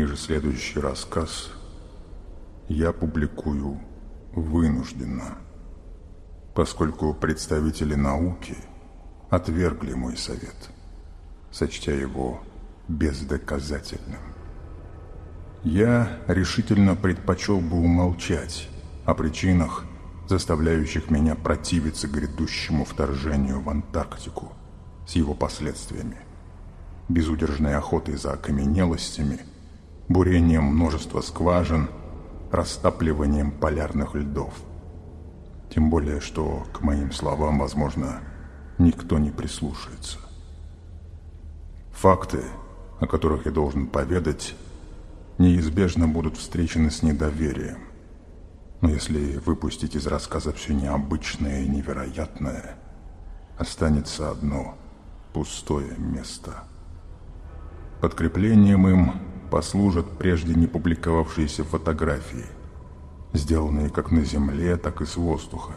ниже следующий рассказ я публикую вынужденно, поскольку представители науки отвергли мой совет, сочтя его бездоказательным. Я решительно предпочел бы умолчать о причинах, заставляющих меня противиться грядущему вторжению в Антарктику с его последствиями. Безудержной охотой за окаменелостями, бурением множества скважин, растапливанием полярных льдов. Тем более, что к моим словам, возможно, никто не прислушается. Факты, о которых я должен поведать, неизбежно будут встречены с недоверием. Но если выпустить из рассказа все необычное и невероятное, останется одно пустое место. Подкреплением им послужат прежде не публиковавшиеся фотографии, сделанные как на земле, так и с воздуха,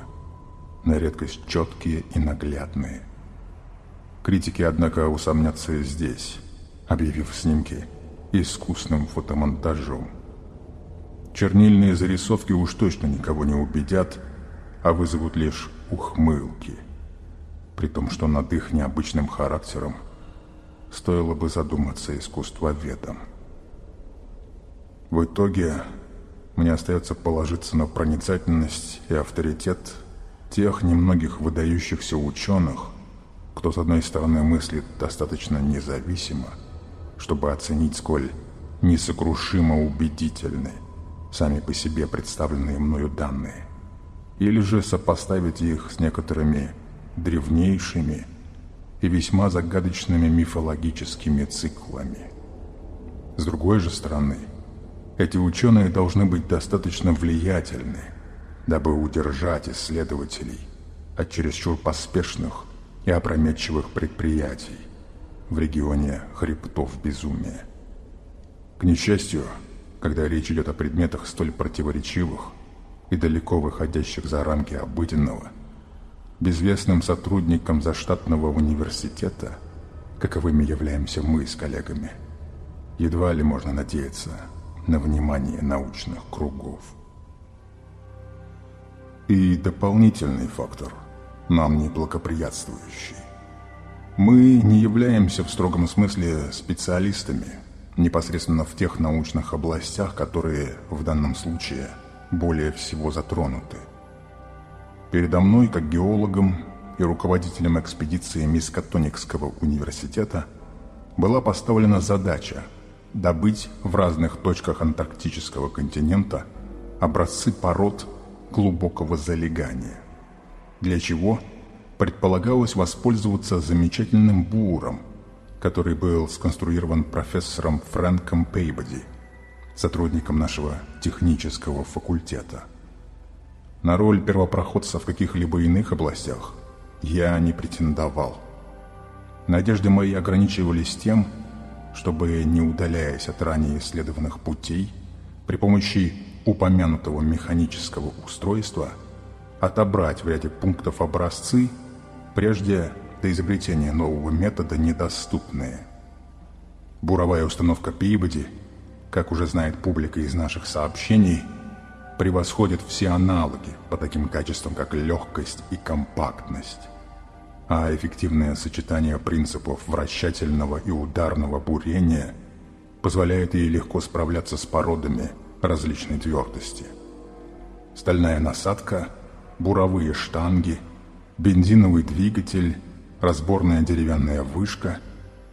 на редкость четкие и наглядные. Критики, однако, усомнятся и здесь, объявив снимки – искусным фотомонтажом. Чернильные зарисовки уж точно никого не убедят, а вызовут лишь ухмылки. При том, что над их необычным характером стоило бы задуматься искусствоведом. В итоге мне остается положиться на проницательность и авторитет тех немногих выдающихся ученых, кто, с одной стороны, мыслит достаточно независимо – чтобы оценить, сколь несокрушимо убедительны сами по себе представленные мною данные, или же сопоставить их с некоторыми древнейшими и весьма загадочными мифологическими циклами. С другой же стороны, эти ученые должны быть достаточно влиятельны, дабы удержать исследователей от чересчур поспешных и опрометчивых предприятий, в регионе хребтов безумия. К несчастью, когда речь идет о предметах столь противоречивых и далеко выходящих за рамки обыденного, безвестным сотрудникам заштатного университета, каковыми являемся мы с коллегами, едва ли можно надеяться на внимание научных кругов. И дополнительный фактор, нам не благоприятствующий. Мы не являемся в строгом смысле специалистами, непосредственно в тех научных областях, которые в данном случае более всего затронуты. Передо мной, как геологом и руководителем экспедиции Мискатоникского университета, была поставлена задача добыть в разных точках антарктического континента образцы пород глубокого залегания, для чего – предполагалось воспользоваться замечательным буром, который был сконструирован профессором Фрэнком Пейбоди, сотрудником нашего технического факультета. На роль первопроходца в каких-либо иных областях я не претендовал. Надежды мои ограничивались тем, чтобы, не удаляясь от ранее исследованных путей, при помощи упомянутого механического устройства отобрать в ряде пунктов образцы прежде до изобретения нового метода недоступные. Буровая установка Пибоди, как уже знает публика из наших сообщений, превосходит все аналоги по таким качествам, как легкость и компактность. А эффективное сочетание принципов вращательного и ударного бурения позволяет ей легко справляться с породами различной твердости. Стальная насадка, буровые штанги – бензиновый двигатель, разборная деревянная вышка,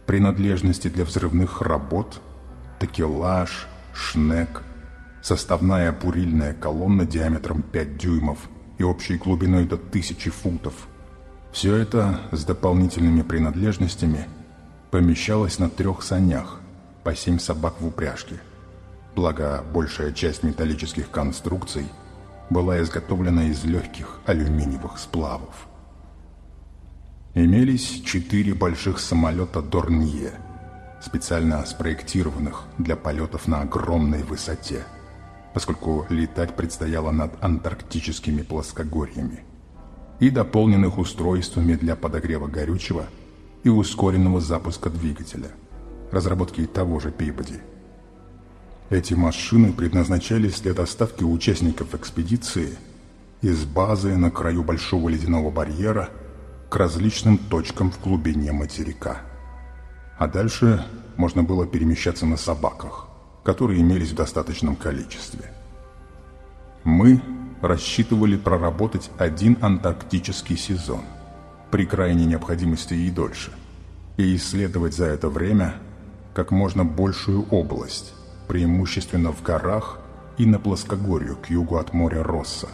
принадлежности для взрывных работ, такелаж, шнек, составная бурильная колонна диаметром 5 дюймов и общей глубиной до тысячи футов. Все это с дополнительными принадлежностями помещалось на трех санях, по семь собак в упряжке. Благо, большая часть металлических конструкций была изготовлена из легких алюминиевых сплавов. Имелись четыре больших самолета «Дорнье», специально спроектированных для полетов на огромной высоте, поскольку летать предстояло над антарктическими плоскогорьями, и дополненных устройствами для подогрева горючего и ускоренного запуска двигателя, разработки того же Пибоди. Эти машины предназначались для доставки участников экспедиции из базы на краю Большого ледяного барьера к различным точкам в глубине материка. А дальше можно было перемещаться на собаках, которые имелись в достаточном количестве. Мы рассчитывали проработать один антарктический сезон, при крайней необходимости и дольше, и исследовать за это время как можно большую область, преимущественно в горах и на плоскогорью к югу от моря Росса,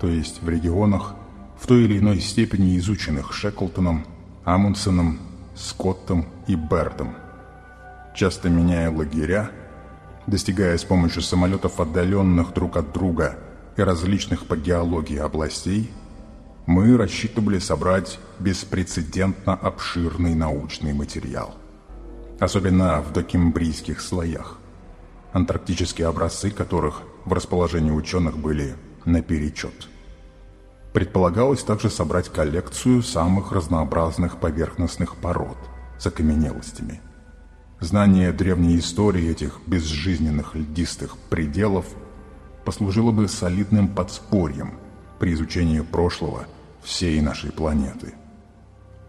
то есть в регионах, в той или иной степени изученных Шеклтоном, Амундсеном, Скоттом и Бердом, часто меняя лагеря, достигая с помощью самолетов отдаленных друг от друга и различных по геологии областей, мы рассчитывали собрать беспрецедентно обширный научный материал. Особенно в докембрийских слоях антарктические образцы которых в расположении ученых были наперечет. Предполагалось также собрать коллекцию самых разнообразных поверхностных пород с окаменелостями. Знание древней истории этих безжизненных льдистых пределов послужило бы солидным подспорьем при изучении прошлого всей нашей планеты.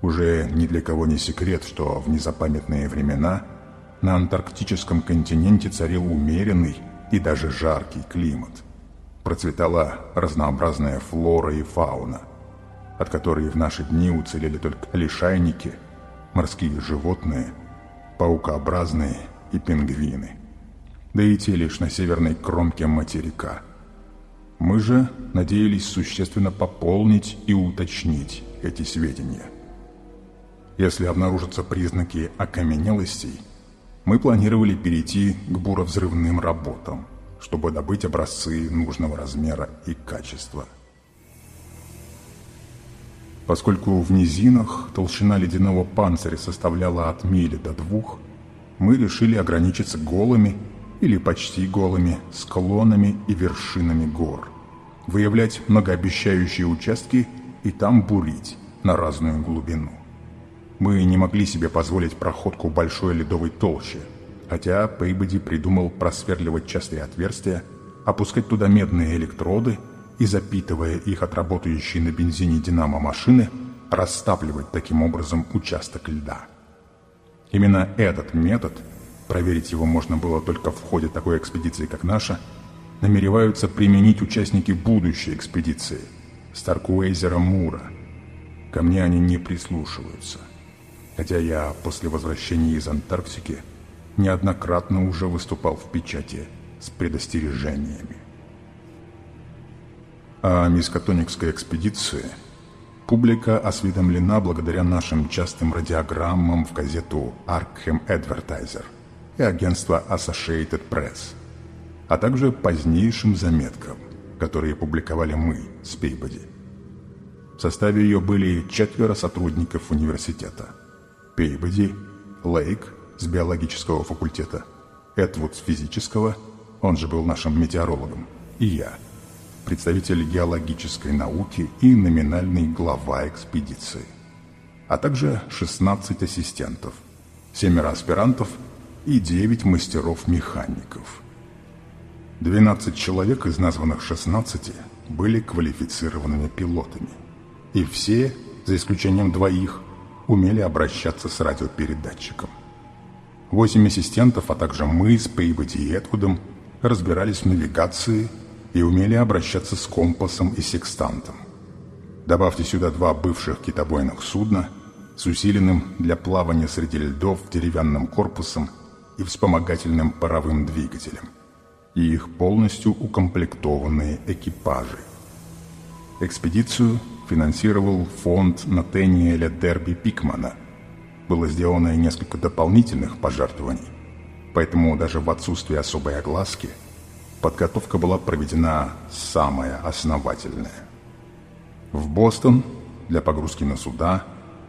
Уже ни для кого не секрет, что в незапамятные времена – на антарктическом континенте царил умеренный и даже жаркий климат. Процветала разнообразная флора и фауна, от которой в наши дни уцелели только лишайники, морские животные, паукообразные и пингвины. Да и те лишь на северной кромке материка. Мы же надеялись существенно пополнить и уточнить эти сведения. Если обнаружатся признаки окаменелостей – мы планировали перейти к буровзрывным работам, чтобы добыть образцы нужного размера и качества. Поскольку в низинах толщина ледяного панциря составляла от мили до двух, мы решили ограничиться голыми или почти голыми склонами и вершинами гор, выявлять многообещающие участки и там бурить на разную глубину. Мы не могли себе позволить проходку большой ледовой толщи, хотя Пейбоди придумал просверливать частые отверстия, опускать туда медные электроды и, запитывая их от работающей на бензине динамо-машины, растапливать таким образом участок льда. Именно этот метод, проверить его можно было только в ходе такой экспедиции, как наша, намереваются применить участники будущей экспедиции – Старкуэйзера Мура. Ко мне они не прислушиваются – хотя я после возвращения из Антарктики неоднократно уже выступал в печати с предостережениями. О мискотоникской экспедиции. Публика осведомлена благодаря нашим частым радиограммам в газету Arkham Advertiser и агентство Associated Press, а также позднейшим заметкам, которые публиковали мы с Пейбоди. В составе ее были четверо сотрудников университета – Пейбоди, Лейк с биологического факультета, Эдвуд с физического, он же был нашим метеорологом, и я, представитель геологической науки и номинальный глава экспедиции, а также 16 ассистентов, семеро аспирантов и 9 мастеров-механиков. 12 человек из названных 16 были квалифицированными пилотами, и все, за исключением двоих, умели обращаться с радиопередатчиком. Восемь ассистентов, а также мы с Пейбоди и Эдвудом разбирались в навигации и умели обращаться с компасом и секстантом. Добавьте сюда два бывших китобойных судна с усиленным для плавания среди льдов деревянным корпусом и вспомогательным паровым двигателем и их полностью укомплектованные экипажи. Экспедицию финансировал фонд Натаниэля Дерби Пикмана. Было сделано и несколько дополнительных пожертвований, поэтому даже в отсутствие особой огласки подготовка была проведена самая основательная. В Бостон для погрузки на суда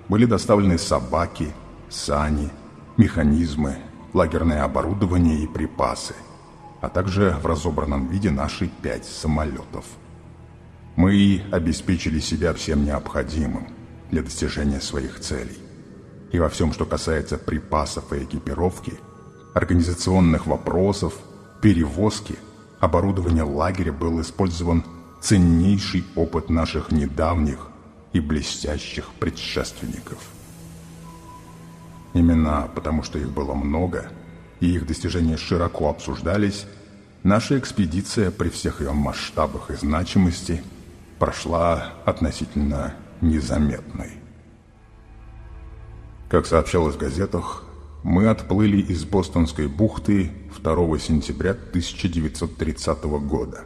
были доставлены собаки, сани, механизмы, лагерное оборудование и припасы, а также в разобранном виде наши пять самолетов – мы обеспечили себя всем необходимым для достижения своих целей. И во всем, что касается припасов и экипировки, организационных вопросов перевозки, оборудования лагеря был использован ценнейший опыт наших недавних и блестящих предшественников. Именно потому, что их было много, и их достижения широко обсуждались, наша экспедиция при всех ее масштабах и значимости прошла относительно незаметной. Как сообщалось в газетах, мы отплыли из Бостонской бухты 2 сентября 1930 года.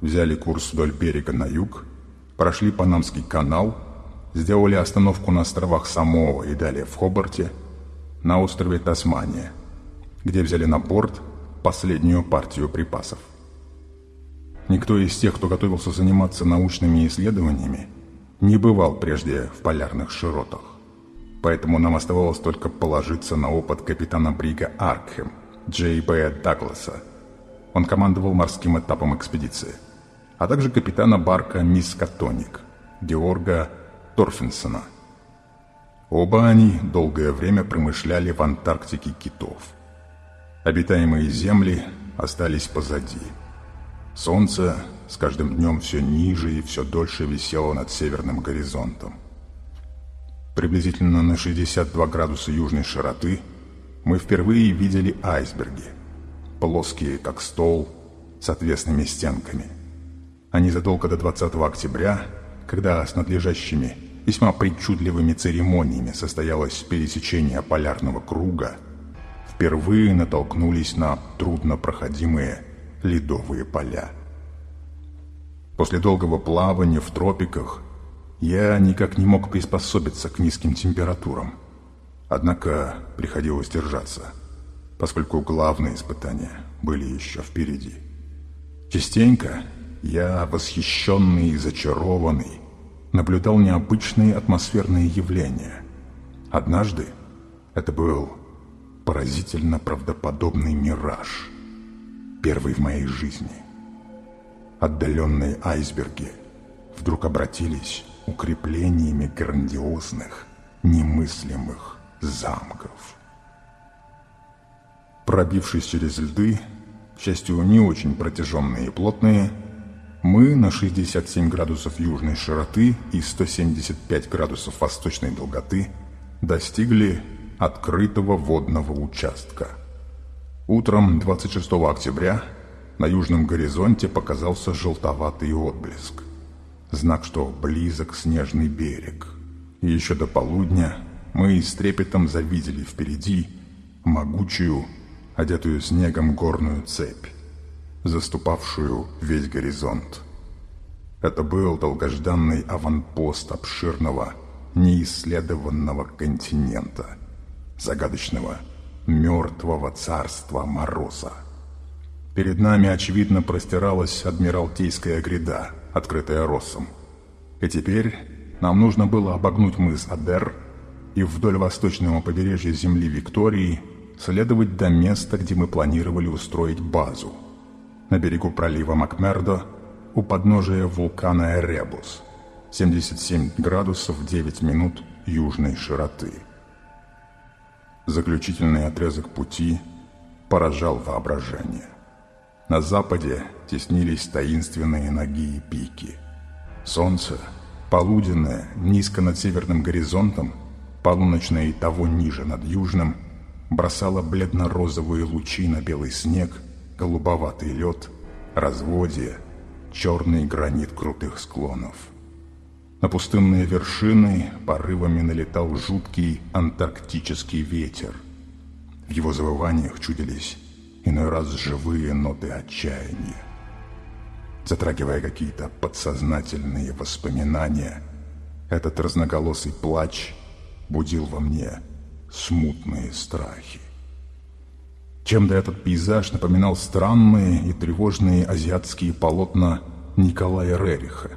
Взяли курс вдоль берега на юг, прошли Панамский канал, сделали остановку на островах Самоа и далее в Хобарте, на острове Тасмания, где взяли на борт последнюю партию припасов. Никто из тех, кто готовился заниматься научными исследованиями, не бывал прежде в полярных широтах поэтому нам оставалось только положиться на опыт капитана Брига Аркхем, Джей Б. Дагласа. Он командовал морским этапом экспедиции, а также капитана барка Мисс Катоник, Георга Торфинсона. Оба они долгое время промышляли в Антарктике китов. Обитаемые земли остались позади. Солнце с каждым днем все ниже и все дольше висело над северным горизонтом. Приблизительно на 62 градуса южной широты мы впервые видели айсберги. Плоские, как стол, с отвесными стенками. А незадолго до 20 октября, когда с надлежащими, весьма причудливыми церемониями состоялось пересечение полярного круга, впервые натолкнулись на труднопроходимые ледовые поля. После долгого плавания в тропиках я никак не мог приспособиться к низким температурам. Однако приходилось держаться, поскольку главные испытания были еще впереди. Частенько я, восхищенный и зачарованный, наблюдал необычные атмосферные явления. Однажды это был поразительно правдоподобный мираж, первый в моей жизни. Отдаленные айсберги вдруг обратились укреплениями грандиозных, немыслимых замков. Пробившись через льды, к счастью, не очень протяженные и плотные, мы на 67 градусов южной широты и 175 градусов восточной долготы достигли открытого водного участка. Утром 26 октября на южном горизонте показался желтоватый отблеск знак, что близок снежный берег. И еще до полудня мы с трепетом завидели впереди могучую, одетую снегом горную цепь, заступавшую весь горизонт. Это был долгожданный аванпост обширного, неисследованного континента, загадочного мертвого царства Мороза. Перед нами, очевидно, простиралась Адмиралтейская гряда – открытая Россом. И теперь нам нужно было обогнуть мыс Адер и вдоль восточного побережья земли Виктории следовать до места, где мы планировали устроить базу. На берегу пролива Макмердо у подножия вулкана Эребус, 77 градусов 9 минут южной широты. Заключительный отрезок пути поражал воображение. На западе теснились таинственные ноги и пики. Солнце, полуденное, низко над северным горизонтом, полуночное и того ниже над южным, бросало бледно-розовые лучи на белый снег, голубоватый лед, разводье, черный гранит крутых склонов. На пустынные вершины порывами налетал жуткий антарктический ветер. В его завываниях чудились иной раз живые ноты отчаяния. Затрагивая какие-то подсознательные воспоминания, этот разноголосый плач будил во мне смутные страхи. Чем-то этот пейзаж напоминал странные и тревожные азиатские полотна Николая Рериха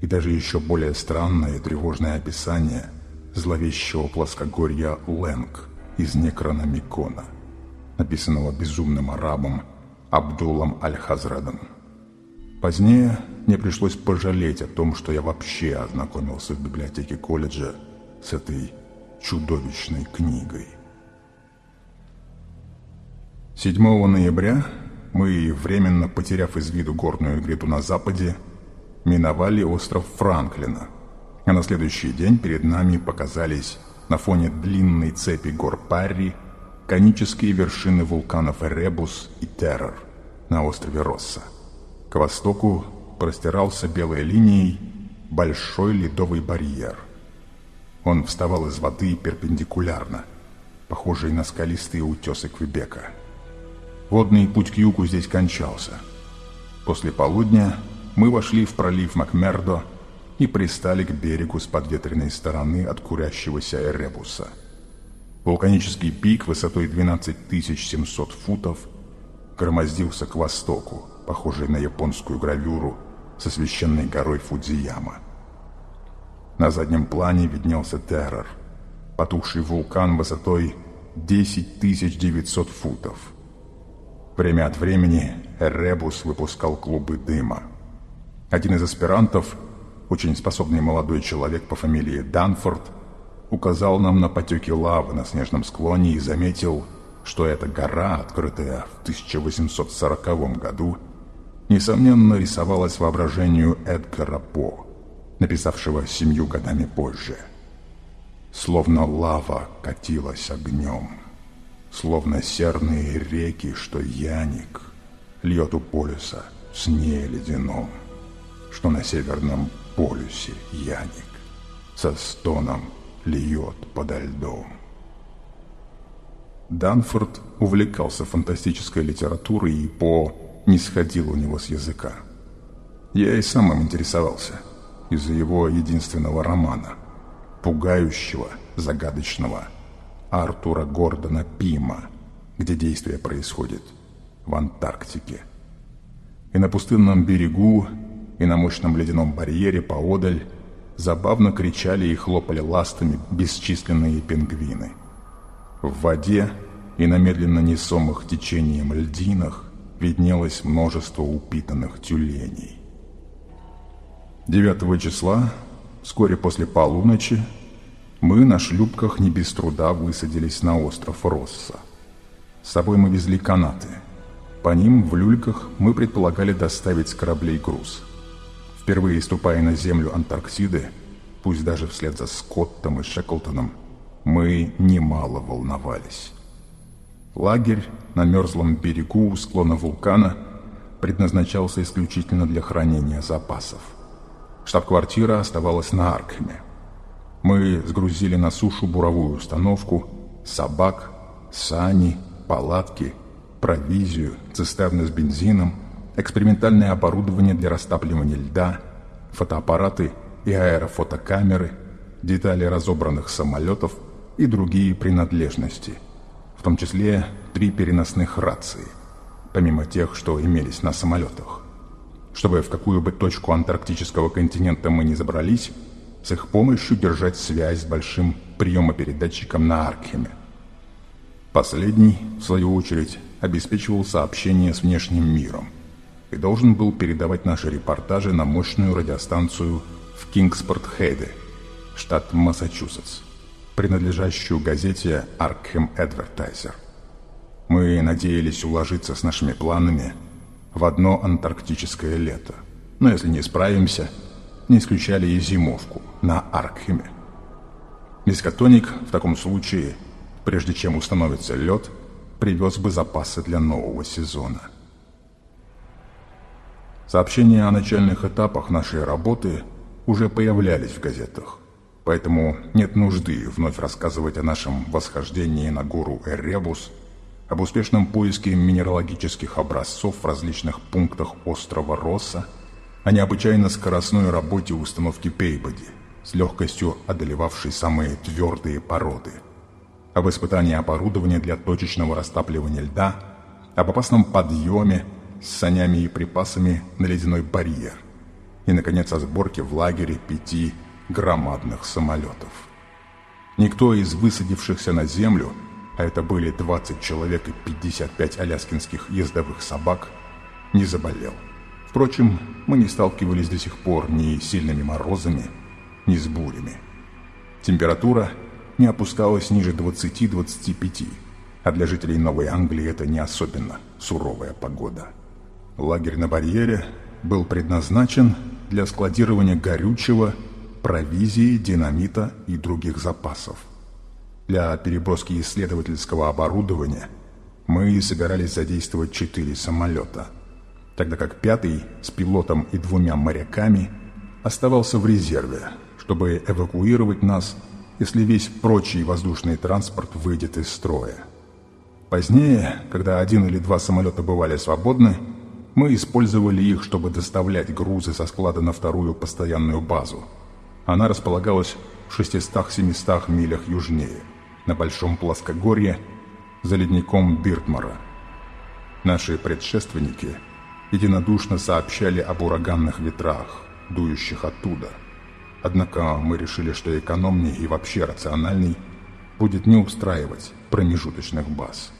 и даже еще более странное и тревожное описание зловещего плоскогорья Лэнг из Некрономикона – написанного безумным арабом Абдулом Аль-Хазрадом. Позднее мне пришлось пожалеть о том, что я вообще ознакомился в библиотеке колледжа с этой чудовищной книгой. 7 ноября мы, временно потеряв из виду горную гряду на западе, миновали остров Франклина, а на следующий день перед нами показались на фоне длинной цепи гор Парри конические вершины вулканов Эребус и Террор на острове Росса. К востоку простирался белой линией большой ледовый барьер. Он вставал из воды перпендикулярно, похожий на скалистые утесы Квебека. Водный путь к югу здесь кончался. После полудня мы вошли в пролив Макмердо и пристали к берегу с подветренной стороны от курящегося Эребуса. Вулканический пик высотой 12 700 футов громоздился к востоку, похожий на японскую гравюру со священной горой Фудзияма. На заднем плане виднелся Террор, потухший вулкан высотой 10 900 футов. Время от времени Эребус выпускал клубы дыма. Один из аспирантов, очень способный молодой человек по фамилии Данфорд, указал нам на потеки лавы на снежном склоне и заметил, что эта гора, открытая в 1840 году, несомненно, рисовалась воображению Эдгара По, написавшего семью годами позже. Словно лава катилась огнем, словно серные реки, что Яник льет у полюса в сне ледяном, что на северном полюсе Яник со стоном льет подо льдом. Данфорд увлекался фантастической литературой и по не сходил у него с языка. Я и сам им интересовался из-за его единственного романа, пугающего, загадочного Артура Гордона Пима, где действие происходит в Антарктике. И на пустынном берегу, и на мощном ледяном барьере поодаль забавно кричали и хлопали ластами бесчисленные пингвины. В воде и на медленно несомых течением льдинах виднелось множество упитанных тюленей. 9 числа, вскоре после полуночи, мы на шлюпках не без труда высадились на остров Росса. С собой мы везли канаты. По ним в люльках мы предполагали доставить с кораблей груз. Впервые ступая на землю Антарктиды, пусть даже вслед за Скоттом и Шеклтоном, мы немало волновались. Лагерь на мерзлом берегу у склона вулкана предназначался исключительно для хранения запасов. Штаб-квартира оставалась на Аркхеме. Мы сгрузили на сушу буровую установку, собак, сани, палатки, провизию, цистерны с бензином, экспериментальное оборудование для растапливания льда, фотоаппараты и аэрофотокамеры, детали разобранных самолетов и другие принадлежности – в том числе три переносных рации, помимо тех, что имелись на самолетах. Чтобы в какую бы точку антарктического континента мы не забрались, с их помощью держать связь с большим приемопередатчиком на Аркхеме. Последний, в свою очередь, обеспечивал сообщение с внешним миром и должен был передавать наши репортажи на мощную радиостанцию в Кингспорт-Хейде, штат Массачусетс принадлежащую газете «Аркхем Эдвертайзер». Мы надеялись уложиться с нашими планами в одно антарктическое лето. Но если не справимся, не исключали и зимовку на Аркхеме. Мискотоник в таком случае, прежде чем установится лед, привез бы запасы для нового сезона. Сообщения о начальных этапах нашей работы уже появлялись в газетах. Поэтому нет нужды вновь рассказывать о нашем восхождении на гору Эребус, об успешном поиске минералогических образцов в различных пунктах острова Росса, о необычайно скоростной работе установки Пейбоди, с легкостью одолевавшей самые твердые породы, об испытании оборудования для точечного растапливания льда, об опасном подъеме с санями и припасами на ледяной барьер и, наконец, о сборке в лагере пяти громадных самолетов. Никто из высадившихся на землю, а это были 20 человек и 55 аляскинских ездовых собак, не заболел. Впрочем, мы не сталкивались до сих пор ни с сильными морозами, ни с бурями. Температура не опускалась ниже 20-25, а для жителей Новой Англии это не особенно суровая погода. Лагерь на барьере был предназначен для складирования горючего, провизии, динамита и других запасов. Для переброски исследовательского оборудования мы собирались задействовать четыре самолета, тогда как пятый с пилотом и двумя моряками оставался в резерве, чтобы эвакуировать нас, если весь прочий воздушный транспорт выйдет из строя. Позднее, когда один или два самолета бывали свободны, мы использовали их, чтобы доставлять грузы со склада на вторую постоянную базу. Она располагалась в 600-700 милях южнее, на Большом Плоскогорье, за ледником Биртмара. Наши предшественники единодушно сообщали об ураганных ветрах, дующих оттуда. Однако мы решили, что экономнее и вообще рациональней будет не устраивать промежуточных баз.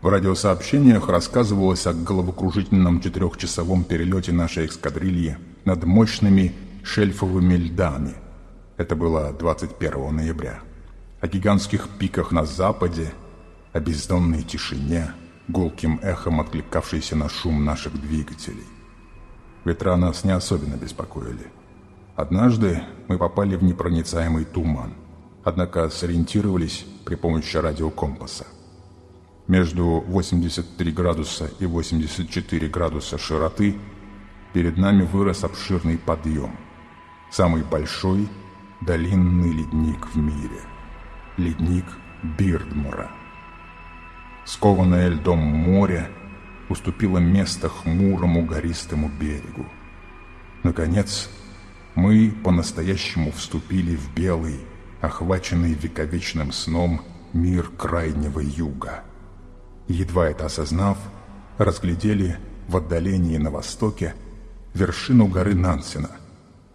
В радиосообщениях рассказывалось о головокружительном четырехчасовом перелете нашей эскадрильи над мощными шельфовыми льдами. Это было 21 ноября. О гигантских пиках на западе, о бездонной тишине, гулким эхом откликавшейся на шум наших двигателей. Ветра нас не особенно беспокоили. Однажды мы попали в непроницаемый туман, однако сориентировались при помощи радиокомпаса. Между 83 градуса и 84 градуса широты перед нами вырос обширный подъем. Самый большой долинный ледник в мире. Ледник Бирдмура. Скованное льдом море уступило место хмурому гористому берегу. Наконец, мы по-настоящему вступили в белый, охваченный вековечным сном мир крайнего юга – едва это осознав, разглядели в отдалении на востоке вершину горы Нансена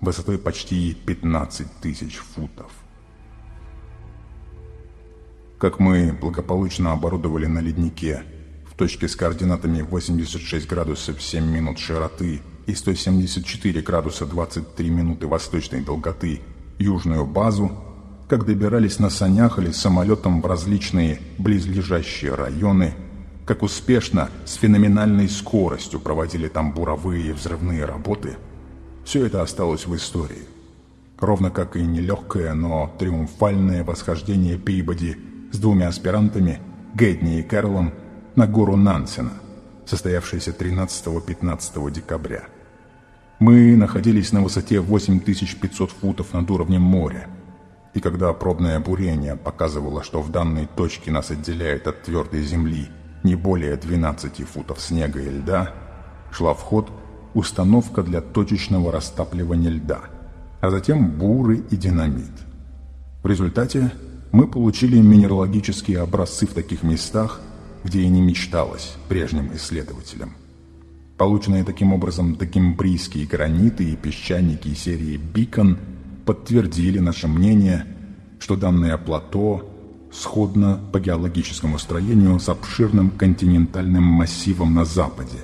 высотой почти 15 тысяч футов. Как мы благополучно оборудовали на леднике в точке с координатами 86 градусов 7 минут широты и 174 градуса 23 минуты восточной долготы южную базу, как добирались на санях или самолетом в различные близлежащие районы, как успешно, с феноменальной скоростью проводили там буровые и взрывные работы, все это осталось в истории. Ровно как и нелегкое, но триумфальное восхождение Пибоди с двумя аспирантами, Гэдни и Кэролом, на гору Нансена, состоявшееся 13-15 декабря. Мы находились на высоте 8500 футов над уровнем моря, и когда пробное бурение показывало, что в данной точке нас отделяет от твердой земли не более 12 футов снега и льда, шла в ход установка для точечного растапливания льда, а затем буры и динамит. В результате мы получили минералогические образцы в таких местах, где и не мечталось прежним исследователям. Полученные таким образом докембрийские граниты и песчаники серии «Бикон» подтвердили наше мнение, что данное плато сходно по геологическому строению с обширным континентальным массивом на западе,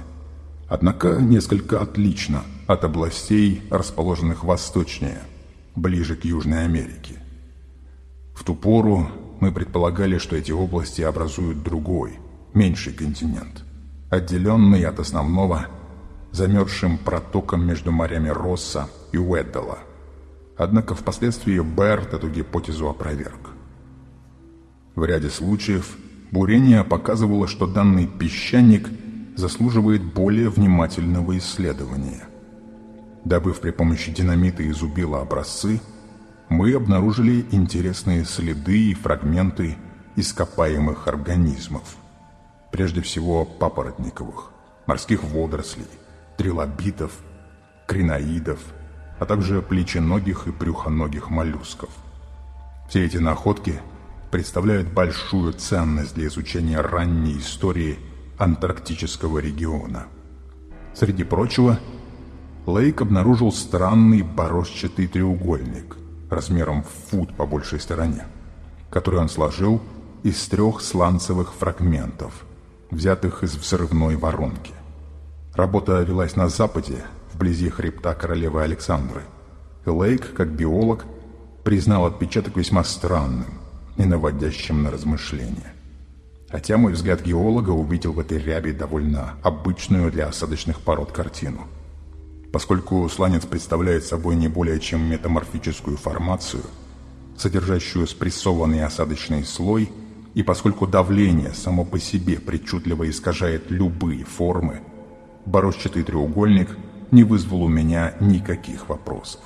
однако несколько отлично от областей, расположенных восточнее, ближе к Южной Америке. В ту пору мы предполагали, что эти области образуют другой, меньший континент, отделенный от основного замерзшим протоком между морями Росса и Уэддала. Однако впоследствии Берт эту гипотезу опроверг. В ряде случаев бурение показывало, что данный песчаник заслуживает более внимательного исследования. Добыв при помощи динамита и зубила образцы, мы обнаружили интересные следы и фрагменты ископаемых организмов. Прежде всего папоротниковых, морских водорослей, трилобитов, криноидов, а также плеченогих и брюхоногих моллюсков. Все эти находки – представляют большую ценность для изучения ранней истории антарктического региона. Среди прочего, Лейк обнаружил странный борозчатый треугольник размером в фут по большей стороне, который он сложил из трех сланцевых фрагментов, взятых из взрывной воронки. Работа велась на западе, вблизи хребта королевы Александры. Лейк, как биолог, признал отпечаток весьма странным – и наводящим на размышления. Хотя мой взгляд геолога увидел в этой ряби довольно обычную для осадочных пород картину. Поскольку сланец представляет собой не более чем метаморфическую формацию, содержащую спрессованный осадочный слой, и поскольку давление само по себе причудливо искажает любые формы, борозчатый треугольник не вызвал у меня никаких вопросов.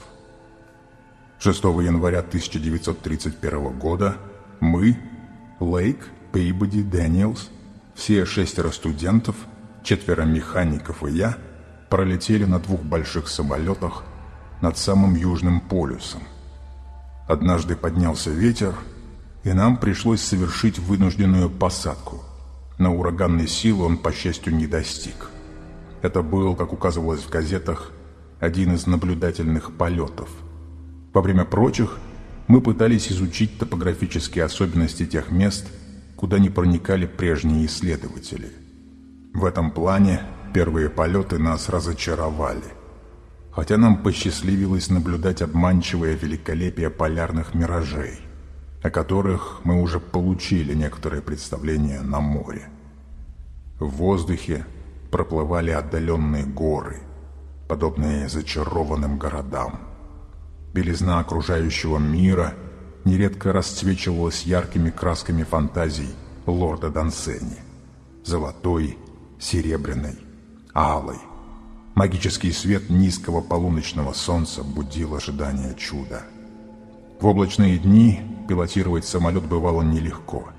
6 января 1931 года мы, Лейк, Пейбоди, Дэниелс, все шестеро студентов, четверо механиков и я пролетели на двух больших самолетах над самым Южным полюсом. Однажды поднялся ветер, и нам пришлось совершить вынужденную посадку. На ураганной силы он, по счастью, не достиг. Это был, как указывалось в газетах, один из наблюдательных полетов. Во время прочих мы пытались изучить топографические особенности тех мест, куда не проникали прежние исследователи. В этом плане первые полеты нас разочаровали. Хотя нам посчастливилось наблюдать обманчивое великолепие полярных миражей, о которых мы уже получили некоторое представление на море. В воздухе проплывали отдаленные горы, подобные зачарованным городам. Белизна окружающего мира – нередко расцвечивалась яркими красками фантазий лорда Дансени. Золотой, серебряной, алой. Магический свет низкого полуночного солнца будил ожидание чуда. В облачные дни пилотировать самолет бывало нелегко.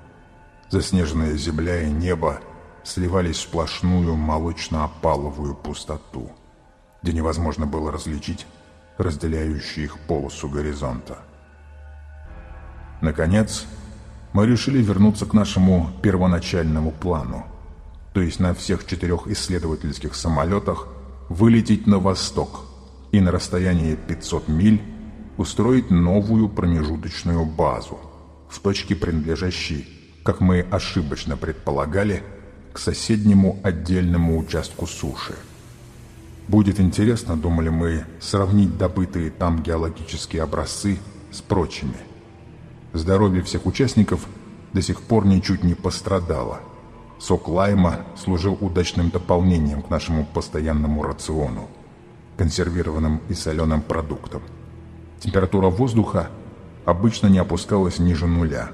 Заснеженная земля и небо сливались в сплошную молочно-опаловую пустоту, где невозможно было различить разделяющую их полосу горизонта. Наконец, мы решили вернуться к нашему первоначальному плану, то есть на всех четырех исследовательских самолетах вылететь на восток и на расстоянии 500 миль устроить новую промежуточную базу в точке, принадлежащей, как мы ошибочно предполагали, к соседнему отдельному участку суши. Будет интересно, думали мы, сравнить добытые там геологические образцы с прочими – Здоровье всех участников до сих пор ничуть не пострадало. Сок лайма служил удачным дополнением к нашему постоянному рациону, консервированным и соленым продуктам. Температура воздуха обычно не опускалась ниже нуля,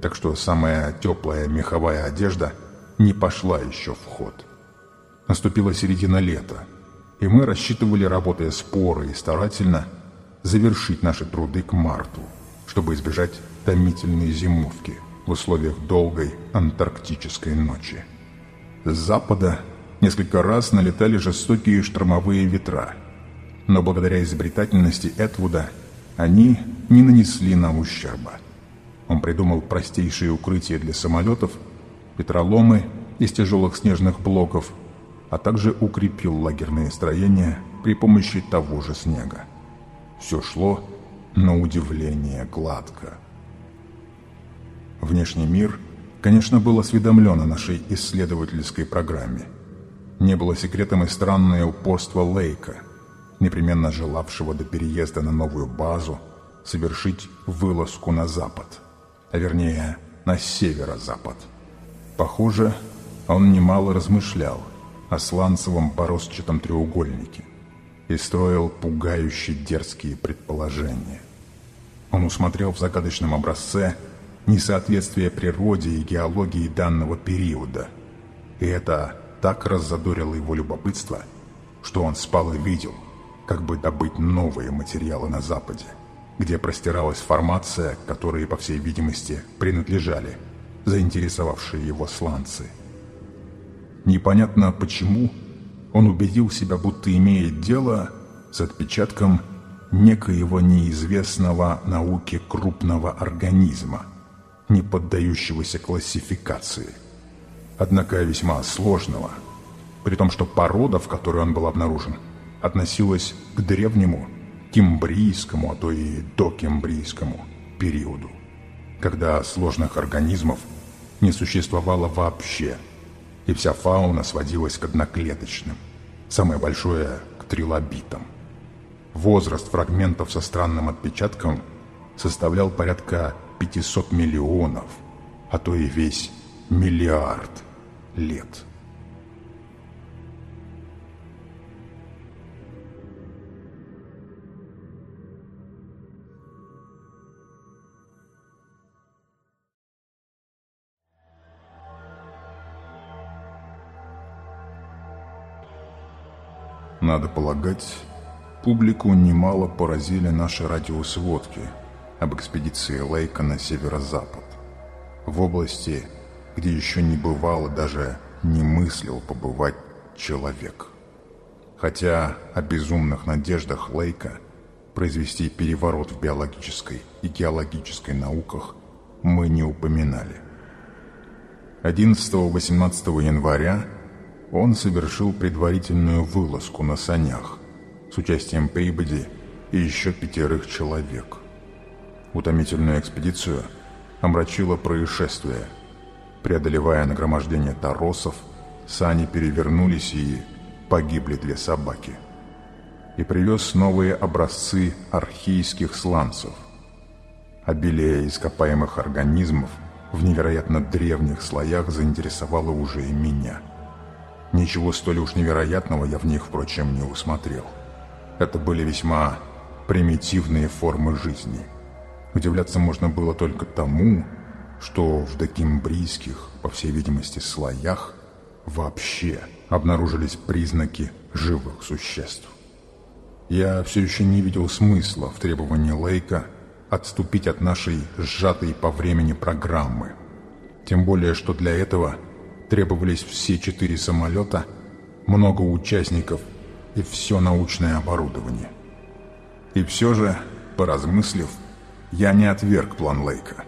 так что самая теплая меховая одежда не пошла еще в ход. Наступила середина лета, и мы рассчитывали, работая споро и старательно, завершить наши труды к марту – чтобы избежать томительной зимовки в условиях долгой антарктической ночи. С запада несколько раз налетали жестокие штормовые ветра, но благодаря изобретательности Этвуда они не нанесли нам ущерба. Он придумал простейшие укрытия для самолетов, ветроломы из тяжелых снежных блоков, а также укрепил лагерные строения при помощи того же снега. Все шло на удивление гладко. Внешний мир, конечно, был осведомлен о нашей исследовательской программе. Не было секретом и странное упорство Лейка, непременно желавшего до переезда на новую базу совершить вылазку на запад, а вернее на северо-запад. Похоже, он немало размышлял о сланцевом поросчатом треугольнике и строил пугающие дерзкие предположения. Он усмотрел в загадочном образце несоответствие природе и геологии данного периода. И это так раззадорило его любопытство, что он спал и видел, как бы добыть новые материалы на Западе, где простиралась формация, которые, по всей видимости, принадлежали заинтересовавшие его сланцы. Непонятно почему он убедил себя, будто имеет дело с отпечатком некоего неизвестного науке крупного организма, не поддающегося классификации, однако весьма сложного, при том, что порода, в которой он был обнаружен, относилась к древнему кембрийскому, а то и докембрийскому периоду, когда сложных организмов не существовало вообще, и вся фауна сводилась к одноклеточным, самое большое – к трилобитам. Возраст фрагментов со странным отпечатком составлял порядка 500 миллионов, а то и весь миллиард лет. Надо полагать, публику немало поразили наши радиосводки об экспедиции Лейка на северо-запад. В области, где еще не бывало, даже не мыслил побывать человек. Хотя о безумных надеждах Лейка произвести переворот в биологической и геологической науках мы не упоминали. 11-18 января он совершил предварительную вылазку на санях с участием Пейбоди и еще пятерых человек. Утомительную экспедицию омрачило происшествие. Преодолевая нагромождение торосов, сани перевернулись и погибли две собаки. И привез новые образцы архейских сланцев. Обилие ископаемых организмов в невероятно древних слоях заинтересовало уже и меня – Ничего столь уж невероятного я в них, впрочем, не усмотрел. Это были весьма примитивные формы жизни. Удивляться можно было только тому, что в докимбрийских, по всей видимости, слоях вообще обнаружились признаки живых существ. Я все еще не видел смысла в требовании Лейка отступить от нашей сжатой по времени программы. Тем более, что для этого – требовались все четыре самолета, много участников и все научное оборудование. И все же, поразмыслив, я не отверг план Лейка,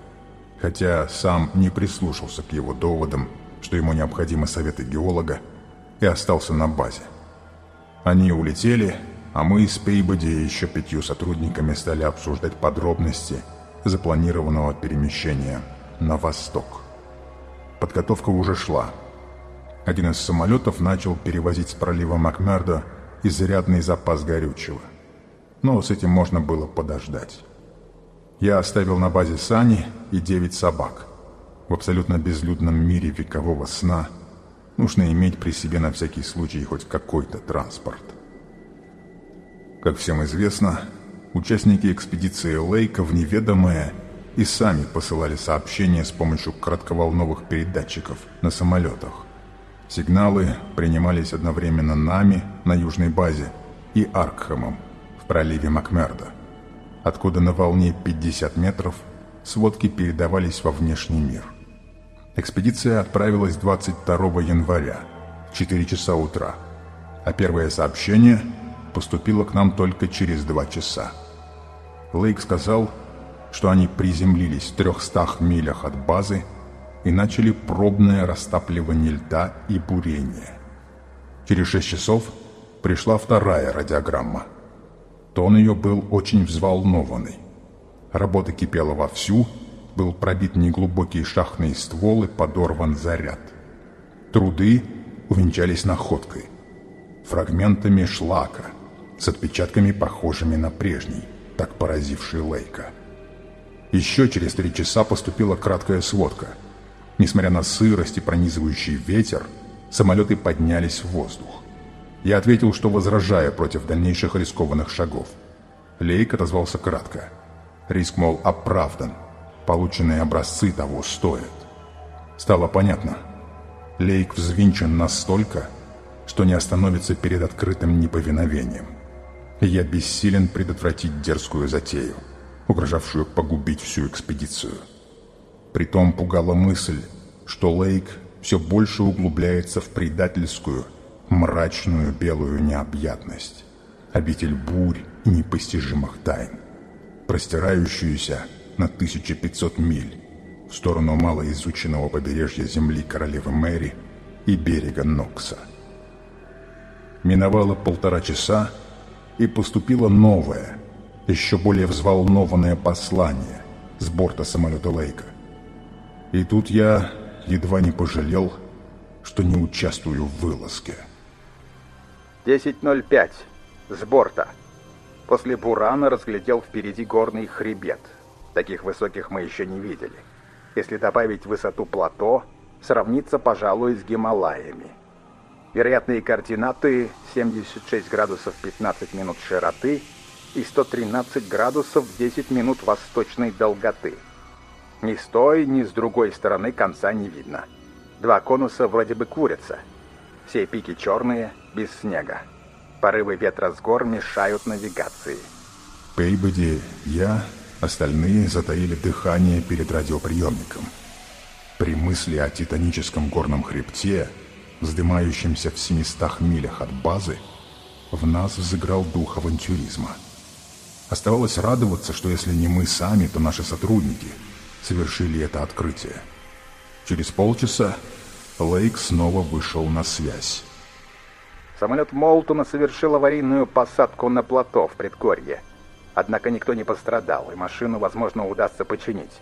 хотя сам не прислушался к его доводам, что ему необходимы советы геолога, и остался на базе. Они улетели, а мы с Пейбоди и еще пятью сотрудниками стали обсуждать подробности запланированного перемещения на восток. Подготовка уже шла. Один из самолетов начал перевозить с пролива Макмердо изрядный запас горючего. Но с этим можно было подождать. Я оставил на базе сани и девять собак. В абсолютно безлюдном мире векового сна нужно иметь при себе на всякий случай хоть какой-то транспорт. Как всем известно, участники экспедиции Лейка в неведомое и сами посылали сообщения с помощью кратковолновых передатчиков на самолетах. Сигналы принимались одновременно нами на южной базе и Аркхэмом в проливе Макмерда, откуда на волне 50 метров сводки передавались во внешний мир. Экспедиция отправилась 22 января в 4 часа утра, а первое сообщение поступило к нам только через 2 часа. Лейк сказал, что они приземлились в 300 милях от базы и начали пробное растапливание льда и бурение. Через 6 часов пришла вторая радиограмма. Тон ее был очень взволнованный. Работа кипела вовсю, был пробит неглубокий шахтный ствол и подорван заряд. Труды увенчались находкой. Фрагментами шлака, с отпечатками, похожими на прежний, так поразивший Лейка. Еще через три часа поступила краткая сводка. Несмотря на сырость и пронизывающий ветер, самолеты поднялись в воздух. Я ответил, что возражаю против дальнейших рискованных шагов. Лейк отозвался кратко. Риск, мол, оправдан. Полученные образцы того стоят. Стало понятно. Лейк взвинчен настолько, что не остановится перед открытым неповиновением. Я бессилен предотвратить дерзкую затею угрожавшую погубить всю экспедицию. Притом пугала мысль, что Лейк все больше углубляется в предательскую, мрачную белую необъятность, обитель бурь и непостижимых тайн, простирающуюся на 1500 миль в сторону малоизученного побережья земли королевы Мэри и берега Нокса. Миновало полтора часа, и поступило новое, еще более взволнованное послание с борта самолета Лейка. И тут я едва не пожалел, что не участвую в вылазке. 10.05. С борта. После бурана разглядел впереди горный хребет. Таких высоких мы еще не видели. Если добавить высоту плато, сравнится, пожалуй, с Гималаями. Вероятные координаты 76 градусов 15 минут широты и 113 градусов 10 минут восточной долготы. Ни с той, ни с другой стороны конца не видно. Два конуса вроде бы курятся. Все пики черные, без снега. Порывы ветра с гор мешают навигации. Пейбоди, я, остальные затаили дыхание перед радиоприемником. При мысли о титаническом горном хребте, вздымающемся в 700 милях от базы, в нас взыграл дух авантюризма. Оставалось радоваться, что если не мы сами, то наши сотрудники совершили это открытие. Через полчаса Лейк снова вышел на связь. Самолет Молтона совершил аварийную посадку на плато в предгорье. Однако никто не пострадал, и машину, возможно, удастся починить.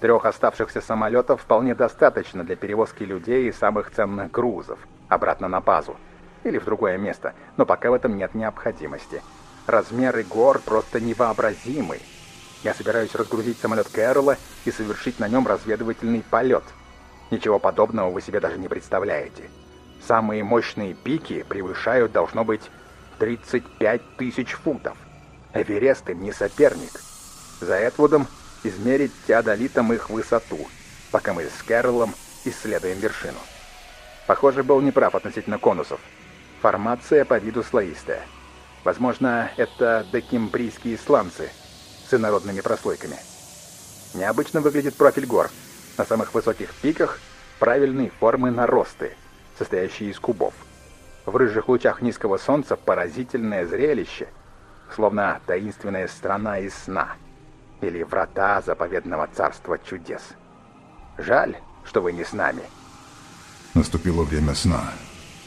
Трех оставшихся самолетов вполне достаточно для перевозки людей и самых ценных грузов обратно на базу или в другое место, но пока в этом нет необходимости. Размеры гор просто невообразимы. Я собираюсь разгрузить самолет Кэрола и совершить на нем разведывательный полет. Ничего подобного вы себе даже не представляете. Самые мощные пики превышают, должно быть, 35 тысяч футов. Эверест им не соперник. За Этвудом измерить теодолитом их высоту, пока мы с Кэролом исследуем вершину. Похоже, был неправ относительно конусов. Формация по виду слоистая. Возможно, это докембрийские сланцы с инородными прослойками. Необычно выглядит профиль гор. На самых высоких пиках правильные формы наросты, состоящие из кубов. В рыжих лучах низкого солнца поразительное зрелище — словно таинственная страна из сна или врата заповедного царства чудес. Жаль, что вы не с нами. Наступило время сна,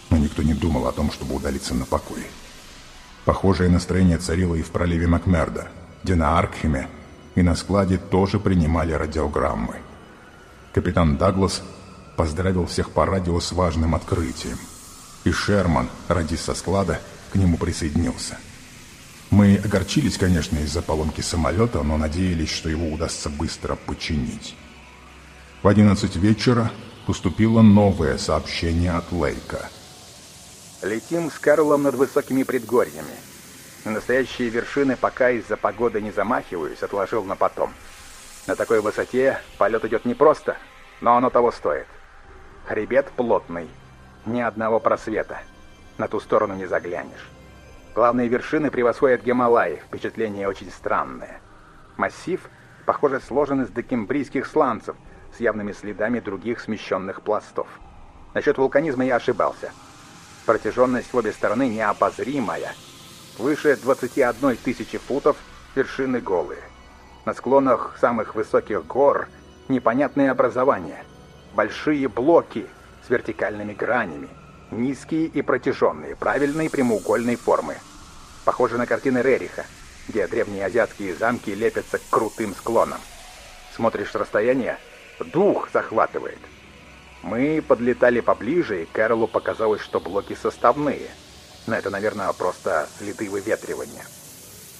но никто не думал о том, чтобы удалиться на покой. Похожее настроение царило и в проливе Макмерда, где на Аркхеме и на складе тоже принимали радиограммы. Капитан Даглас поздравил всех по радио с важным открытием, и Шерман, радист со склада, к нему присоединился – мы огорчились, конечно, из-за поломки самолета, но надеялись, что его удастся быстро починить. В 11 вечера поступило новое сообщение от Лейка. «Летим с Карлом над высокими предгорьями. На настоящие вершины пока из-за погоды не замахиваюсь, отложил на потом. На такой высоте полет идет непросто, но оно того стоит. Хребет плотный, ни одного просвета. На ту сторону не заглянешь. Главные вершины превосходят Гималаи, впечатление очень странное. Массив, похоже, сложен из докембрийских сланцев с явными следами других смещенных пластов. Насчет вулканизма я ошибался. Протяженность в обе стороны необозримая. Выше 21 тысячи футов вершины голые. На склонах самых высоких гор непонятные образования. Большие блоки с вертикальными гранями – Низкие и протяженные, правильной прямоугольной формы. Похоже на картины Рериха, где древние азиатские замки лепятся к крутым склонам. Смотришь с расстояния, дух захватывает. Мы подлетали поближе, и Кэролу показалось, что блоки составные. Но это, наверное, просто следы выветривания.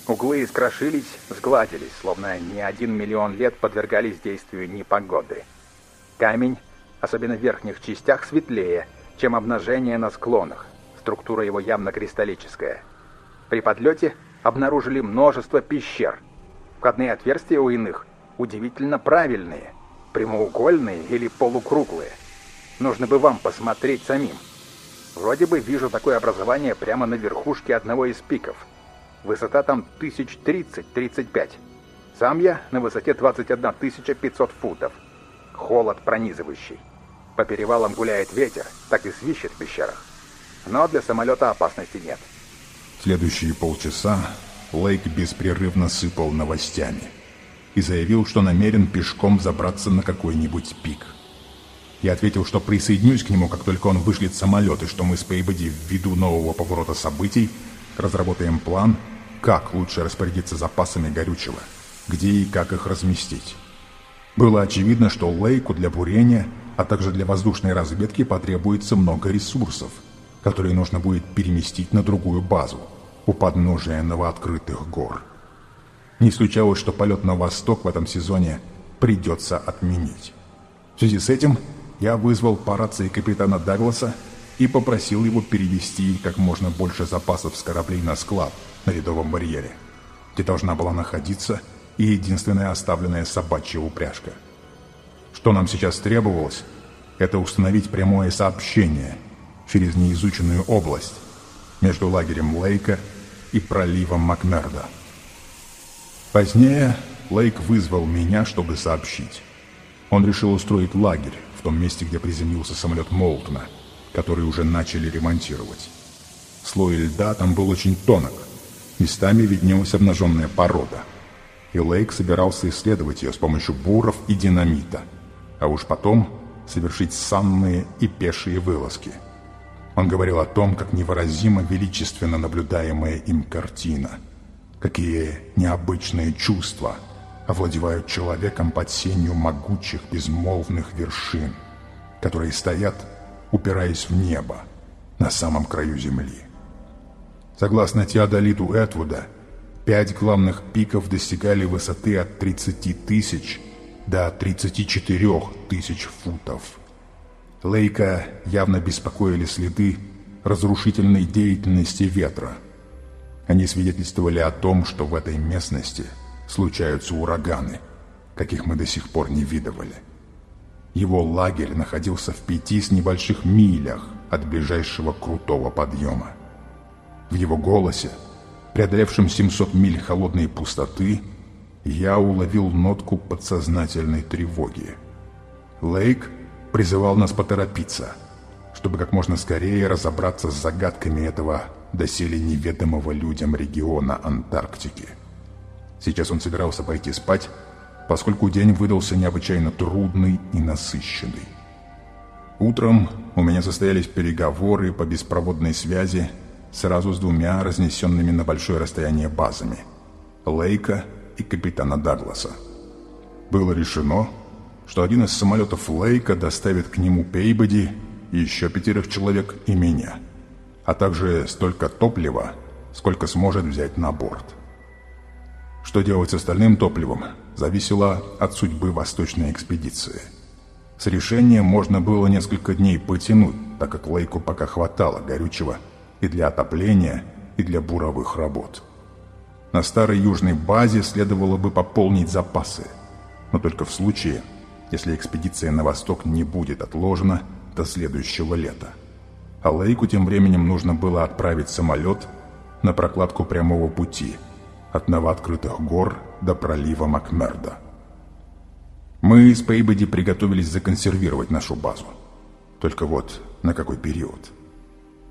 Углы искрошились, сгладились, словно не один миллион лет подвергались действию непогоды. Камень, особенно в верхних частях, светлее – чем обнажение на склонах. Структура его явно кристаллическая. При подлете обнаружили множество пещер. Входные отверстия у иных удивительно правильные, прямоугольные или полукруглые. Нужно бы вам посмотреть самим. Вроде бы вижу такое образование прямо на верхушке одного из пиков. Высота там 1030-35. Сам я на высоте 21 500 футов. Холод пронизывающий. По перевалам гуляет ветер, так и свищет в пещерах. Но для самолета опасности нет. Следующие полчаса Лейк беспрерывно сыпал новостями и заявил, что намерен пешком забраться на какой-нибудь пик. Я ответил, что присоединюсь к нему, как только он вышлет самолет, и что мы с Пейбоди ввиду нового поворота событий разработаем план, как лучше распорядиться запасами горючего, где и как их разместить. Было очевидно, что Лейку для бурения – а также для воздушной разведки потребуется много ресурсов, которые нужно будет переместить на другую базу, у подножия новооткрытых гор. Не исключалось, что полет на восток в этом сезоне придется отменить. В связи с этим я вызвал по рации капитана Дагласа и попросил его перевести как можно больше запасов с кораблей на склад на ледовом барьере, где должна была находиться и единственная оставленная собачья упряжка. Что нам сейчас требовалось, это установить прямое сообщение через неизученную область между лагерем Лейка и проливом Макмерда. Позднее Лейк вызвал меня, чтобы сообщить. Он решил устроить лагерь в том месте, где приземлился самолет Молтона, который уже начали ремонтировать. Слой льда там был очень тонок. Местами виднелась обнаженная порода. И Лейк собирался исследовать ее с помощью буров и динамита. А уж потом совершить санные и пешие вылазки. Он говорил о том, как невыразимо величественно наблюдаемая им картина. Какие необычные чувства овладевают человеком под сенью могучих безмолвных вершин, которые стоят, упираясь в небо, на самом краю земли. Согласно Теодолиту Этвуда, пять главных пиков достигали высоты от 30 тысяч до 34 тысяч футов. Лейка явно беспокоили следы разрушительной деятельности ветра. Они свидетельствовали о том, что в этой местности случаются ураганы, каких мы до сих пор не видывали. Его лагерь находился в пяти с небольших милях от ближайшего крутого подъема. В его голосе, преодолевшем 700 миль холодной пустоты, я уловил нотку подсознательной тревоги. Лейк призывал нас поторопиться, чтобы как можно скорее разобраться с загадками этого доселе неведомого людям региона Антарктики. Сейчас он собирался пойти спать, поскольку день выдался необычайно трудный и насыщенный. Утром у меня состоялись переговоры по беспроводной связи сразу с двумя разнесенными на большое расстояние базами – Лейка и капитана Дагласа. Было решено, что один из самолетов Лейка доставит к нему Пейбоди, еще пятерых человек и меня, а также столько топлива, сколько сможет взять на борт. Что делать с остальным топливом, зависело от судьбы восточной экспедиции. С решением можно было несколько дней потянуть, так как Лейку пока хватало горючего и для отопления, и для буровых работ. На старой южной базе следовало бы пополнить запасы, но только в случае, если экспедиция на восток не будет отложена до следующего лета. А Лейку тем временем нужно было отправить самолет на прокладку прямого пути от новооткрытых гор до пролива Макмерда. Мы с Пейбоди приготовились законсервировать нашу базу. Только вот на какой период?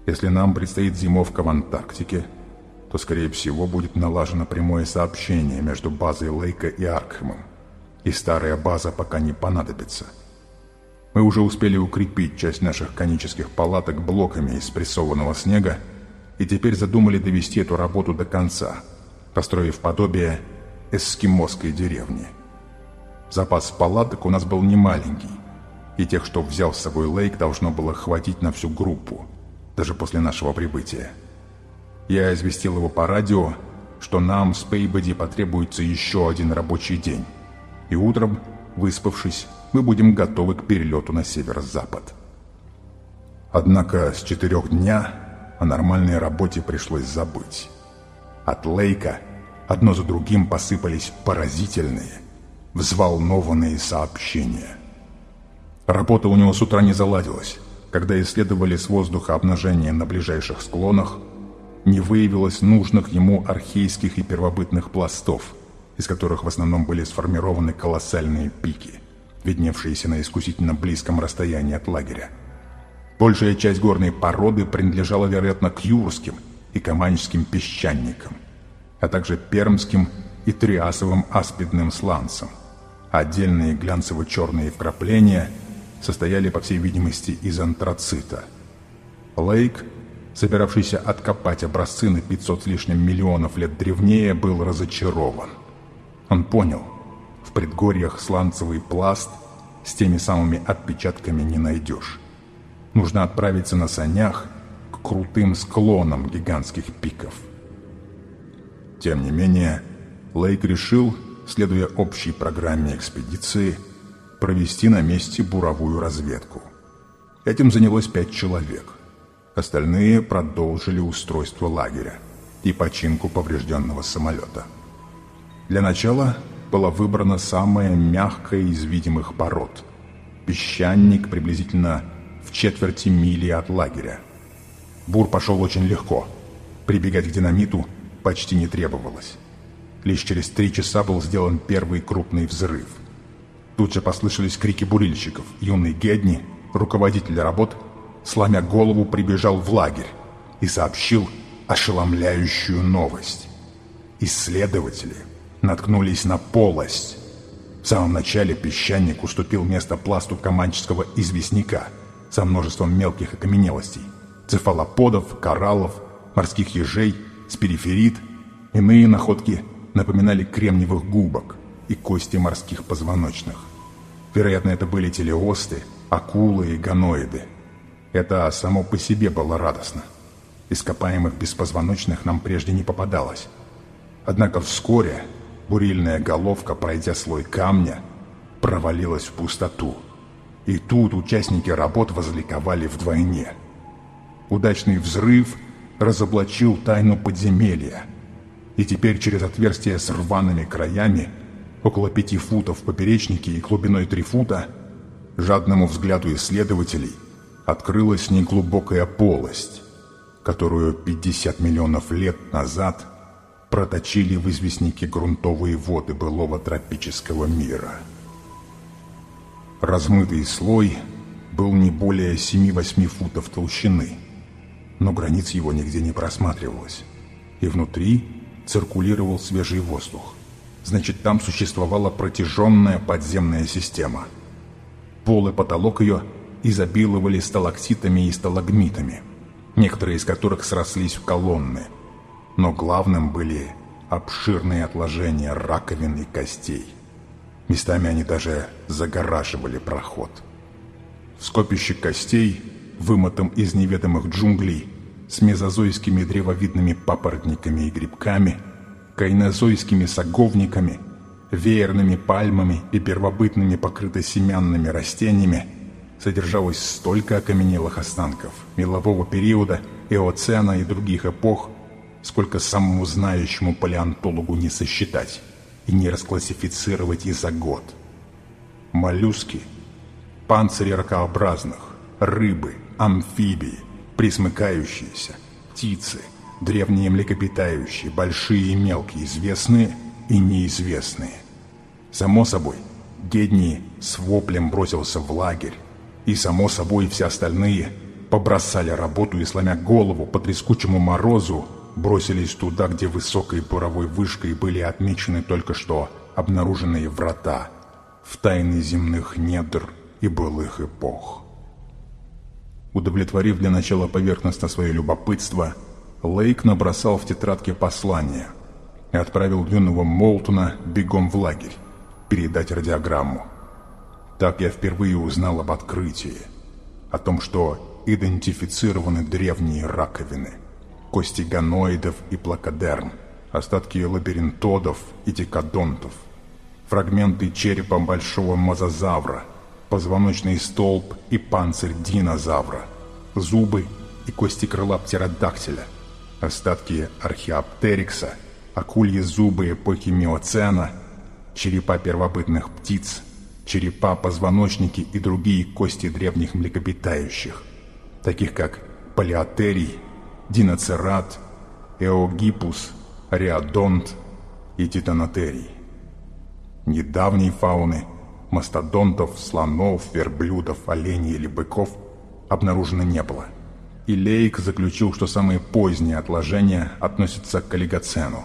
Если нам предстоит зимовка в Антарктике – то, скорее всего, будет налажено прямое сообщение между базой Лейка и Аркхемом, и старая база пока не понадобится. Мы уже успели укрепить часть наших конических палаток блоками из прессованного снега, и теперь задумали довести эту работу до конца, построив подобие эскимосской деревни. Запас палаток у нас был немаленький, и тех, что взял с собой Лейк, должно было хватить на всю группу, даже после нашего прибытия. Я известил его по радио, что нам с Пейбоди потребуется еще один рабочий день. И утром, выспавшись, мы будем готовы к перелету на северо-запад. Однако с четырех дня о нормальной работе пришлось забыть. От Лейка одно за другим посыпались поразительные, взволнованные сообщения. Работа у него с утра не заладилась. Когда исследовали с воздуха обнажение на ближайших склонах – не выявилось нужных ему архейских и первобытных пластов, из которых в основном были сформированы колоссальные пики, видневшиеся на искусительно близком расстоянии от лагеря. Большая часть горной породы принадлежала, вероятно, к юрским и каманческим песчаникам, а также пермским и триасовым аспидным сланцам. Отдельные глянцево-черные вкрапления состояли, по всей видимости, из антрацита. Лейк собиравшийся откопать образцы на 500 с лишним миллионов лет древнее, был разочарован. Он понял, в предгорьях сланцевый пласт с теми самыми отпечатками не найдешь. Нужно отправиться на санях к крутым склонам гигантских пиков. Тем не менее, Лейк решил, следуя общей программе экспедиции, провести на месте буровую разведку. Этим занялось пять человек. Остальные продолжили устройство лагеря и починку поврежденного самолета. Для начала была выбрана самая мягкая из видимых пород – песчаник приблизительно в четверти мили от лагеря. Бур пошел очень легко. Прибегать к динамиту почти не требовалось. Лишь через три часа был сделан первый крупный взрыв. Тут же послышались крики бурильщиков. Юный Гедни, руководитель работ, сломя голову, прибежал в лагерь и сообщил ошеломляющую новость. Исследователи наткнулись на полость. В самом начале песчаник уступил место пласту команческого известняка со множеством мелких окаменелостей, цефалоподов, кораллов, морских ежей, спириферит. Иные находки напоминали кремниевых губок и кости морских позвоночных. Вероятно, это были телеосты, акулы и ганоиды. Это само по себе было радостно. Ископаемых беспозвоночных нам прежде не попадалось. Однако вскоре бурильная головка, пройдя слой камня, провалилась в пустоту. И тут участники работ возликовали вдвойне. Удачный взрыв разоблачил тайну подземелья. И теперь через отверстие с рваными краями, около пяти футов в поперечнике и глубиной три фута, жадному взгляду исследователей открылась неглубокая полость, которую 50 миллионов лет назад проточили в известняке грунтовые воды былого тропического мира. Размытый слой был не более 7-8 футов толщины, но границ его нигде не просматривалось, и внутри циркулировал свежий воздух. Значит, там существовала протяженная подземная система. Пол и потолок ее изобиловали сталактитами и сталагмитами, некоторые из которых срослись в колонны. Но главным были обширные отложения раковин и костей. Местами они даже загораживали проход. В скопище костей, вымотом из неведомых джунглей, с мезозойскими древовидными папоротниками и грибками, кайнозойскими саговниками, веерными пальмами и первобытными покрытосемянными растениями содержалось столько окаменелых останков мелового периода, эоцена и других эпох, сколько самому знающему палеонтологу не сосчитать и не расклассифицировать и за год. Моллюски, панцири ракообразных, рыбы, амфибии, присмыкающиеся, птицы, древние млекопитающие, большие и мелкие, известные и неизвестные. Само собой, Гедни с воплем бросился в лагерь, и, само собой, все остальные побросали работу и, сломя голову по трескучему морозу, бросились туда, где высокой буровой вышкой были отмечены только что обнаруженные врата в тайны земных недр и былых эпох. Удовлетворив для начала поверхностно свое любопытство, Лейк набросал в тетрадке послание и отправил юного Молтона бегом в лагерь передать радиограмму. Так я впервые узнал об открытии, о том, что идентифицированы древние раковины, кости ганоидов и плакодерм, остатки лабиринтодов и декадонтов, фрагменты черепа большого мозазавра, позвоночный столб и панцирь динозавра, зубы и кости крыла птеродактиля, остатки археоптерикса, акульи зубы эпохи миоцена, черепа первобытных птиц – черепа, позвоночники и другие кости древних млекопитающих, таких как палеотерий, диноцерат, эогипус, реодонт и титанотерий. Недавней фауны мастодонтов, слонов, верблюдов, оленей или быков обнаружено не было. И Лейк заключил, что самые поздние отложения относятся к олигоцену,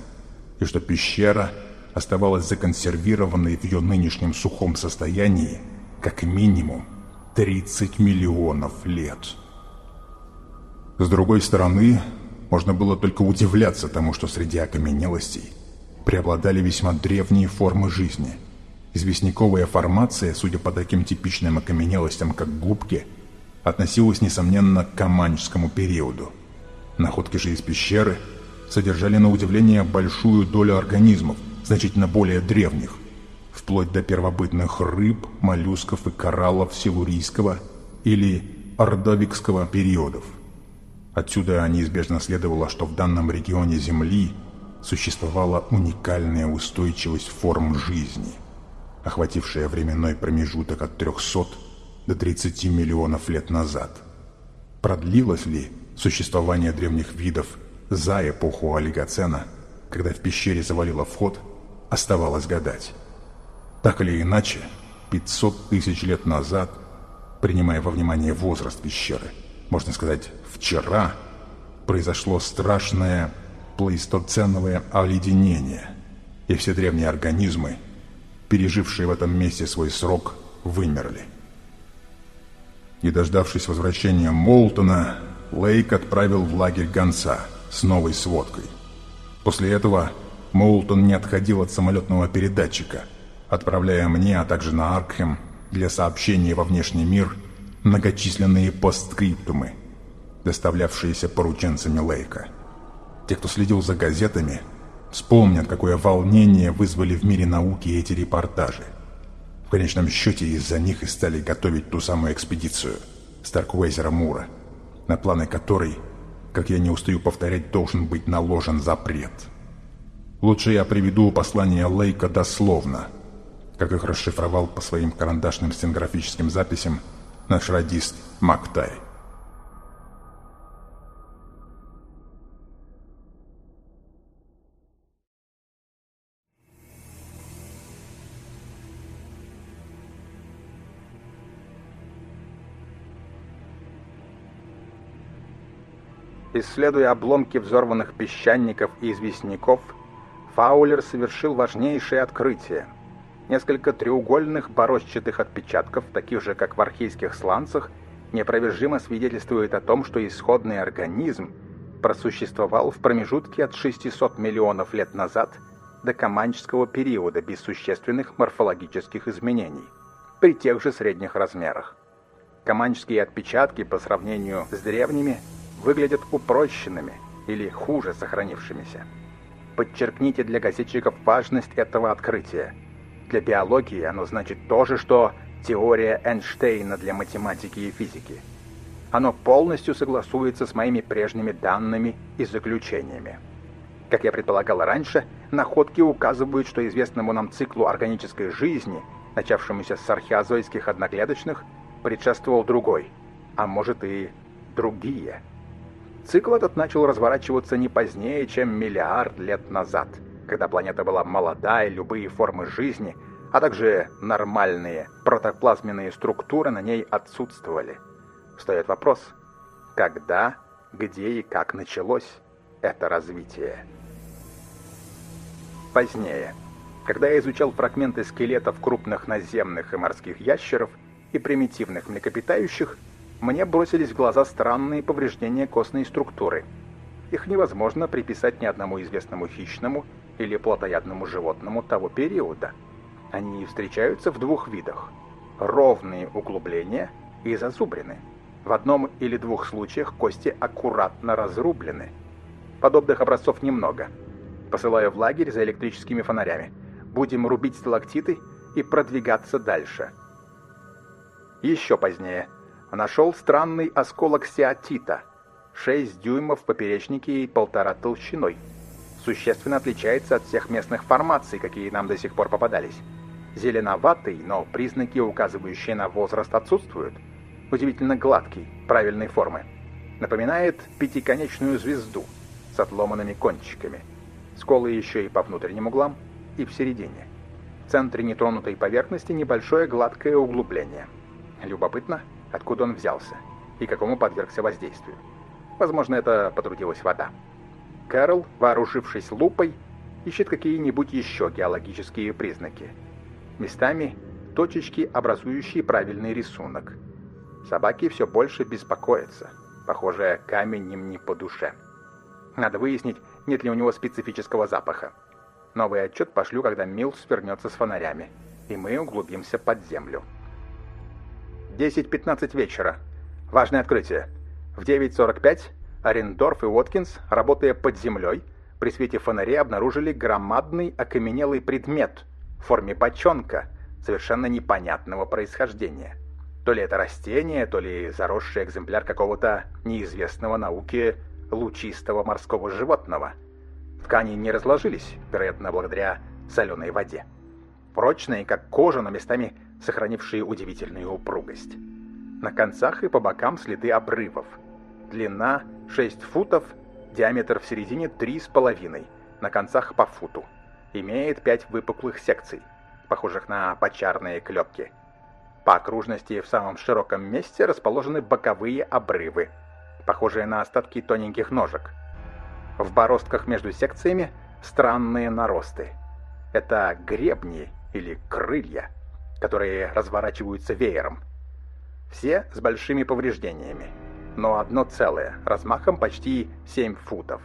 и что пещера – оставалась законсервированной в ее нынешнем сухом состоянии как минимум 30 миллионов лет. С другой стороны, можно было только удивляться тому, что среди окаменелостей преобладали весьма древние формы жизни. Известняковая формация, судя по таким типичным окаменелостям, как губки, относилась, несомненно, к Каманчскому периоду. Находки же из пещеры содержали на удивление большую долю организмов, значительно более древних, вплоть до первобытных рыб, моллюсков и кораллов силурийского или ордовикского периодов. Отсюда неизбежно следовало, что в данном регионе Земли существовала уникальная устойчивость форм жизни, охватившая временной промежуток от 300 до 30 миллионов лет назад. Продлилось ли существование древних видов за эпоху Олигоцена, когда в пещере завалило вход, оставалось гадать. Так или иначе, 500 тысяч лет назад, принимая во внимание возраст пещеры, можно сказать, вчера, произошло страшное плейстоценовое оледенение, и все древние организмы, пережившие в этом месте свой срок, вымерли. Не дождавшись возвращения Молтона, Лейк отправил в лагерь гонца с новой сводкой. После этого Молтон не отходил от самолетного передатчика – отправляя мне, а также на Аркхем для сообщения во внешний мир многочисленные постскриптумы, доставлявшиеся порученцами Лейка. Те, кто следил за газетами, вспомнят, какое волнение вызвали в мире науки эти репортажи. В конечном счете из-за них и стали готовить ту самую экспедицию Старквейзера Мура, на планы которой, как я не устаю повторять, должен быть наложен запрет. Лучше я приведу послание Лейка дословно – как их расшифровал по своим карандашным стенографическим записям наш радист Мактай. Исследуя обломки взорванных песчаников и известняков, Фаулер совершил важнейшее открытие – Несколько треугольных борозчатых отпечатков, таких же, как в архейских сланцах, неопровержимо свидетельствуют о том, что исходный организм просуществовал в промежутке от 600 миллионов лет назад до Каманчского периода без существенных морфологических изменений, при тех же средних размерах. Каманчские отпечатки по сравнению с древними выглядят упрощенными или хуже сохранившимися. Подчеркните для газетчиков важность этого открытия – для биологии оно значит то же, что теория Эйнштейна для математики и физики. Оно полностью согласуется с моими прежними данными и заключениями. Как я предполагал раньше, находки указывают, что известному нам циклу органической жизни, начавшемуся с археозойских одноклеточных, предшествовал другой, а может и другие. Цикл этот начал разворачиваться не позднее, чем миллиард лет назад – когда планета была молода и любые формы жизни, а также нормальные протоплазменные структуры на ней отсутствовали. Встает вопрос, когда, где и как началось это развитие. Позднее, когда я изучал фрагменты скелетов крупных наземных и морских ящеров и примитивных млекопитающих, мне бросились в глаза странные повреждения костной структуры. Их невозможно приписать ни одному известному хищному или плотоядному животному того периода. Они встречаются в двух видах – ровные углубления и зазубрины. В одном или двух случаях кости аккуратно разрублены. Подобных образцов немного. Посылаю в лагерь за электрическими фонарями. Будем рубить сталактиты и продвигаться дальше. Еще позднее нашел странный осколок сиатита – 6 дюймов в поперечнике и полтора толщиной – существенно отличается от всех местных формаций, какие нам до сих пор попадались. Зеленоватый, но признаки, указывающие на возраст, отсутствуют. Удивительно гладкий, правильной формы. Напоминает пятиконечную звезду с отломанными кончиками. Сколы еще и по внутренним углам, и в середине. В центре нетронутой поверхности небольшое гладкое углубление. Любопытно, откуда он взялся и какому подвергся воздействию. Возможно, это потрудилась вода. Кэрол, вооружившись лупой, ищет какие-нибудь еще геологические признаки. Местами точечки, образующие правильный рисунок. Собаки все больше беспокоятся. Похоже, камень им не по душе. Надо выяснить, нет ли у него специфического запаха. Новый отчет пошлю, когда Милс вернется с фонарями, и мы углубимся под землю. 10.15 вечера. Важное открытие. В 9.45 Арендорф и Уоткинс, работая под землей, при свете фонарей обнаружили громадный окаменелый предмет, в форме бочонка совершенно непонятного происхождения. То ли это растение, то ли заросший экземпляр какого-то неизвестного науке лучистого морского животного. Ткани не разложились, вероятно, благодаря соленой воде. Прочные, как кожа, но местами сохранившие удивительную упругость. На концах и по бокам следы обрывов. Длина 6 футов, диаметр в середине 3,5, на концах по футу. Имеет 5 выпуклых секций, похожих на бочарные клепки. По окружности в самом широком месте расположены боковые обрывы, похожие на остатки тоненьких ножек. В бороздках между секциями странные наросты. Это гребни или крылья, которые разворачиваются веером. Все с большими повреждениями, но одно целое, размахом почти 7 футов.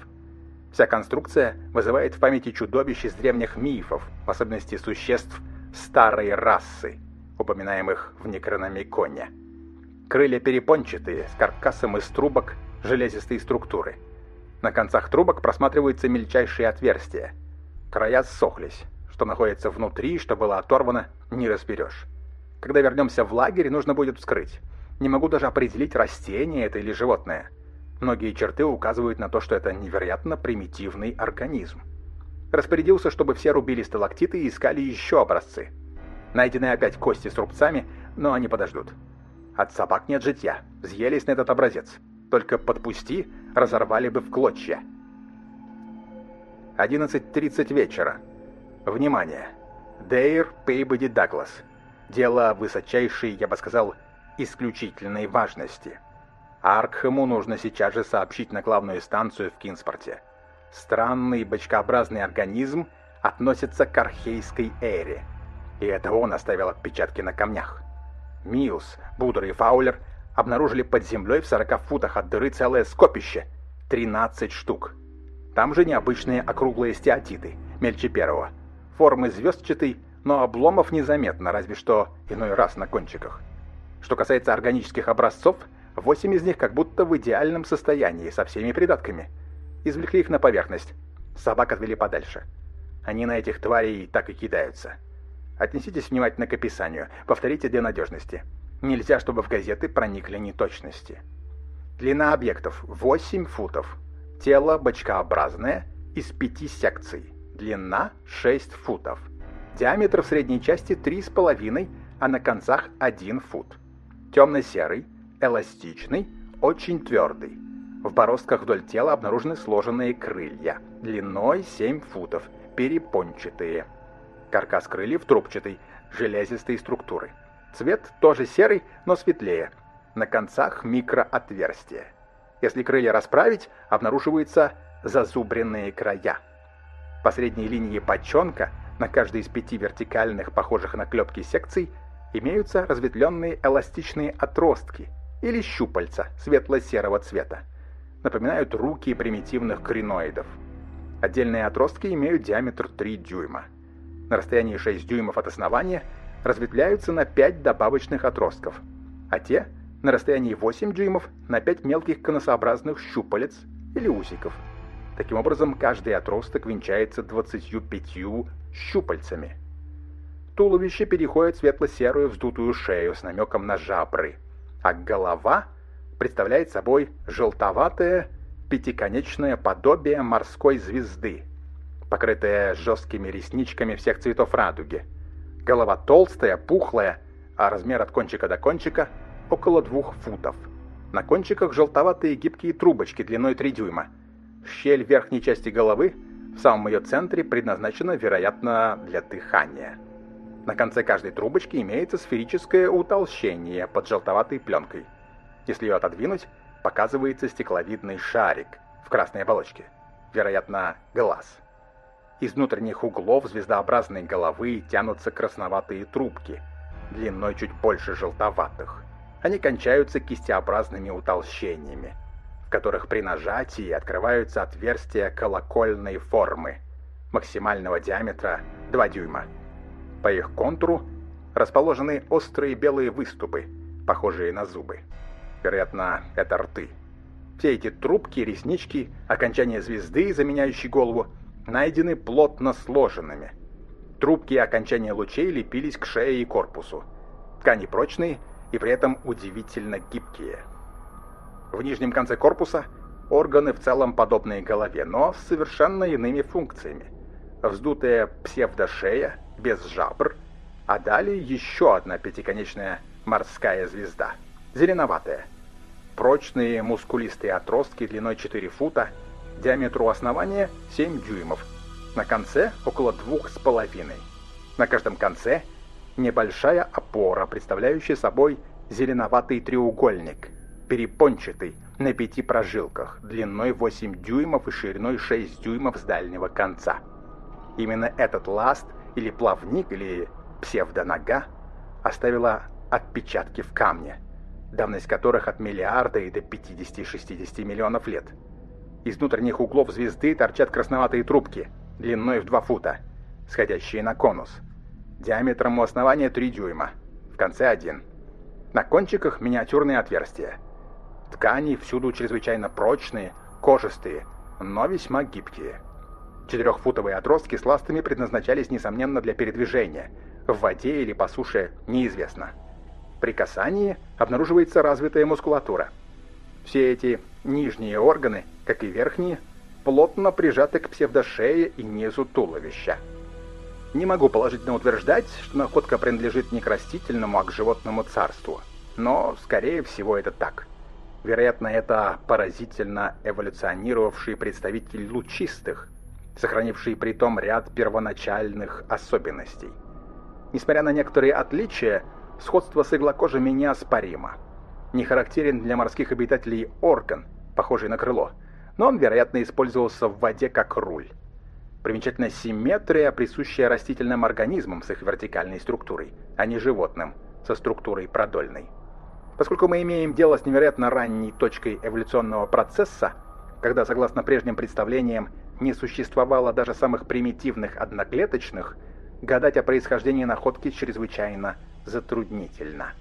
Вся конструкция вызывает в памяти чудовищ из древних мифов, в особенности существ старой расы, упоминаемых в Некрономиконе. Крылья перепончатые, с каркасом из трубок железистой структуры. На концах трубок просматриваются мельчайшие отверстия. Края ссохлись. Что находится внутри, что было оторвано, не разберешь. Когда вернемся в лагерь, нужно будет вскрыть. Не могу даже определить, растение это или животное. Многие черты указывают на то, что это невероятно примитивный организм. Распорядился, чтобы все рубили сталактиты и искали еще образцы. Найдены опять кости с рубцами, но они подождут. От собак нет житья. Взъелись на этот образец. Только подпусти, разорвали бы в клочья. 11.30 вечера. Внимание! Дейр Пейбоди Даглас. Дело высочайшей, я бы сказал, исключительной важности. Аркхэму нужно сейчас же сообщить на главную станцию в Кинспорте. Странный бочкообразный организм относится к архейской эре. И это он оставил отпечатки на камнях. Милс, Будер и Фаулер обнаружили под землей в 40 футах от дыры целое скопище. 13 штук. Там же необычные округлые стеатиты, мельче первого. Формы звездчатой, но обломов незаметно, разве что иной раз на кончиках. Что касается органических образцов, восемь из них как будто в идеальном состоянии, со всеми придатками. Извлекли их на поверхность. Собак отвели подальше. Они на этих тварей так и кидаются. Отнеситесь внимательно к описанию. Повторите для надежности. Нельзя, чтобы в газеты проникли неточности. Длина объектов 8 футов. Тело бочкообразное из пяти секций. Длина 6 футов. Диаметр в средней части 3,5, а на концах 1 фут. Темно-серый, эластичный, очень твердый. В бороздках вдоль тела обнаружены сложенные крылья, длиной 7 футов, перепончатые. Каркас крыльев трубчатый, железистой структуры. Цвет тоже серый, но светлее. На концах микроотверстия. Если крылья расправить, обнаруживаются зазубренные края. По средней линии подчонка на каждой из пяти вертикальных, похожих на клепки секций, имеются разветвленные эластичные отростки или щупальца светло-серого цвета. Напоминают руки примитивных криноидов. Отдельные отростки имеют диаметр 3 дюйма. На расстоянии 6 дюймов от основания разветвляются на 5 добавочных отростков, а те на расстоянии 8 дюймов на 5 мелких конусообразных щупалец или усиков – Таким образом, каждый отросток венчается 25 щупальцами. Туловище переходит в светло-серую вздутую шею с намеком на жабры, а голова представляет собой желтоватое пятиконечное подобие морской звезды, покрытое жесткими ресничками всех цветов радуги. Голова толстая, пухлая, а размер от кончика до кончика около двух футов. На кончиках желтоватые гибкие трубочки длиной 3 дюйма – Щель верхней части головы в самом ее центре предназначена, вероятно, для дыхания. На конце каждой трубочки имеется сферическое утолщение под желтоватой пленкой. Если ее отодвинуть, показывается стекловидный шарик в красной оболочке, вероятно, глаз. Из внутренних углов звездообразной головы тянутся красноватые трубки, длиной чуть больше желтоватых. Они кончаются кистеобразными утолщениями которых при нажатии открываются отверстия колокольной формы, максимального диаметра 2 дюйма. По их контуру расположены острые белые выступы, похожие на зубы. Вероятно, это рты. Все эти трубки, реснички, окончания звезды, заменяющие голову, найдены плотно сложенными. Трубки и окончания лучей лепились к шее и корпусу. Ткани прочные и при этом удивительно гибкие. В нижнем конце корпуса органы в целом подобные голове, но с совершенно иными функциями. Вздутая псевдошея, без жабр, а далее еще одна пятиконечная морская звезда, зеленоватая. Прочные мускулистые отростки длиной 4 фута, диаметру основания 7 дюймов, на конце около двух с половиной. На каждом конце небольшая опора, представляющая собой зеленоватый треугольник, перепончатый, на пяти прожилках, длиной 8 дюймов и шириной 6 дюймов с дальнего конца. Именно этот ласт, или плавник, или псевдонога, оставила отпечатки в камне, давность которых от миллиарда и до 50-60 миллионов лет. Из внутренних углов звезды торчат красноватые трубки – длиной в 2 фута, сходящие на конус. Диаметром у основания 3 дюйма, в конце 1. На кончиках миниатюрные отверстия. Ткани всюду чрезвычайно прочные, кожистые, но весьма гибкие. Четырехфутовые отростки с ластами предназначались, несомненно, для передвижения. В воде или по суше неизвестно. При касании обнаруживается развитая мускулатура. Все эти нижние органы, как и верхние, плотно прижаты к псевдошее и низу туловища. Не могу положительно утверждать, что находка принадлежит не к растительному, а к животному царству. Но, скорее всего, это так. Вероятно, это поразительно эволюционировавший представитель лучистых, сохранивший при том ряд первоначальных особенностей. Несмотря на некоторые отличия, сходство с иглокожими неоспоримо. Не характерен для морских обитателей орган, похожий на крыло – но он, вероятно, использовался в воде как руль. Примечательна симметрия, присущая растительным организмам с их вертикальной структурой, а не животным со структурой продольной. Поскольку мы имеем дело с невероятно ранней точкой эволюционного процесса, когда, согласно прежним представлениям, не существовало даже самых примитивных одноклеточных, гадать о происхождении находки чрезвычайно затруднительно.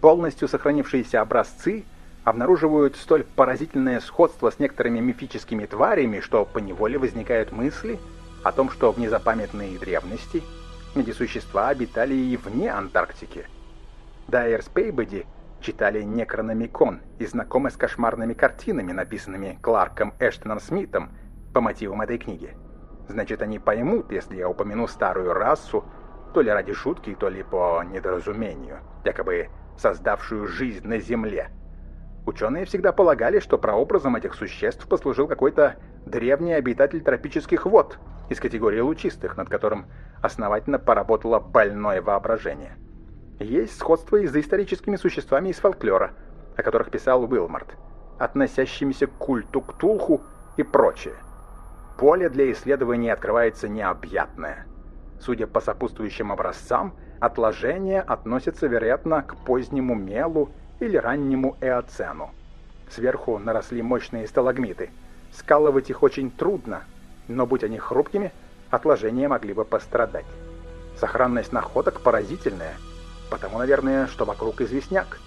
Полностью сохранившиеся образцы – обнаруживают столь поразительное сходство с некоторыми мифическими тварями, что поневоле возникают мысли о том, что в незапамятные древности эти существа обитали и вне Антарктики. Дайер Спейбоди читали Некрономикон и знакомы с кошмарными картинами, написанными Кларком Эштоном Смитом по мотивам этой книги. Значит, они поймут, если я упомяну старую расу, то ли ради шутки, то ли по недоразумению, якобы создавшую жизнь на Земле – Ученые всегда полагали, что прообразом этих существ послужил какой-то древний обитатель тропических вод из категории лучистых, над которым основательно поработало больное воображение. Есть сходство и с доисторическими существами из фольклора, о которых писал Уилмарт, относящимися к культу Ктулху и прочее. Поле для исследований открывается необъятное. Судя по сопутствующим образцам, отложения относятся, вероятно, к позднему мелу или раннему эоцену. Сверху наросли мощные сталагмиты. Скалывать их очень трудно, но будь они хрупкими, отложения могли бы пострадать. Сохранность находок поразительная, потому, наверное, что вокруг известняк.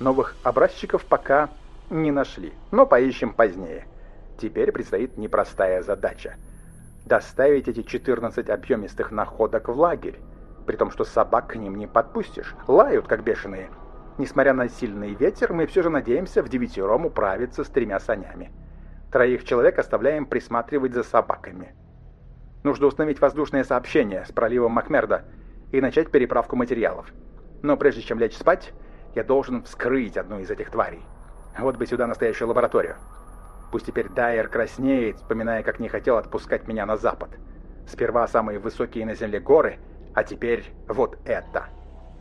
Новых образчиков пока не нашли, но поищем позднее. Теперь предстоит непростая задача. Доставить эти 14 объемистых находок в лагерь, при том, что собак к ним не подпустишь, лают как бешеные – Несмотря на сильный ветер, мы все же надеемся в девятером управиться с тремя санями. Троих человек оставляем присматривать за собаками. Нужно установить воздушное сообщение с проливом Макмерда и начать переправку материалов. Но прежде чем лечь спать, я должен вскрыть одну из этих тварей. Вот бы сюда настоящую лабораторию. Пусть теперь Дайер краснеет, вспоминая, как не хотел отпускать меня на запад. Сперва самые высокие на Земле горы, а теперь вот это.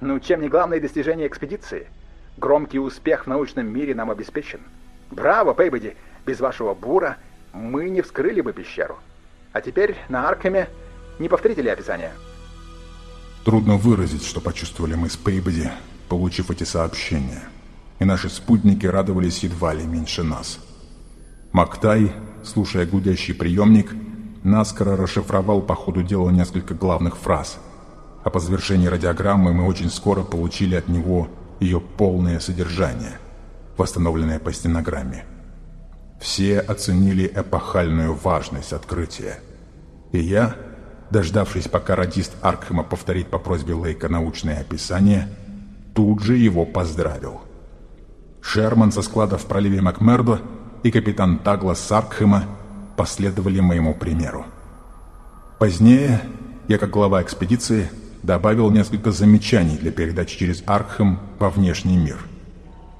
Ну, чем не главное достижение экспедиции? Громкий успех в научном мире нам обеспечен. Браво, Пейбоди! Без вашего бура мы не вскрыли бы пещеру. А теперь на Аркаме не повторите ли описание? Трудно выразить, что почувствовали мы с Пейбоди, получив эти сообщения. И наши спутники радовались едва ли меньше нас. Мактай, слушая гудящий приемник, наскоро расшифровал по ходу дела несколько главных фраз – а по завершении радиограммы мы очень скоро получили от него ее полное содержание, восстановленное по стенограмме. Все оценили эпохальную важность открытия. И я, дождавшись, пока радист Аркхема повторит по просьбе Лейка научное описание, тут же его поздравил. Шерман со склада в проливе Макмердо и капитан Таглас Аркхема последовали моему примеру. Позднее я, как глава экспедиции, добавил несколько замечаний для передачи через Аркхем во внешний мир.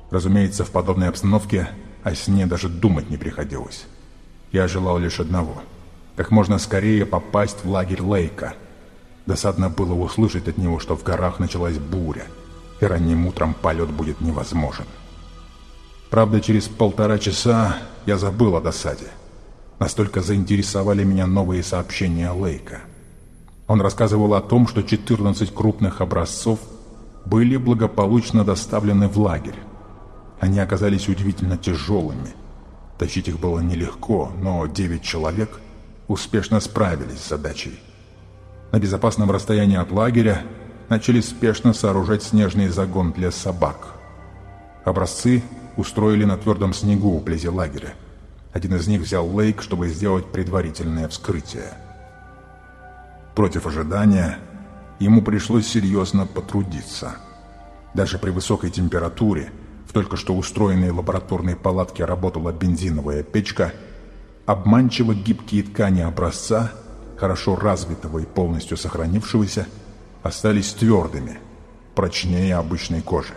Разумеется, в подобной обстановке о сне даже думать не приходилось. Я желал лишь одного – как можно скорее попасть в лагерь Лейка. Досадно было услышать от него, что в горах началась буря, и ранним утром полет будет невозможен. Правда, через полтора часа я забыл о досаде. Настолько заинтересовали меня новые сообщения Лейка. Он рассказывал о том, что 14 крупных образцов были благополучно доставлены в лагерь. Они оказались удивительно тяжелыми – Тащить их было нелегко, но девять человек успешно справились с задачей. На безопасном расстоянии от лагеря начали спешно сооружать снежный загон для собак. Образцы устроили на твердом снегу вблизи лагеря. Один из них взял Лейк, чтобы сделать предварительное вскрытие. Против ожидания ему пришлось серьезно потрудиться. Даже при высокой температуре – только что устроенной лабораторной палатке работала бензиновая печка, обманчиво гибкие ткани образца, хорошо развитого и полностью сохранившегося, остались твердыми, прочнее обычной кожи.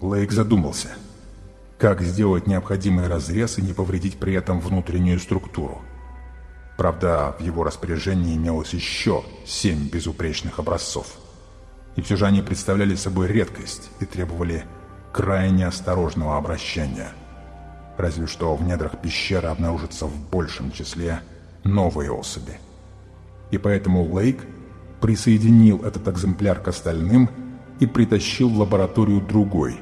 Лейк задумался, как сделать необходимый разрез и не повредить при этом внутреннюю структуру. Правда, в его распоряжении имелось еще семь безупречных образцов. И все же они представляли собой редкость и требовали крайне осторожного обращения. Разве что в недрах пещеры обнаружатся в большем числе новые особи. И поэтому Лейк присоединил этот экземпляр к остальным и притащил в лабораторию другой,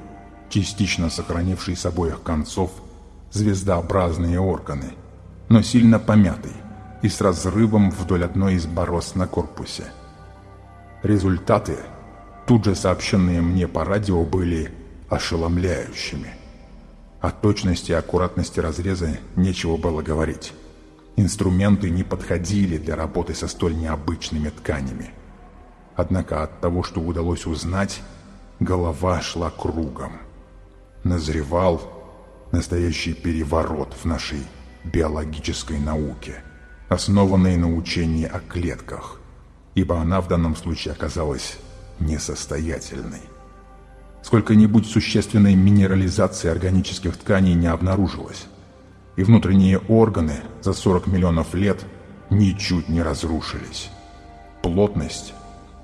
частично сохранивший с обоих концов звездообразные органы, но сильно помятый и с разрывом вдоль одной из борозд на корпусе. Результаты, тут же сообщенные мне по радио, были ошеломляющими. О точности и аккуратности разреза нечего было говорить. Инструменты не подходили для работы со столь необычными тканями. Однако от того, что удалось узнать, голова шла кругом. Назревал настоящий переворот в нашей биологической науке, основанной на учении о клетках, ибо она в данном случае оказалась несостоятельной. Сколько-нибудь существенной минерализации органических тканей не обнаружилось. И внутренние органы за 40 миллионов лет ничуть не разрушились. Плотность,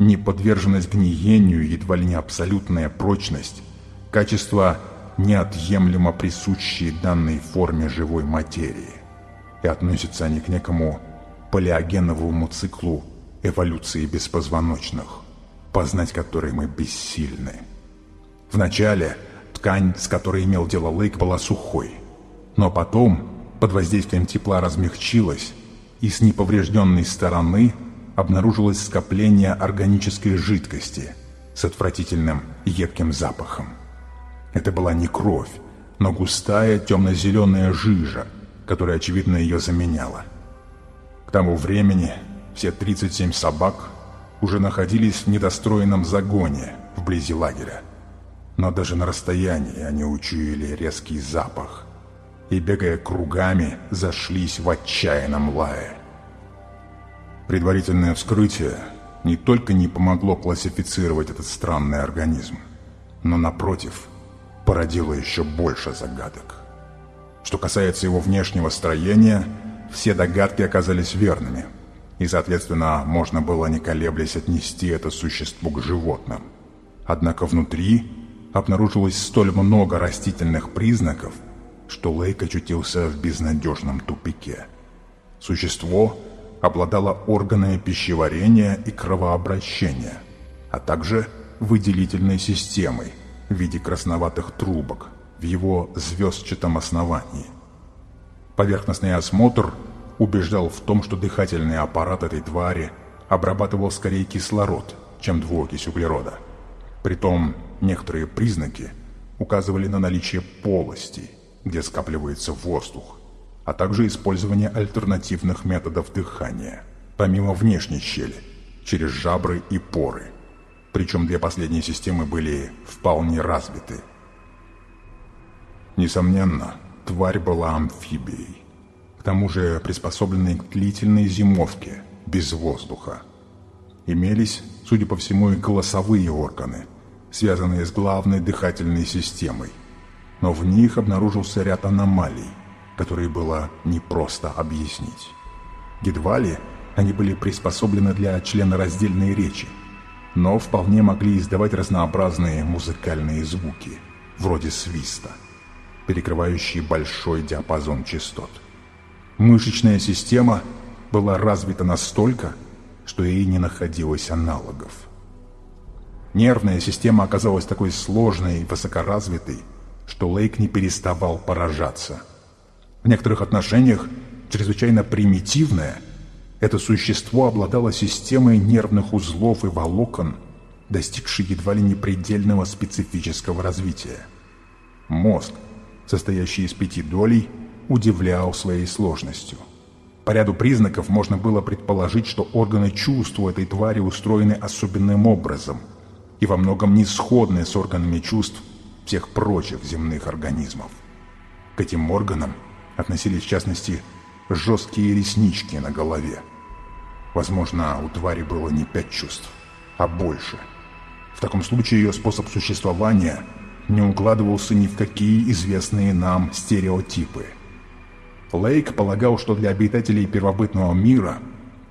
неподверженность гниению, едва ли не абсолютная прочность, качества, неотъемлемо присущие данной форме живой материи. И относятся они к некому палеогеновому циклу эволюции беспозвоночных, познать который мы бессильны. Вначале ткань, с которой имел дело Лейк, была сухой, но потом под воздействием тепла размягчилась, и с неповрежденной стороны обнаружилось скопление органической жидкости с отвратительным едким запахом. Это была не кровь, но густая темно-зеленая жижа, которая, очевидно, ее заменяла. К тому времени все 37 собак уже находились в недостроенном загоне вблизи лагеря но даже на расстоянии они учуяли резкий запах и, бегая кругами, зашлись в отчаянном лае. Предварительное вскрытие не только не помогло классифицировать этот странный организм, но, напротив, породило еще больше загадок. Что касается его внешнего строения, все догадки оказались верными, и, соответственно, можно было не колеблясь отнести это существо к животным. Однако внутри обнаружилось столь много растительных признаков, что Лейк очутился в безнадежном тупике. Существо обладало органами пищеварения и кровообращения, а также выделительной системой в виде красноватых трубок в его звездчатом основании. Поверхностный осмотр убеждал в том, что дыхательный аппарат этой твари обрабатывал скорее кислород, чем двуокись углерода. Притом некоторые признаки указывали на наличие полости, где скапливается воздух, а также использование альтернативных методов дыхания. помимо внешней щели, через жабры и поры. Причем две последние системы были вполне развиты. Несомненно, тварь была амфибией. К тому же приспособленной к длительной зимовке, без воздуха. Имелись, судя по всему, и голосовые органы, связанные с главной дыхательной системой. Но в них обнаружился ряд аномалий, которые было непросто объяснить. Едва ли они были приспособлены для членораздельной речи, но вполне могли издавать разнообразные музыкальные звуки, вроде свиста, перекрывающие большой диапазон частот. Мышечная система была развита настолько, что ей не находилось аналогов. Нервная система оказалась такой сложной и высокоразвитой, что Лейк не переставал поражаться. В некоторых отношениях чрезвычайно примитивная, это существо обладало системой нервных узлов и волокон, достигшей едва ли не предельного специфического развития. Мозг, состоящий из пяти долей, удивлял своей сложностью. По ряду признаков можно было предположить, что органы чувств у этой твари устроены особенным образом и во многом не сходны с органами чувств всех прочих земных организмов. К этим органам относились в частности жесткие реснички на голове. Возможно, у твари было не пять чувств, а больше. В таком случае ее способ существования не укладывался ни в какие известные нам стереотипы – Лейк полагал, что для обитателей первобытного мира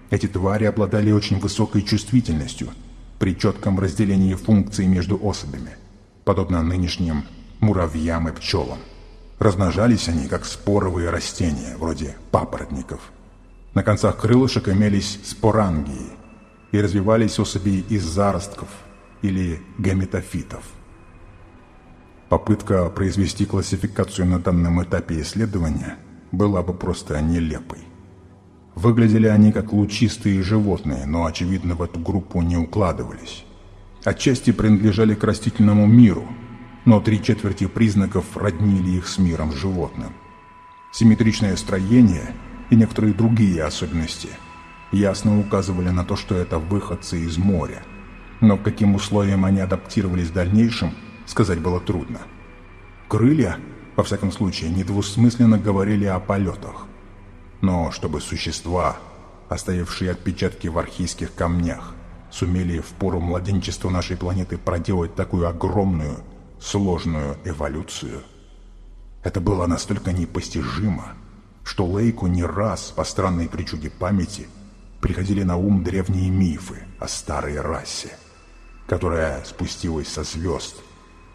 эти твари обладали очень высокой чувствительностью при четком разделении функций между особями, подобно нынешним муравьям и пчелам. Размножались они, как споровые растения, вроде папоротников. На концах крылышек имелись спорангии и развивались особи из заростков или гаметофитов. Попытка произвести классификацию на данном этапе исследования – была бы просто нелепой. Выглядели они как лучистые животные, но, очевидно, в эту группу не укладывались. Отчасти принадлежали к растительному миру, но три четверти признаков роднили их с миром животным. Симметричное строение и некоторые другие особенности ясно указывали на то, что это выходцы из моря. Но к каким условиям они адаптировались в дальнейшем, сказать было трудно. Крылья во всяком случае, недвусмысленно говорили о полетах. Но чтобы существа, оставившие отпечатки в архийских камнях, сумели в пору младенчества нашей планеты проделать такую огромную, сложную эволюцию, это было настолько непостижимо, что Лейку не раз по странной причуде памяти приходили на ум древние мифы о старой расе, которая спустилась со звезд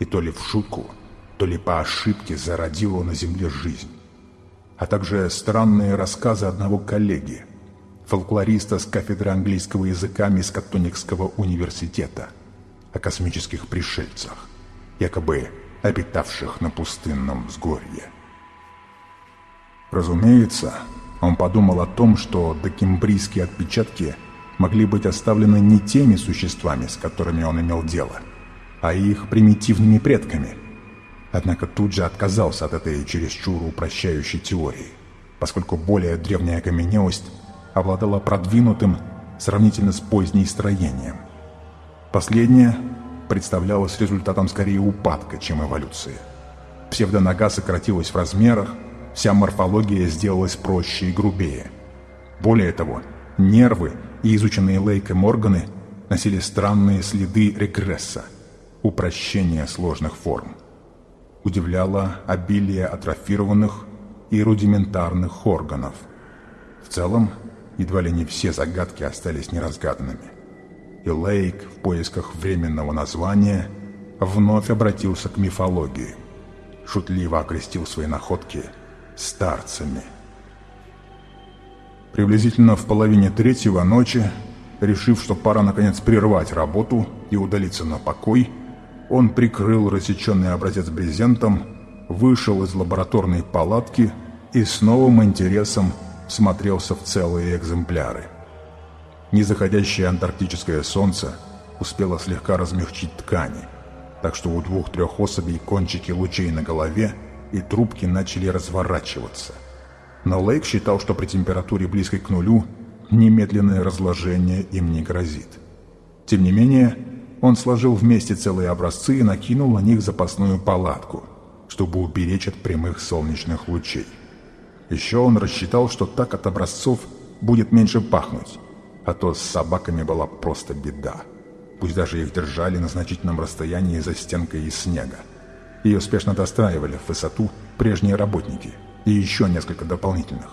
и то ли в шутку, то ли по ошибке зародила на Земле жизнь, а также странные рассказы одного коллеги, фолклориста с кафедры английского языка Мискатоникского университета, о космических пришельцах, якобы обитавших на пустынном взгорье. Разумеется, он подумал о том, что докембрийские отпечатки могли быть оставлены не теми существами, с которыми он имел дело, а их примитивными предками – Однако тут же отказался от этой чересчур упрощающей теории, поскольку более древняя окаменелость обладала продвинутым сравнительно с поздней строением. Последнее представлялось результатом скорее упадка, чем эволюции. Псевдонога сократилась в размерах, вся морфология сделалась проще и грубее. Более того, нервы и изученные Лейком органы носили странные следы регресса, упрощения сложных форм удивляло обилие атрофированных и рудиментарных органов. В целом, едва ли не все загадки остались неразгаданными. И Лейк в поисках временного названия вновь обратился к мифологии. Шутливо окрестил свои находки старцами. Приблизительно в половине третьего ночи, решив, что пора наконец прервать работу и удалиться на покой, он прикрыл рассеченный образец брезентом, вышел из лабораторной палатки и с новым интересом смотрелся в целые экземпляры. Незаходящее антарктическое солнце успело слегка размягчить ткани, так что у двух-трех особей кончики лучей на голове и трубки начали разворачиваться. Но Лейк считал, что при температуре близкой к нулю немедленное разложение им не грозит. Тем не менее, он сложил вместе целые образцы и накинул на них запасную палатку, чтобы уберечь от прямых солнечных лучей. Еще он рассчитал, что так от образцов будет меньше пахнуть, а то с собаками была просто беда. Пусть даже их держали на значительном расстоянии за стенкой из снега. Ее спешно достраивали в высоту прежние работники и еще несколько дополнительных.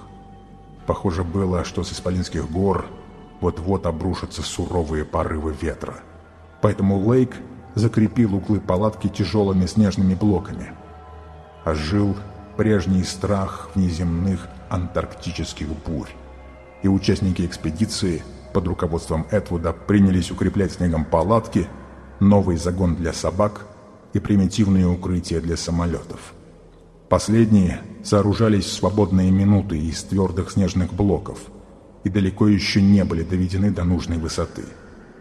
Похоже было, что с Исполинских гор вот-вот обрушатся суровые порывы ветра. Поэтому Лейк закрепил углы палатки тяжелыми снежными блоками. Ожил прежний страх внеземных антарктических бурь. И участники экспедиции под руководством Этвуда принялись укреплять снегом палатки, новый загон для собак и примитивные укрытия для самолетов. Последние сооружались в свободные минуты из твердых снежных блоков и далеко еще не были доведены до нужной высоты.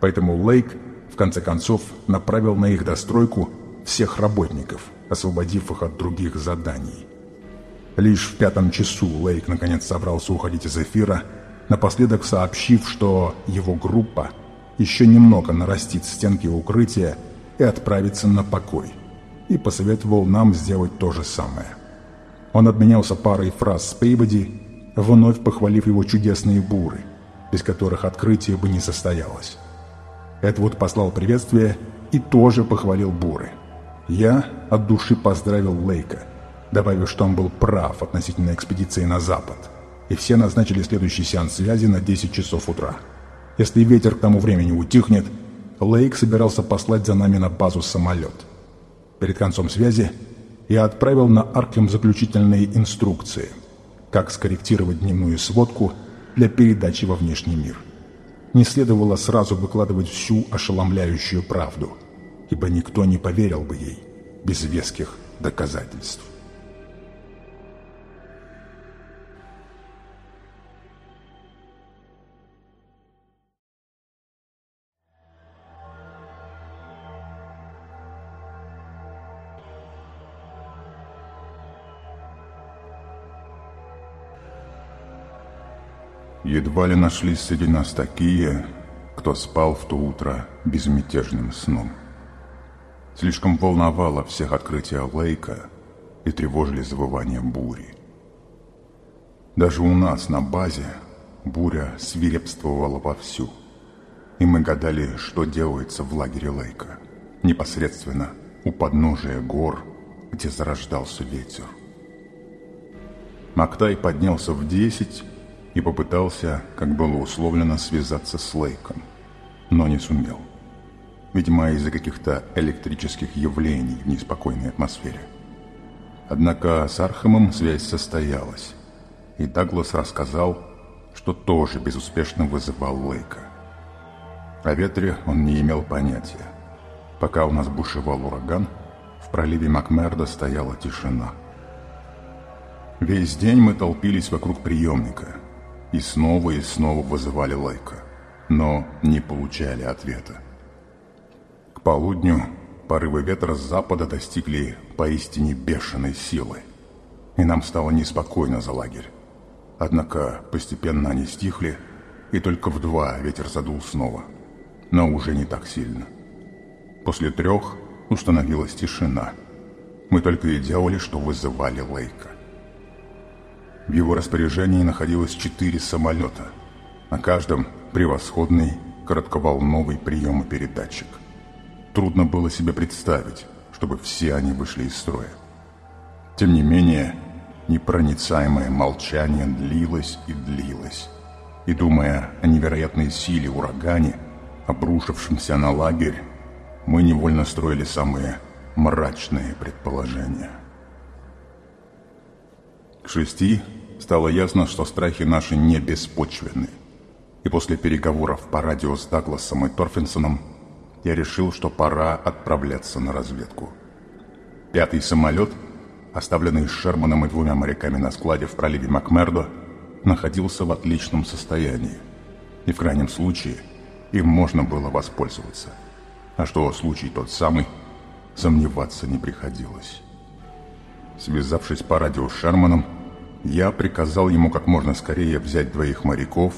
Поэтому Лейк, в конце концов, направил на их достройку всех работников, освободив их от других заданий. Лишь в пятом часу Лейк наконец собрался уходить из эфира, напоследок сообщив, что его группа еще немного нарастит стенки укрытия и отправится на покой, и посоветовал нам сделать то же самое. Он обменялся парой фраз с Пейбоди, вновь похвалив его чудесные буры, без которых открытие бы не состоялось. Эдвуд послал приветствие и тоже похвалил буры. Я от души поздравил Лейка, добавив, что он был прав относительно экспедиции на запад, и все назначили следующий сеанс связи на 10 часов утра. Если ветер к тому времени утихнет, Лейк собирался послать за нами на базу самолет. Перед концом связи я отправил на Арклем заключительные инструкции, как скорректировать дневную сводку для передачи во внешний мир. Не следовало сразу выкладывать всю ошеломляющую правду, ибо никто не поверил бы ей без веских доказательств. Едва ли нашлись среди нас такие, кто спал в то утро безмятежным сном. Слишком волновало всех открытие Лейка и тревожили завывания бури. Даже у нас на базе буря свирепствовала вовсю, и мы гадали, что делается в лагере Лейка, непосредственно у подножия гор, где зарождался ветер. Мактай поднялся в десять и попытался, как было условлено, связаться с Лейком, но не сумел. Видимо, из-за каких-то электрических явлений в неспокойной атмосфере. Однако с Архамом связь состоялась, и Даглас рассказал, что тоже безуспешно вызывал Лейка. О ветре он не имел понятия. Пока у нас бушевал ураган, в проливе Макмерда стояла тишина. Весь день мы толпились вокруг приемника, и снова и снова вызывали Лайка, но не получали ответа. К полудню порывы ветра с запада достигли поистине бешеной силы, и нам стало неспокойно за лагерь. Однако постепенно они стихли, и только в два ветер задул снова, но уже не так сильно. После трех установилась тишина. Мы только и делали, что вызывали Лейка. В его распоряжении находилось четыре самолета, на каждом превосходный коротковолновый приемопередатчик. Трудно было себе представить, чтобы все они вышли из строя. Тем не менее, непроницаемое молчание длилось и длилось. И думая о невероятной силе урагане, обрушившемся на лагерь, мы невольно строили самые мрачные предположения. К шести стало ясно, что страхи наши не беспочвенны. И после переговоров по радио с Дагласом и Торфинсоном я решил, что пора отправляться на разведку. Пятый самолет, оставленный Шерманом и двумя моряками на складе в проливе Макмердо, находился в отличном состоянии. И в крайнем случае им можно было воспользоваться. А что случай тот самый, сомневаться не приходилось. Связавшись по радио с Шерманом, я приказал ему как можно скорее взять двоих моряков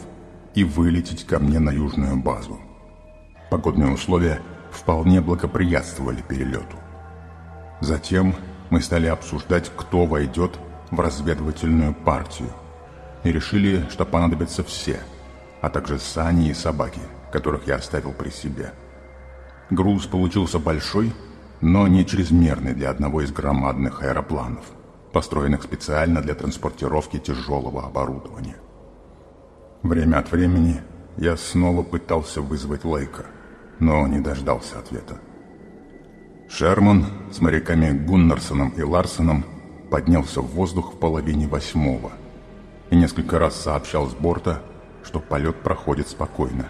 и вылететь ко мне на южную базу. Погодные условия вполне благоприятствовали перелету. Затем мы стали обсуждать, кто войдет в разведывательную партию, и решили, что понадобятся все, а также сани и собаки, которых я оставил при себе. Груз получился большой, но не чрезмерный для одного из громадных аэропланов, построенных специально для транспортировки тяжелого оборудования. Время от времени я снова пытался вызвать Лейка, но не дождался ответа. Шерман с моряками Гуннарсоном и Ларсоном поднялся в воздух в половине восьмого и несколько раз сообщал с борта, что полет проходит спокойно.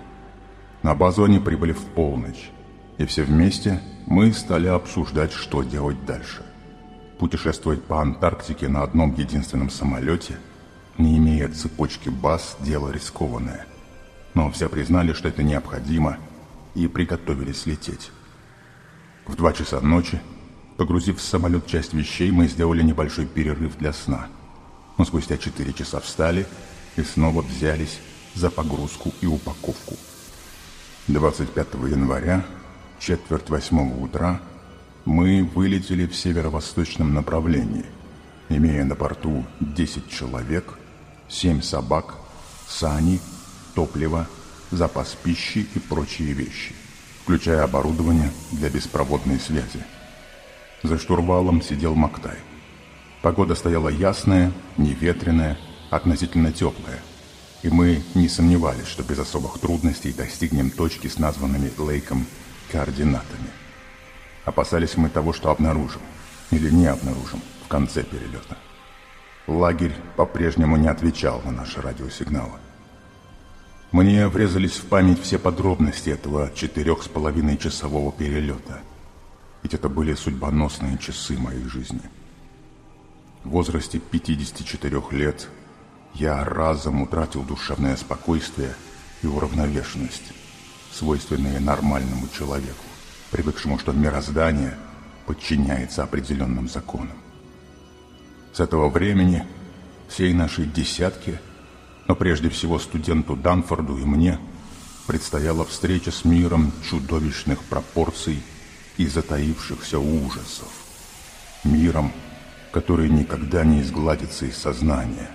На базу они прибыли в полночь, и все вместе мы стали обсуждать, что делать дальше. Путешествовать по Антарктике на одном единственном самолете, не имея цепочки баз, дело рискованное. Но все признали, что это необходимо, и приготовились лететь. В два часа ночи, погрузив в самолет часть вещей, мы сделали небольшой перерыв для сна. Но спустя четыре часа встали и снова взялись за погрузку и упаковку. 25 января, четверть восьмого утра, мы вылетели в северо-восточном направлении, имея на борту 10 человек, 7 собак, сани, топливо, запас пищи и прочие вещи включая оборудование для беспроводной связи. За штурвалом сидел Мактай. Погода стояла ясная, неветреная, относительно теплая, и мы не сомневались, что без особых трудностей достигнем точки с названными Лейком координатами. Опасались мы того, что обнаружим, или не обнаружим, в конце перелета. Лагерь по-прежнему не отвечал на наши радиосигналы. Мне врезались в память все подробности этого четырех с половиной часового перелета. Ведь это были судьбоносные часы моей жизни. В возрасте 54 лет я разом утратил душевное спокойствие и уравновешенность, свойственные нормальному человеку, привыкшему, что мироздание подчиняется определенным законам. С этого времени всей нашей десятки – но прежде всего студенту Данфорду и мне предстояла встреча с миром чудовищных пропорций и затаившихся ужасов. Миром, который никогда не изгладится из сознания,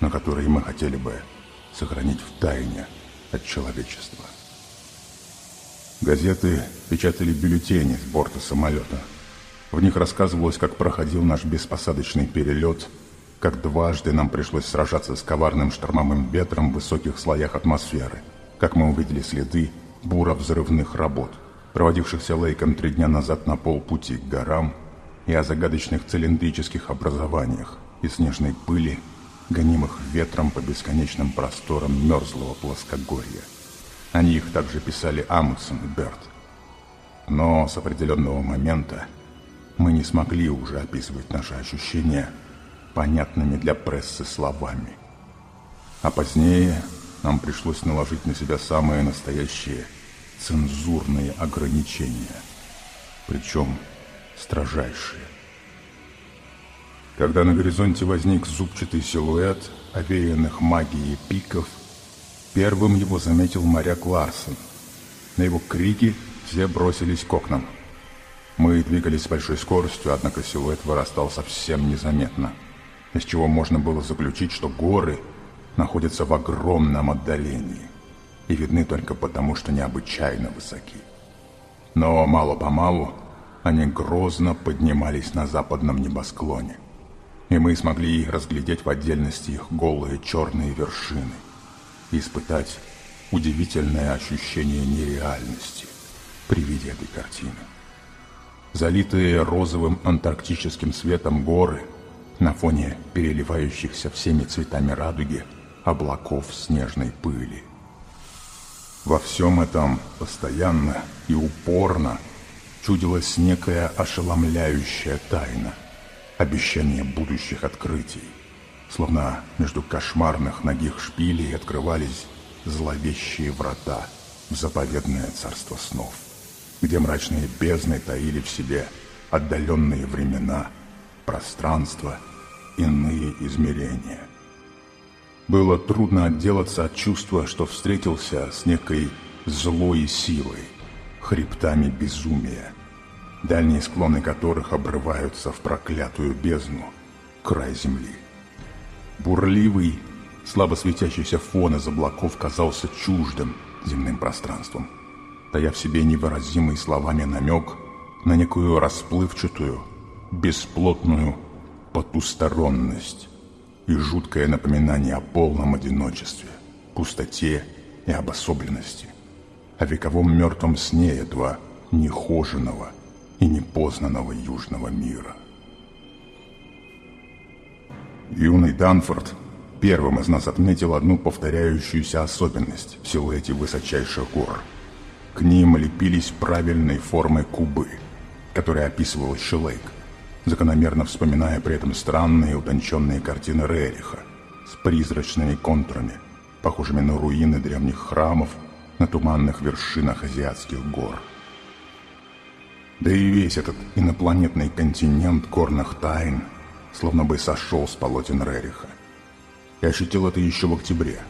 но который мы хотели бы сохранить в тайне от человечества. Газеты печатали бюллетени с борта самолета. В них рассказывалось, как проходил наш беспосадочный перелет – как дважды нам пришлось сражаться с коварным штормовым ветром в высоких слоях атмосферы, как мы увидели следы буро-взрывных работ, проводившихся Лейком три дня назад на полпути к горам, и о загадочных цилиндрических образованиях и снежной пыли, гонимых ветром по бесконечным просторам мерзлого плоскогорья. Они их также писали Амундсен и Берт. Но с определенного момента мы не смогли уже описывать наши ощущения – понятными для прессы словами. А позднее нам пришлось наложить на себя самые настоящие цензурные ограничения, причем строжайшие. Когда на горизонте возник зубчатый силуэт овеянных магией пиков, первым его заметил моряк Ларсон. На его крики все бросились к окнам. Мы двигались с большой скоростью, однако силуэт вырастал совсем незаметно – из чего можно было заключить, что горы находятся в огромном отдалении и видны только потому, что необычайно высоки. Но мало-помалу они грозно поднимались на западном небосклоне, и мы смогли разглядеть в отдельности их голые черные вершины и испытать удивительное ощущение нереальности при виде этой картины. Залитые розовым антарктическим светом горы – на фоне переливающихся всеми цветами радуги облаков снежной пыли. Во всем этом постоянно и упорно чудилась некая ошеломляющая тайна, обещание будущих открытий, словно между кошмарных ногих шпилей открывались зловещие врата в заповедное царство снов, где мрачные бездны таили в себе отдаленные времена, пространство — иные измерения. было трудно отделаться от чувства, что встретился с некой злой силой, хребтами безумия, дальние склоны которых обрываются в проклятую бездну, край земли. Бурливый, слабо светящийся фон из облаков казался чуждым земным пространством, тая в себе невыразимый словами намек на некую расплывчатую, бесплотную потусторонность, и жуткое напоминание о полном одиночестве, пустоте и обособленности, о вековом мертвом сне этого нехоженного и непознанного южного мира. Юный Данфорд первым из нас отметил одну повторяющуюся особенность в силуэте высочайших гор. К ним лепились правильной формы кубы, которые описывал Шилейк – закономерно вспоминая при этом странные утонченные картины Рериха с призрачными контурами, похожими на руины древних храмов на туманных вершинах азиатских гор. Да и весь этот инопланетный континент горных тайн словно бы сошел с полотен Рериха. Я ощутил это еще в октябре,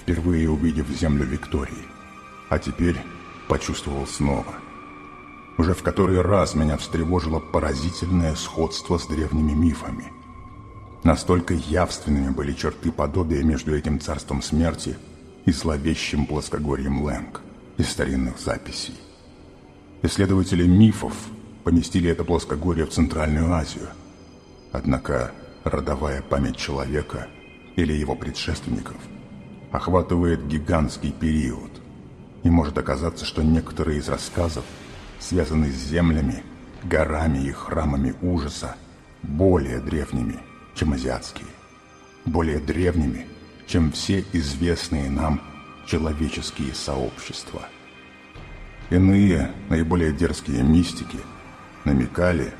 впервые увидев землю Виктории, а теперь почувствовал снова – уже в который раз меня встревожило поразительное сходство с древними мифами. Настолько явственными были черты подобия между этим царством смерти и зловещим плоскогорьем Лэнг из старинных записей. Исследователи мифов поместили это плоскогорье в Центральную Азию. Однако родовая память человека или его предшественников охватывает гигантский период, и может оказаться, что некоторые из рассказов – связанный с землями, горами и храмами ужаса, более древними, чем азиатские, более древними, чем все известные нам человеческие сообщества. Иные, наиболее дерзкие мистики намекали,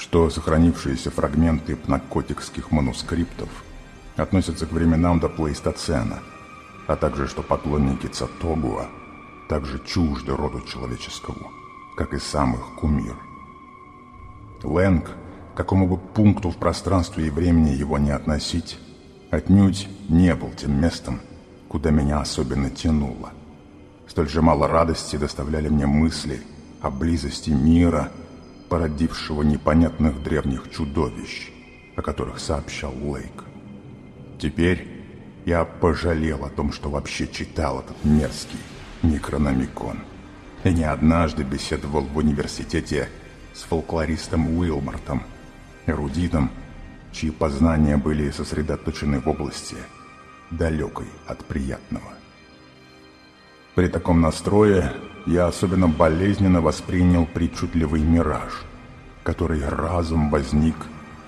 что сохранившиеся фрагменты пнакотикских манускриптов относятся к временам до Плейстоцена, а также что поклонники Цатогуа также чужды роду человеческому как и сам их кумир. Лэнг, какому бы пункту в пространстве и времени его не относить, отнюдь не был тем местом, куда меня особенно тянуло. Столь же мало радости доставляли мне мысли о близости мира, породившего непонятных древних чудовищ, о которых сообщал Лейк. Теперь я пожалел о том, что вообще читал этот мерзкий Некрономикон и не однажды беседовал в университете с фолклористом Уилмортом, эрудитом, чьи познания были сосредоточены в области, далекой от приятного. При таком настрое я особенно болезненно воспринял причудливый мираж, который разом возник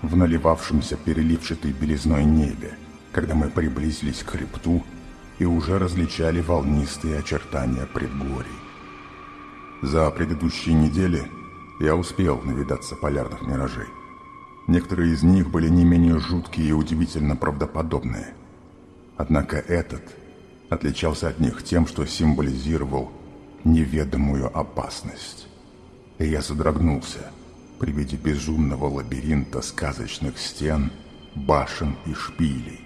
в наливавшемся переливчатой белизной небе, когда мы приблизились к хребту и уже различали волнистые очертания предгорий. За предыдущие недели я успел навидаться полярных миражей. Некоторые из них были не менее жуткие и удивительно правдоподобные. Однако этот отличался от них тем, что символизировал неведомую опасность. И я содрогнулся при виде безумного лабиринта сказочных стен, башен и шпилей,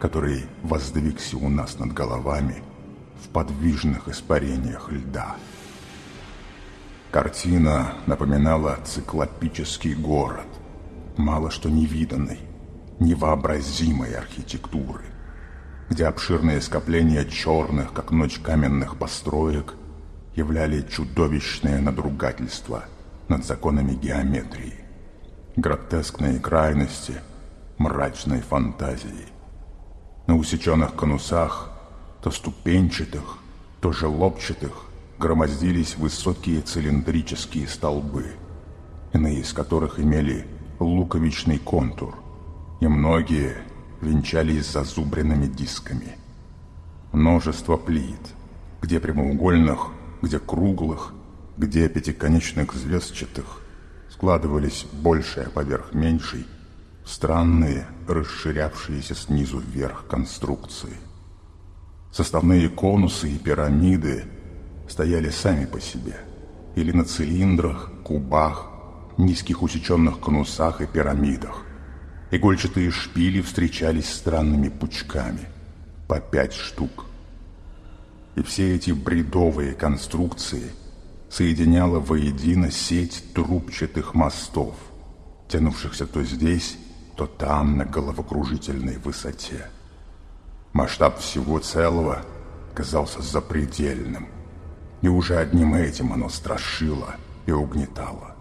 который воздвигся у нас над головами в подвижных испарениях льда. Картина напоминала циклопический город, мало что невиданной, невообразимой архитектуры, где обширные скопления черных, как ночь каменных построек, являли чудовищное надругательство над законами геометрии, гротескные крайности мрачной фантазии. На усеченных конусах, то ступенчатых, то желобчатых, громоздились высокие цилиндрические столбы, иные из которых имели луковичный контур, и многие венчались зазубренными дисками. Множество плит, где прямоугольных, где круглых, где пятиконечных звездчатых, складывались большая поверх меньшей, странные, расширявшиеся снизу вверх конструкции. Составные конусы и пирамиды – стояли сами по себе, или на цилиндрах, кубах, низких усеченных конусах и пирамидах. Игольчатые шпили встречались странными пучками, по пять штук. И все эти бредовые конструкции соединяла воедино сеть трубчатых мостов, тянувшихся то здесь, то там, на головокружительной высоте. Масштаб всего целого казался запредельным, и уже одним этим оно страшило и угнетало.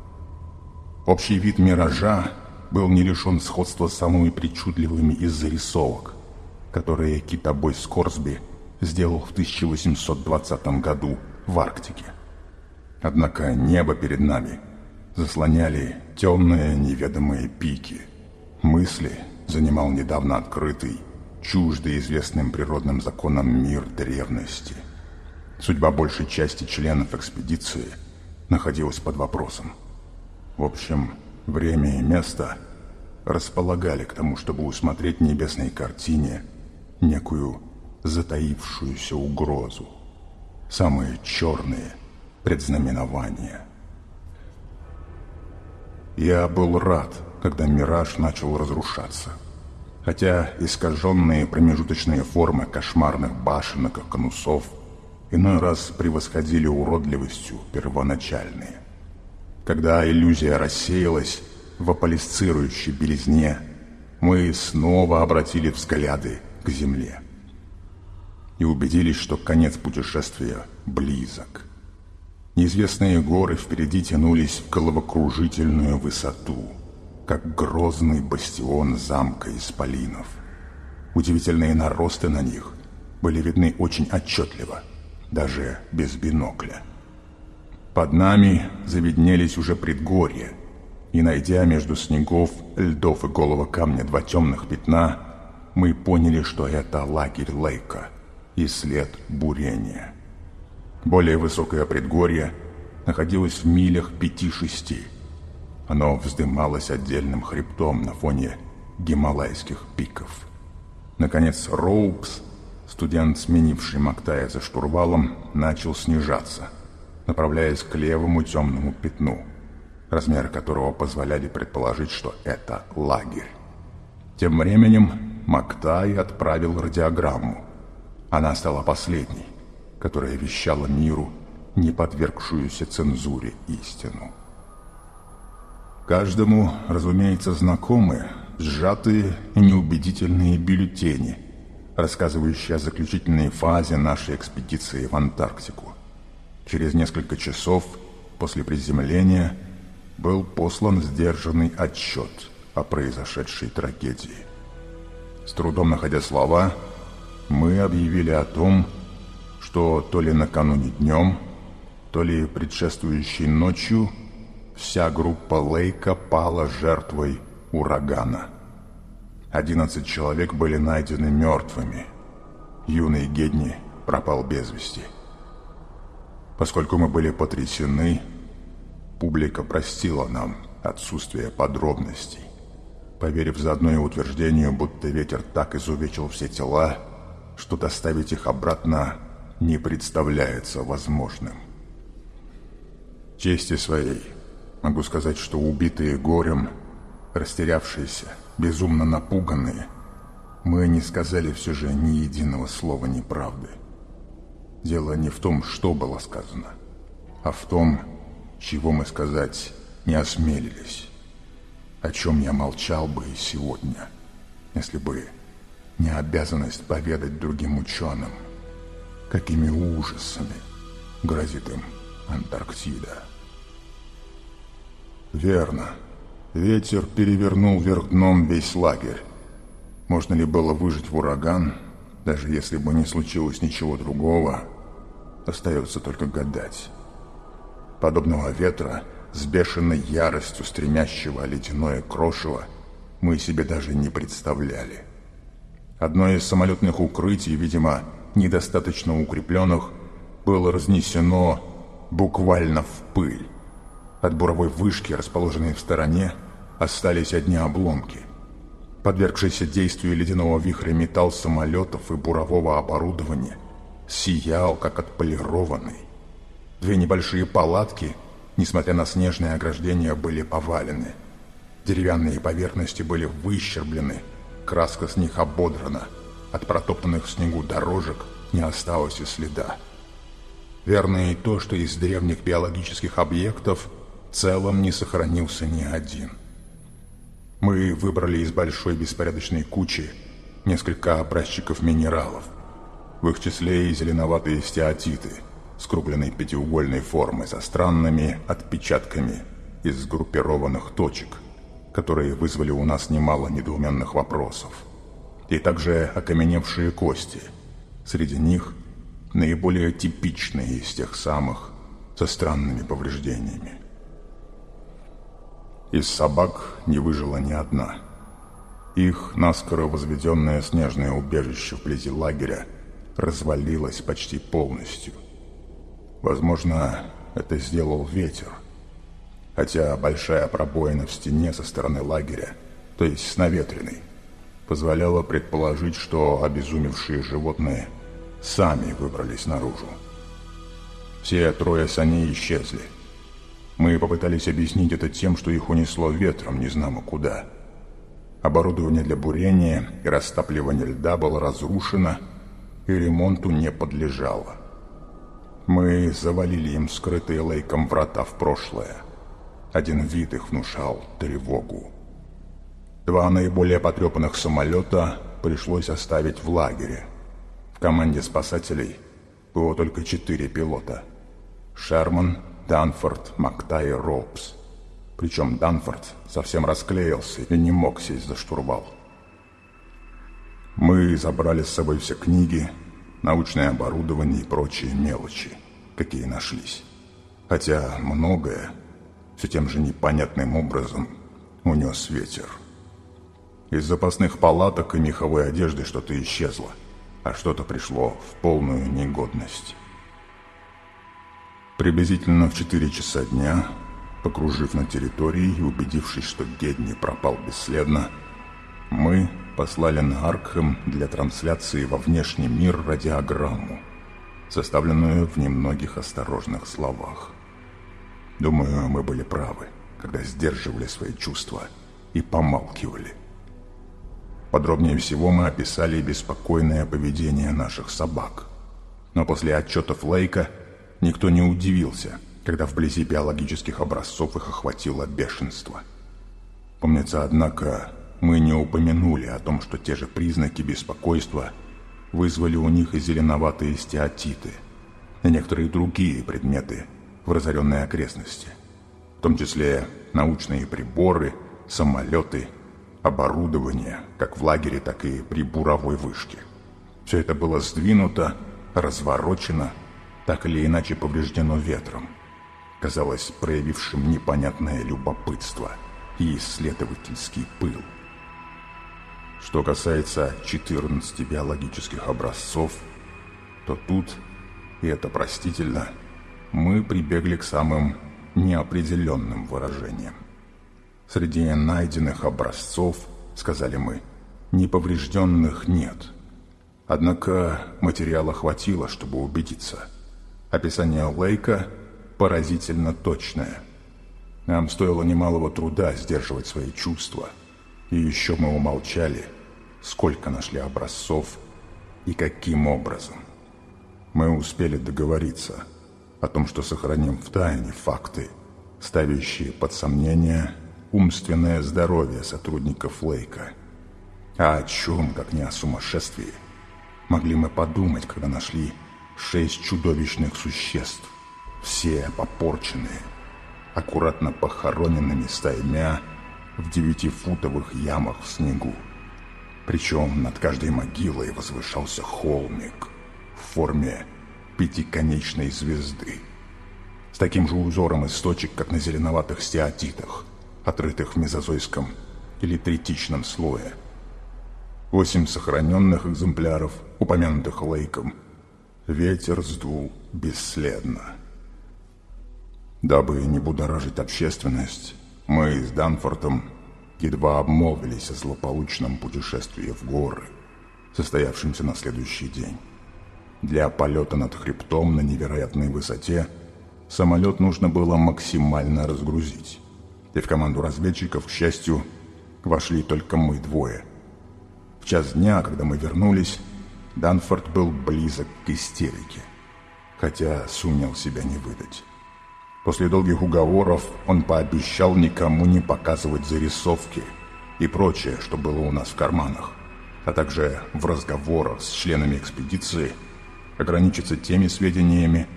Общий вид миража был не лишен сходства с самыми причудливыми из зарисовок, которые китобой Скорсби сделал в 1820 году в Арктике. Однако небо перед нами заслоняли темные неведомые пики. Мысли занимал недавно открытый, чуждый известным природным законам мир древности. Судьба большей части членов экспедиции находилась под вопросом. В общем, время и место располагали к тому, чтобы усмотреть в небесной картине некую затаившуюся угрозу, самые черные предзнаменования. Я был рад, когда мираж начал разрушаться. Хотя искаженные промежуточные формы кошмарных башенок и конусов иной раз превосходили уродливостью первоначальные. Когда иллюзия рассеялась в аполисцирующей белизне, мы снова обратили взгляды к земле и убедились, что конец путешествия близок. Неизвестные горы впереди тянулись в головокружительную высоту, как грозный бастион замка исполинов. Удивительные наросты на них были видны очень отчетливо, даже без бинокля. Под нами завиднелись уже предгорья, и, найдя между снегов, льдов и голого камня два темных пятна, мы поняли, что это лагерь Лейка и след бурения. Более высокое предгорье находилось в милях пяти-шести. Оно вздымалось отдельным хребтом на фоне гималайских пиков. Наконец Роупс, студент, сменивший Мактая за штурвалом, начал снижаться, направляясь к левому темному пятну, размеры которого позволяли предположить, что это лагерь. Тем временем Мактай отправил радиограмму. Она стала последней которая вещала миру не подвергшуюся цензуре истину. Каждому, разумеется, знакомы сжатые и неубедительные бюллетени, рассказывающие о заключительной фазе нашей экспедиции в Антарктику. Через несколько часов после приземления был послан сдержанный отчет о произошедшей трагедии. С трудом находя слова, мы объявили о том, что то ли накануне днем, то ли предшествующей ночью вся группа Лейка пала жертвой урагана. Одиннадцать человек были найдены мертвыми. Юный Гедни пропал без вести. Поскольку мы были потрясены, публика простила нам отсутствие подробностей, поверив заодно и утверждению, будто ветер так изувечил все тела, что доставить их обратно не представляется возможным. Чести своей могу сказать, что убитые горем, растерявшиеся, безумно напуганные, мы не сказали все же ни единого слова неправды. Дело не в том, что было сказано, а в том, чего мы сказать не осмелились, о чем я молчал бы и сегодня, если бы не обязанность поведать другим ученым – какими ужасами грозит им Антарктида. Верно. Ветер перевернул вверх дном весь лагерь. Можно ли было выжить в ураган, даже если бы не случилось ничего другого, остается только гадать. Подобного ветра, с бешеной яростью стремящего ледяное крошево, мы себе даже не представляли. Одно из самолетных укрытий, видимо, недостаточно укрепленных, было разнесено буквально в пыль. От буровой вышки, расположенной в стороне, остались одни обломки. Подвергшийся действию ледяного вихря металл самолетов и бурового оборудования сиял, как отполированный. Две небольшие палатки, несмотря на снежное ограждение, были повалены. Деревянные поверхности были выщерблены, краска с них ободрана – от протоптанных в снегу дорожек не осталось и следа. Верно и то, что из древних биологических объектов в целом не сохранился ни один. Мы выбрали из большой беспорядочной кучи несколько образчиков минералов. В их числе и зеленоватые стеатиты с кругленной пятиугольной формой со странными отпечатками из сгруппированных точек, которые вызвали у нас немало недоуменных вопросов. И также окаменевшие кости. Среди них наиболее типичные из тех самых со странными повреждениями. Из собак не выжила ни одна. Их наскоро возведенное снежное убежище вблизи лагеря развалилось почти полностью. Возможно, это сделал ветер. Хотя большая пробоина в стене со стороны лагеря, то есть с наветренной, позволяла предположить, что обезумевшие животные сами выбрались наружу. Все трое саней исчезли – мы попытались объяснить это тем, что их унесло ветром незнамо куда. Оборудование для бурения и растапливания льда было разрушено, и ремонту не подлежало. Мы завалили им скрытые лейком врата в прошлое. Один вид их внушал тревогу. Два наиболее потрепанных самолета пришлось оставить в лагере. В команде спасателей было только четыре пилота. Шерман, Данфорд, Мактай Роупс. Причем Данфорд совсем расклеился и не мог сесть за штурвал. Мы забрали с собой все книги, научное оборудование и прочие мелочи, какие нашлись. Хотя многое все тем же непонятным образом унес ветер. Из запасных палаток и меховой одежды что-то исчезло, а что-то пришло в полную негодность. Приблизительно в 4 часа дня, покружив на территории и убедившись, что Гедни пропал бесследно, мы послали на Аркхэм для трансляции во внешний мир радиограмму, составленную в немногих осторожных словах. Думаю, мы были правы, когда сдерживали свои чувства и помалкивали. Подробнее всего мы описали беспокойное поведение наших собак. Но после отчетов Лейка – Никто не удивился, когда вблизи биологических образцов их охватило бешенство. Помнится, однако, мы не упомянули о том, что те же признаки беспокойства вызвали у них и зеленоватые стеатиты, и некоторые другие предметы в разоренной окрестности, в том числе научные приборы, самолеты, оборудование, как в лагере, так и при буровой вышке. Все это было сдвинуто, разворочено так или иначе повреждено ветром, казалось проявившим непонятное любопытство и исследовательский пыл. Что касается 14 биологических образцов, то тут, и это простительно, мы прибегли к самым неопределенным выражениям. Среди найденных образцов, сказали мы, неповрежденных нет. Однако материала хватило, чтобы убедиться – Описание Лейка поразительно точное. Нам стоило немалого труда сдерживать свои чувства. И еще мы умолчали, сколько нашли образцов и каким образом. Мы успели договориться о том, что сохраним в тайне факты, ставящие под сомнение умственное здоровье сотрудников Лейка. А о чем, как не о сумасшествии, могли мы подумать, когда нашли шесть чудовищных существ, все попорченные, аккуратно похороненными стаймя в девятифутовых ямах в снегу. Причем над каждой могилой возвышался холмик в форме пятиконечной звезды, с таким же узором из точек, как на зеленоватых стеатитах, отрытых в мезозойском или третичном слое. Восемь сохраненных экземпляров, упомянутых Лейком – ветер сдул бесследно. Дабы не будоражить общественность, мы с Данфортом едва обмолвились о злополучном путешествии в горы, состоявшемся на следующий день. Для полета над хребтом на невероятной высоте самолет нужно было максимально разгрузить. И в команду разведчиков, к счастью, вошли только мы двое. В час дня, когда мы вернулись, Данфорд был близок к истерике, хотя сумел себя не выдать. После долгих уговоров он пообещал никому не показывать зарисовки и прочее, что было у нас в карманах, а также в разговорах с членами экспедиции ограничиться теми сведениями,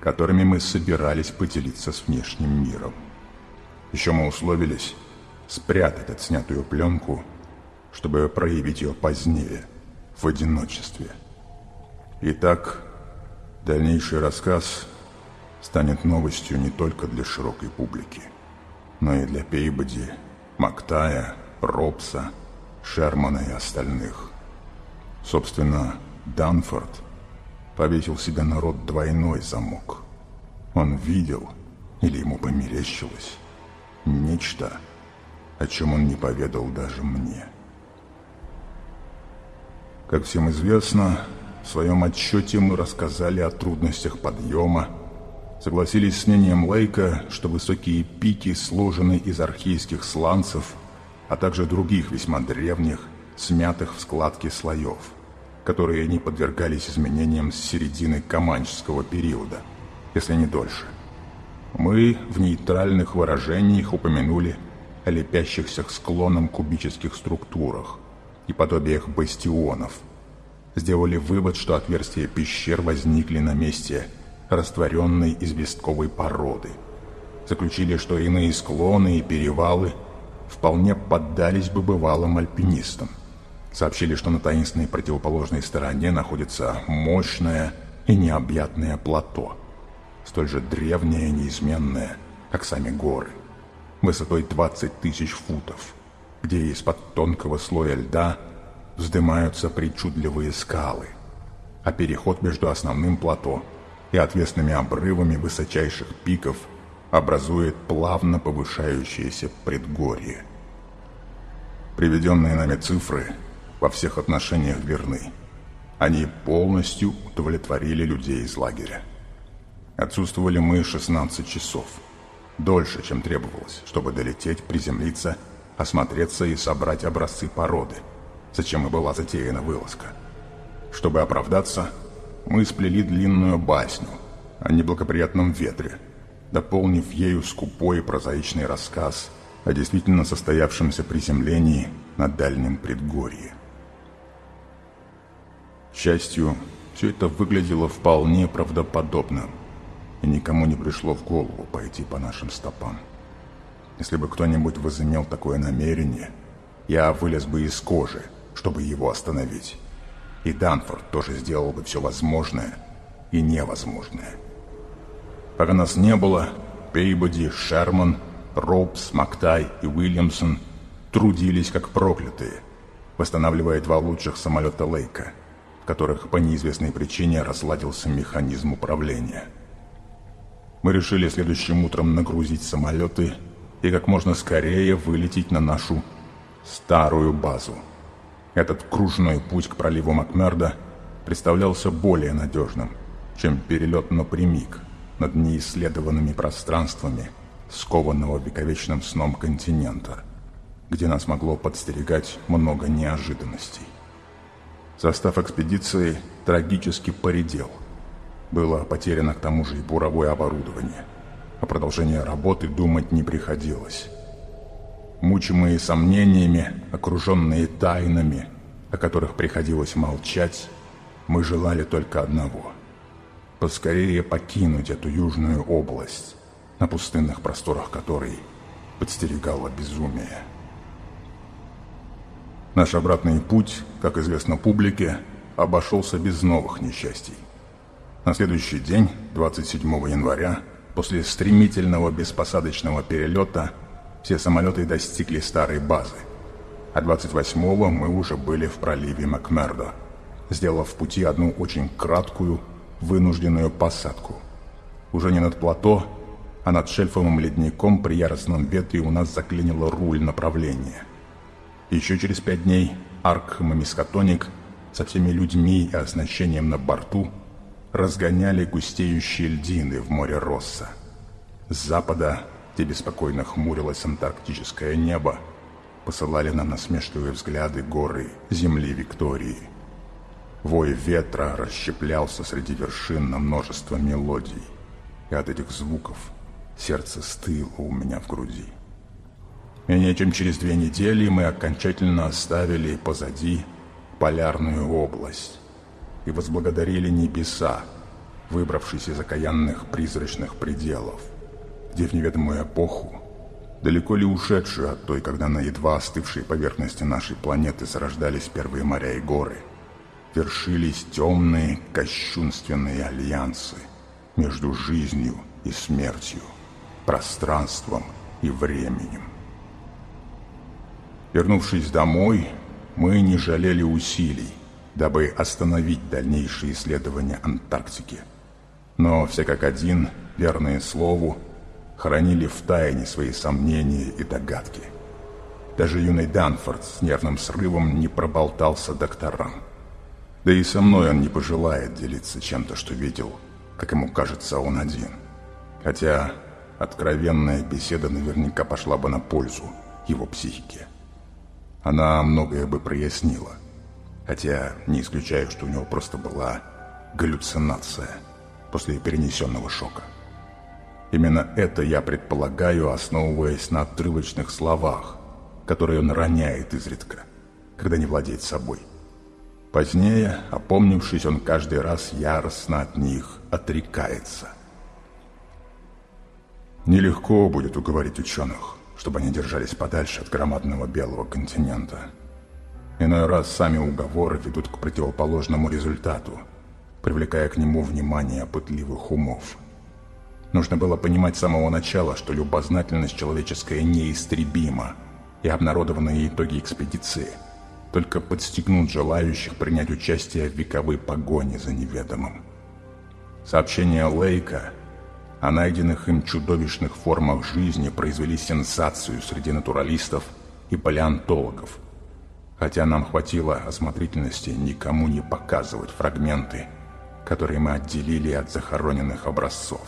которыми мы собирались поделиться с внешним миром. Еще мы условились спрятать отснятую пленку, чтобы проявить ее позднее, в одиночестве. Итак, дальнейший рассказ станет новостью не только для широкой публики, но и для Пейбоди, Мактая, Робса, Шермана и остальных. Собственно, Данфорд повесил себе народ двойной замок. Он видел, или ему померещилось, нечто, о чем он не поведал даже мне. Как всем известно, в своем отчете мы рассказали о трудностях подъема, согласились с мнением Лейка, что высокие пики сложены из архейских сланцев, а также других весьма древних, смятых в складке слоев, которые не подвергались изменениям с середины Каманческого периода, если не дольше. Мы в нейтральных выражениях упомянули о лепящихся к склонам кубических структурах, и подобиях бастионов. Сделали вывод, что отверстия пещер возникли на месте растворенной известковой породы. Заключили, что иные склоны и перевалы вполне поддались бы бывалым альпинистам. Сообщили, что на таинственной противоположной стороне находится мощное и необъятное плато, столь же древнее и неизменное, как сами горы, высотой 20 тысяч футов – где из-под тонкого слоя льда вздымаются причудливые скалы, а переход между основным плато и отвесными обрывами высочайших пиков образует плавно повышающееся предгорье. Приведенные нами цифры во всех отношениях верны. Они полностью удовлетворили людей из лагеря. Отсутствовали мы 16 часов. Дольше, чем требовалось, чтобы долететь, приземлиться осмотреться и собрать образцы породы, зачем и была затеяна вылазка. Чтобы оправдаться, мы сплели длинную басню о неблагоприятном ветре, дополнив ею скупой и прозаичный рассказ о действительно состоявшемся приземлении на дальнем предгорье. Счастью, все это выглядело вполне правдоподобно, и никому не пришло в голову пойти по нашим стопам. Если бы кто-нибудь возымел такое намерение, я вылез бы из кожи, чтобы его остановить. И Данфорд тоже сделал бы все возможное и невозможное. Пока нас не было, Пейбоди, Шерман, Робс, Мактай и Уильямсон трудились как проклятые, восстанавливая два лучших самолета Лейка, которых по неизвестной причине разладился механизм управления. Мы решили следующим утром нагрузить самолеты и как можно скорее вылететь на нашу старую базу. Этот кружной путь к проливу Макмерда представлялся более надежным, чем перелет напрямик над неисследованными пространствами скованного вековечным сном континента, где нас могло подстерегать много неожиданностей. Состав экспедиции трагически поредел. Было потеряно к тому же и буровое оборудование – о продолжении работы думать не приходилось. Мучимые сомнениями, окруженные тайнами, о которых приходилось молчать, мы желали только одного – поскорее покинуть эту южную область, на пустынных просторах которой подстерегало безумие. Наш обратный путь, как известно публике, обошелся без новых несчастий. На следующий день, 27 января, После стремительного беспосадочного перелета все самолеты достигли старой базы, а 28-го мы уже были в проливе Макмердо, сделав в пути одну очень краткую, вынужденную посадку. Уже не над плато, а над шельфовым ледником при яростном ветре у нас заклинило руль направления. Еще через пять дней Аркхем и со всеми людьми и оснащением на борту – разгоняли густеющие льдины в море Росса. С запада, где беспокойно хмурилось антарктическое небо, посылали нам насмешливые взгляды горы земли Виктории. Вой ветра расщеплялся среди вершин на множество мелодий, и от этих звуков сердце стыло у меня в груди. Менее чем через две недели мы окончательно оставили позади полярную область и возблагодарили небеса, выбравшись из окаянных призрачных пределов, где в неведомую эпоху далеко ли ушедшие от той, когда на едва остывшей поверхности нашей планеты зарождались первые моря и горы, вершились темные кощунственные альянсы между жизнью и смертью, пространством и временем. Вернувшись домой, мы не жалели усилий, дабы остановить дальнейшие исследования Антарктики. Но все как один, верные слову, хранили в тайне свои сомнения и догадки. Даже юный Данфорд с нервным срывом не проболтался докторам. Да и со мной он не пожелает делиться чем-то, что видел, как ему кажется, он один. Хотя откровенная беседа наверняка пошла бы на пользу его психике. Она многое бы прояснила, хотя не исключаю, что у него просто была галлюцинация после перенесенного шока. Именно это я предполагаю, основываясь на отрывочных словах, которые он роняет изредка, когда не владеет собой. Позднее, опомнившись, он каждый раз яростно от них отрекается. Нелегко будет уговорить ученых, чтобы они держались подальше от громадного белого континента. Иной раз сами уговоры ведут к противоположному результату, привлекая к нему внимание пытливых умов – Нужно было понимать с самого начала, что любознательность человеческая неистребима, и обнародованные итоги экспедиции только подстегнут желающих принять участие в вековой погоне за неведомым. Сообщения Лейка о найденных им чудовищных формах жизни произвели сенсацию среди натуралистов и палеонтологов, хотя нам хватило осмотрительности никому не показывать фрагменты, которые мы отделили от захороненных образцов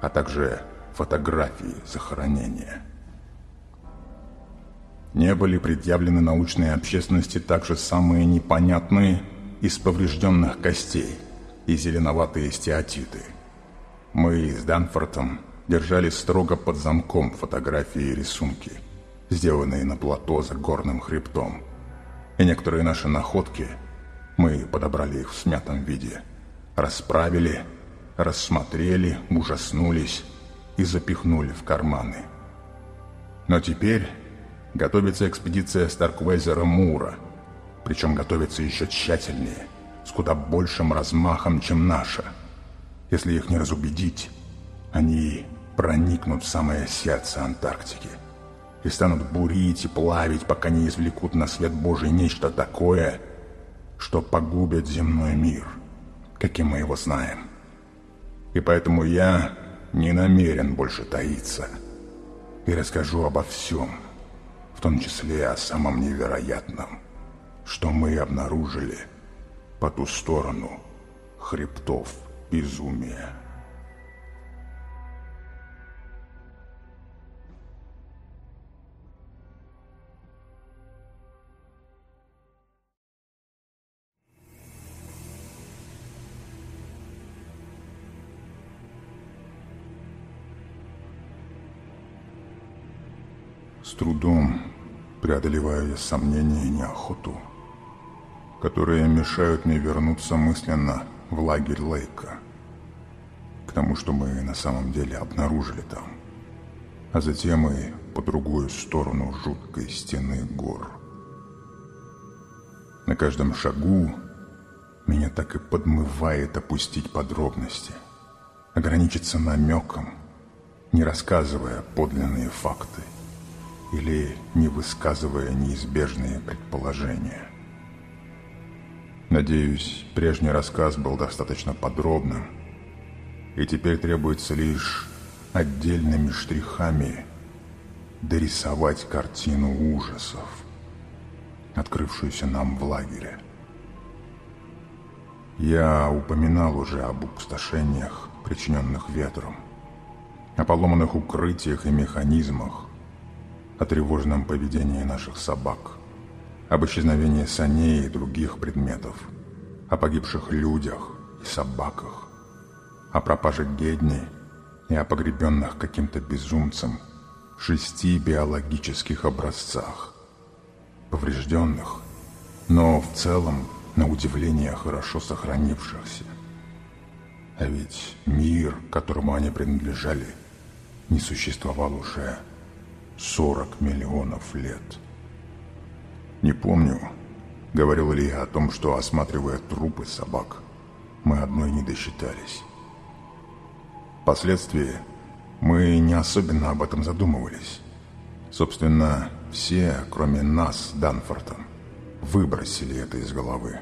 а также фотографии захоронения. Не были предъявлены научной общественности также самые непонятные из поврежденных костей и зеленоватые стеатиты. Мы с Данфортом держали строго под замком фотографии и рисунки, сделанные на плато за горным хребтом. И некоторые наши находки, мы подобрали их в смятом виде, расправили рассмотрели, ужаснулись и запихнули в карманы. Но теперь готовится экспедиция Старквейзера Мура, причем готовится еще тщательнее, с куда большим размахом, чем наша. Если их не разубедить, они проникнут в самое сердце Антарктики и станут бурить и плавить, пока не извлекут на свет Божий нечто такое, что погубит земной мир, каким мы его знаем и поэтому я не намерен больше таиться. И расскажу обо всем, в том числе о самом невероятном, что мы обнаружили по ту сторону хребтов безумия. С трудом преодолеваю я сомнения и неохоту, которые мешают мне вернуться мысленно в лагерь Лейка, тому, что мы на самом деле обнаружили там, а затем и по другую сторону жуткой стены гор. На каждом шагу меня так и подмывает опустить подробности, ограничиться намеком, не рассказывая подлинные факты – или не высказывая неизбежные предположения. Надеюсь, прежний рассказ был достаточно подробным, и теперь требуется лишь отдельными штрихами дорисовать картину ужасов, открывшуюся нам в лагере. Я упоминал уже об опустошениях, причиненных ветром, о поломанных укрытиях и механизмах, о тревожном поведении наших собак, об исчезновении саней и других предметов, о погибших людях и собаках, о пропаже Гедни и о погребенных каким-то безумцем шести биологических образцах, поврежденных, но в целом, на удивление, хорошо сохранившихся. А ведь мир, которому они принадлежали, не существовал уже 40 миллионов лет. Не помню, говорил ли я о том, что, осматривая трупы собак, мы одной не досчитались. Впоследствии мы не особенно об этом задумывались. Собственно, все, кроме нас Данфортом, выбросили это из головы.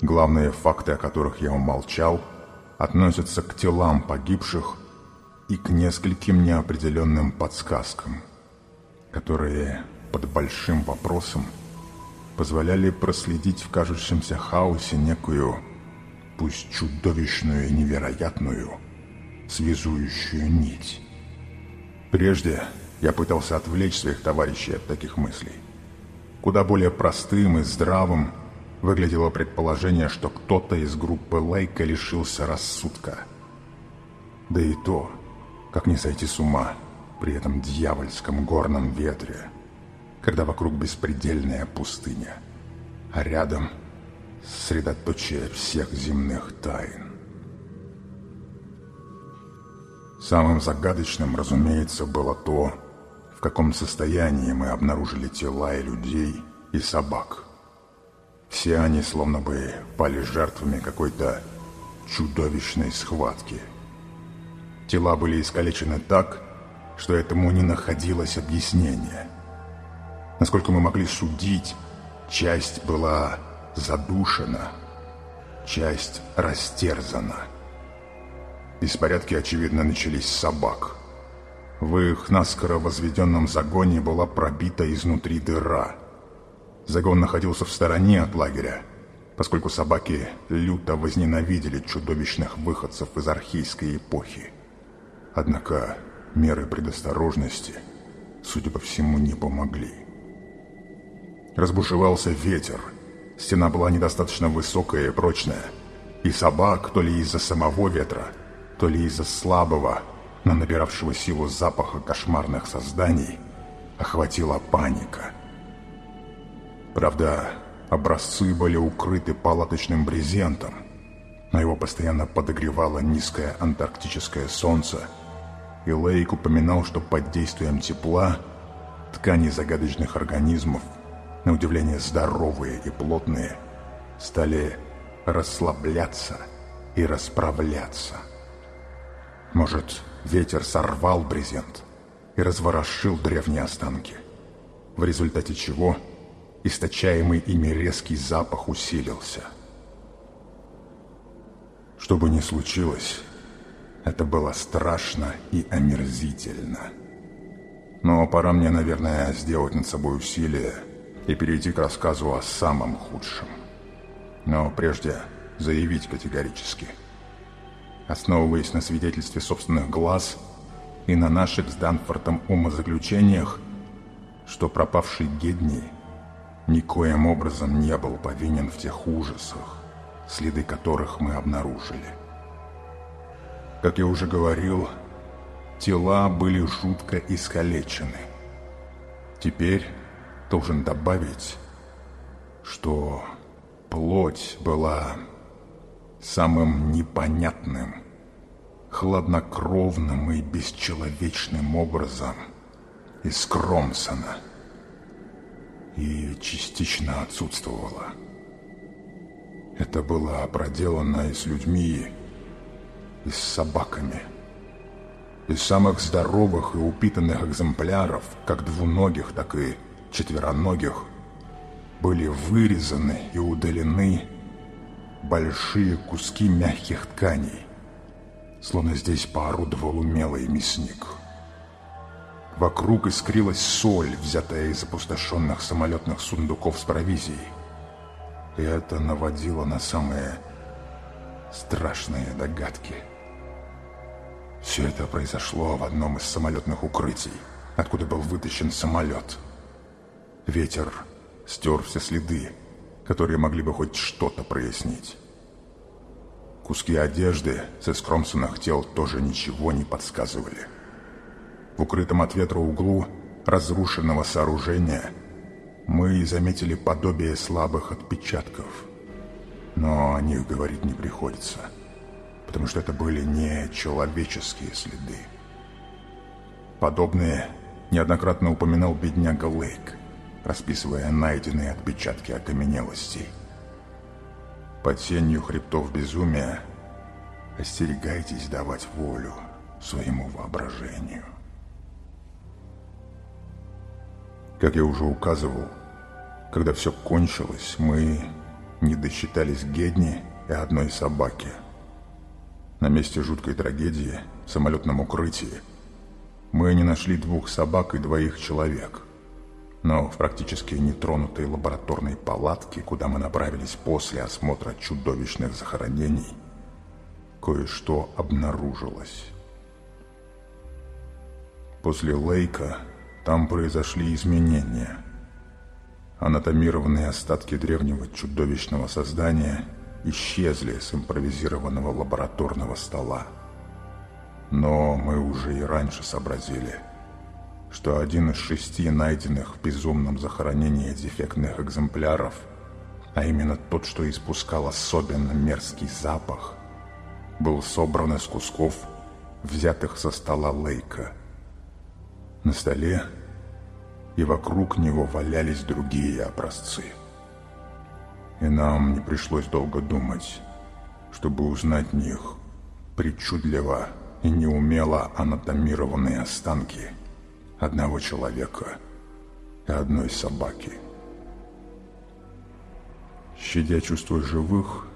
Главные факты, о которых я умолчал, относятся к телам погибших и к нескольким неопределенным подсказкам, которые под большим вопросом позволяли проследить в кажущемся хаосе некую, пусть чудовищную и невероятную, связующую нить. Прежде я пытался отвлечь своих товарищей от таких мыслей. Куда более простым и здравым выглядело предположение, что кто-то из группы Лейка лишился рассудка. Да и то, как не сойти с ума при этом дьявольском горном ветре, когда вокруг беспредельная пустыня, а рядом средоточие всех земных тайн. Самым загадочным, разумеется, было то, в каком состоянии мы обнаружили тела и людей, и собак. Все они словно бы пали жертвами какой-то чудовищной схватки. Тела были искалечены так, что этому не находилось объяснения. Насколько мы могли судить, часть была задушена, часть растерзана. Беспорядки, очевидно, начались с собак. В их наскоро возведенном загоне была пробита изнутри дыра – Загон находился в стороне от лагеря, поскольку собаки люто возненавидели чудовищных выходцев из архейской эпохи. Однако меры предосторожности, судя по всему, не помогли. Разбушевался ветер, стена была недостаточно высокая и прочная, и собак то ли из-за самого ветра, то ли из-за слабого, но набиравшего силу запаха кошмарных созданий, охватила паника – Правда, образцы были укрыты палаточным брезентом, но его постоянно подогревало низкое антарктическое солнце, и Лейк упоминал, что под действием тепла ткани загадочных организмов, на удивление здоровые и плотные, стали расслабляться и расправляться. Может, ветер сорвал брезент и разворошил древние останки, в результате чего – источаемый ими резкий запах усилился. Что бы ни случилось, это было страшно и омерзительно. Но пора мне, наверное, сделать над собой усилие и перейти к рассказу о самом худшем. Но прежде заявить категорически. Основываясь на свидетельстве собственных глаз и на наших с Данфортом умозаключениях, что пропавший Гедни никоим образом не был повинен в тех ужасах, следы которых мы обнаружили. Как я уже говорил, тела были жутко искалечены. Теперь должен добавить, что плоть была самым непонятным, хладнокровным и бесчеловечным образом искромсана и частично отсутствовала. Это было проделано и с людьми, и с собаками. Из самых здоровых и упитанных экземпляров, как двуногих, так и четвероногих, были вырезаны и удалены большие куски мягких тканей, словно здесь поорудовал умелый мясник. Вокруг искрилась соль, взятая из опустошенных самолетных сундуков с провизией. И это наводило на самые страшные догадки. Все это произошло в одном из самолетных укрытий, откуда был вытащен самолет. Ветер стер все следы, которые могли бы хоть что-то прояснить. Куски одежды со скромсанных тел тоже ничего не подсказывали. В укрытом от ветра углу разрушенного сооружения мы заметили подобие слабых отпечатков. Но о них говорить не приходится, потому что это были не человеческие следы. Подобные неоднократно упоминал бедняга Лейк, расписывая найденные отпечатки окаменелостей. Под сенью хребтов безумия остерегайтесь давать волю своему воображению. Как я уже указывал, когда все кончилось, мы не досчитались Гедни и одной собаки. На месте жуткой трагедии, в самолетном укрытии, мы не нашли двух собак и двоих человек но в практически нетронутой лабораторной палатке, куда мы направились после осмотра чудовищных захоронений, кое-что обнаружилось. После Лейка там произошли изменения. Анатомированные остатки древнего чудовищного создания исчезли с импровизированного лабораторного стола. Но мы уже и раньше сообразили – что один из шести найденных в безумном захоронении дефектных экземпляров, а именно тот, что испускал особенно мерзкий запах, был собран из кусков, взятых со стола Лейка. На столе и вокруг него валялись другие образцы. И нам не пришлось долго думать, чтобы узнать в них причудливо и неумело анатомированные останки – одного человека и одной собаки. Щадя чувства живых,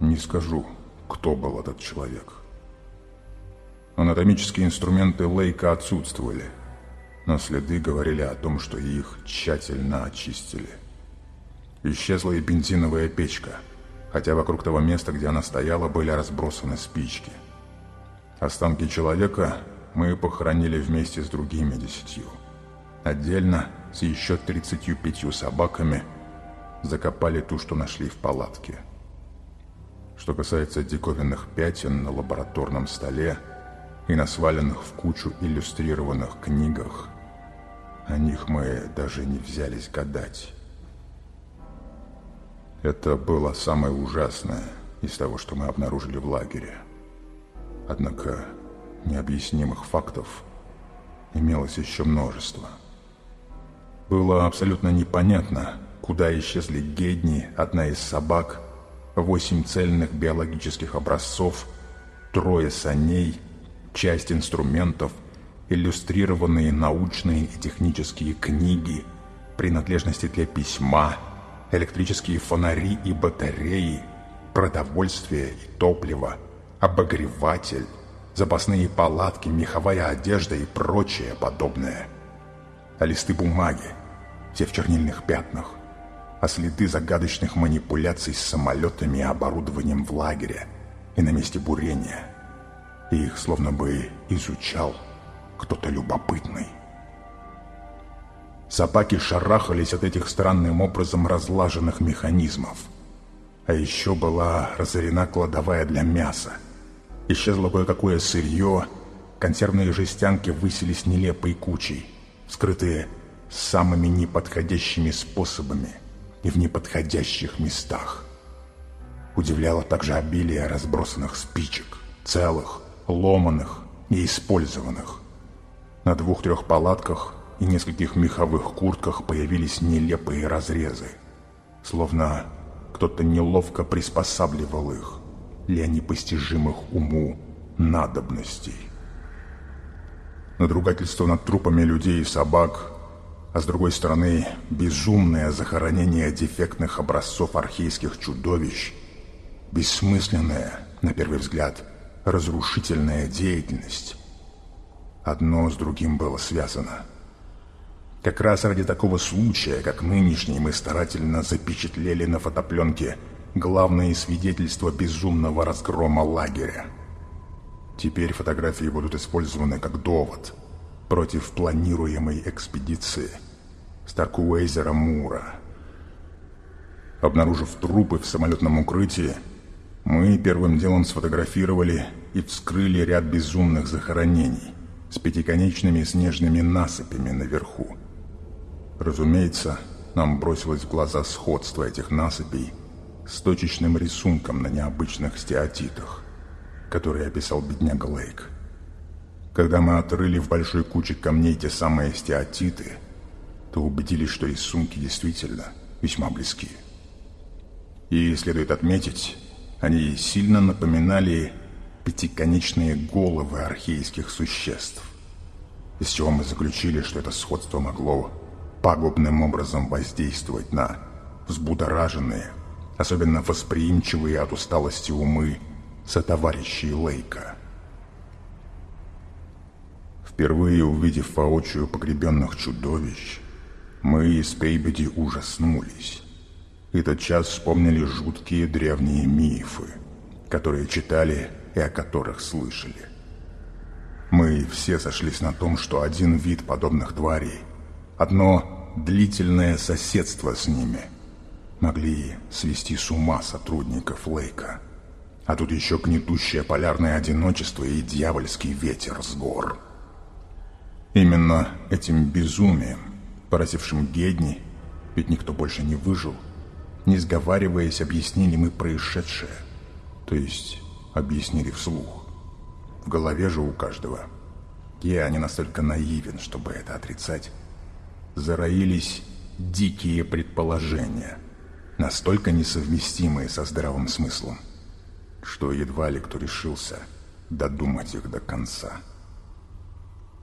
не скажу, кто был этот человек. Анатомические инструменты Лейка отсутствовали, но следы говорили о том, что их тщательно очистили. Исчезла и бензиновая печка, хотя вокруг того места, где она стояла, были разбросаны спички. Останки человека мы похоронили вместе с другими десятью. Отдельно, с еще 35 собаками, закопали ту, что нашли в палатке. Что касается диковинных пятен на лабораторном столе и на сваленных в кучу иллюстрированных книгах, о них мы даже не взялись гадать. Это было самое ужасное из того, что мы обнаружили в лагере. Однако необъяснимых фактов имелось еще множество. Было абсолютно непонятно, куда исчезли Гедни, одна из собак, восемь цельных биологических образцов, трое саней, часть инструментов, иллюстрированные научные и технические книги, принадлежности для письма, электрические фонари и батареи, продовольствие и топливо, обогреватель, запасные палатки, меховая одежда и прочее подобное. А листы бумаги, все в чернильных пятнах, а следы загадочных манипуляций с самолетами и оборудованием в лагере и на месте бурения. И их словно бы изучал кто-то любопытный. Собаки шарахались от этих странным образом разлаженных механизмов. А еще была разорена кладовая для мяса – Исчезло кое-какое сырье, консервные жестянки высились нелепой кучей, скрытые самыми неподходящими способами и в неподходящих местах. Удивляло также обилие разбросанных спичек, целых, ломаных и использованных. На двух-трех палатках и нескольких меховых куртках появились нелепые разрезы, словно кто-то неловко приспосабливал их для непостижимых уму надобностей. Надругательство над трупами людей и собак, а с другой стороны безумное захоронение дефектных образцов архейских чудовищ, бессмысленная, на первый взгляд, разрушительная деятельность. Одно с другим было связано. Как раз ради такого случая, как нынешний, мы старательно запечатлели на фотопленке – главные свидетельства безумного разгрома лагеря. Теперь фотографии будут использованы как довод против планируемой экспедиции Старкуэйзера Мура. Обнаружив трупы в самолетном укрытии, мы первым делом сфотографировали и вскрыли ряд безумных захоронений с пятиконечными снежными насыпями наверху. Разумеется, нам бросилось в глаза сходство этих насыпей с точечным рисунком на необычных стеатитах, который описал бедняга Лейк. Когда мы отрыли в большой куче камней те самые стеатиты, то убедились, что рисунки действительно весьма близки. И следует отметить, они сильно напоминали пятиконечные головы архейских существ, из чего мы заключили, что это сходство могло пагубным образом воздействовать на взбудораженные, особенно восприимчивые от усталости умы сотоварищей Лейка. Впервые увидев воочию погребенных чудовищ, мы с Пейбеди ужаснулись. И тотчас вспомнили жуткие древние мифы, которые читали и о которых слышали. Мы все сошлись на том, что один вид подобных тварей, одно длительное соседство с ними, могли свести с ума сотрудников Лейка. А тут еще гнетущее полярное одиночество и дьявольский ветер с гор. Именно этим безумием, поразившим Гедни, ведь никто больше не выжил, не сговариваясь, объяснили мы происшедшее, то есть объяснили вслух. В голове же у каждого, я не настолько наивен, чтобы это отрицать, зароились дикие предположения, настолько несовместимые со здравым смыслом, что едва ли кто решился додумать их до конца.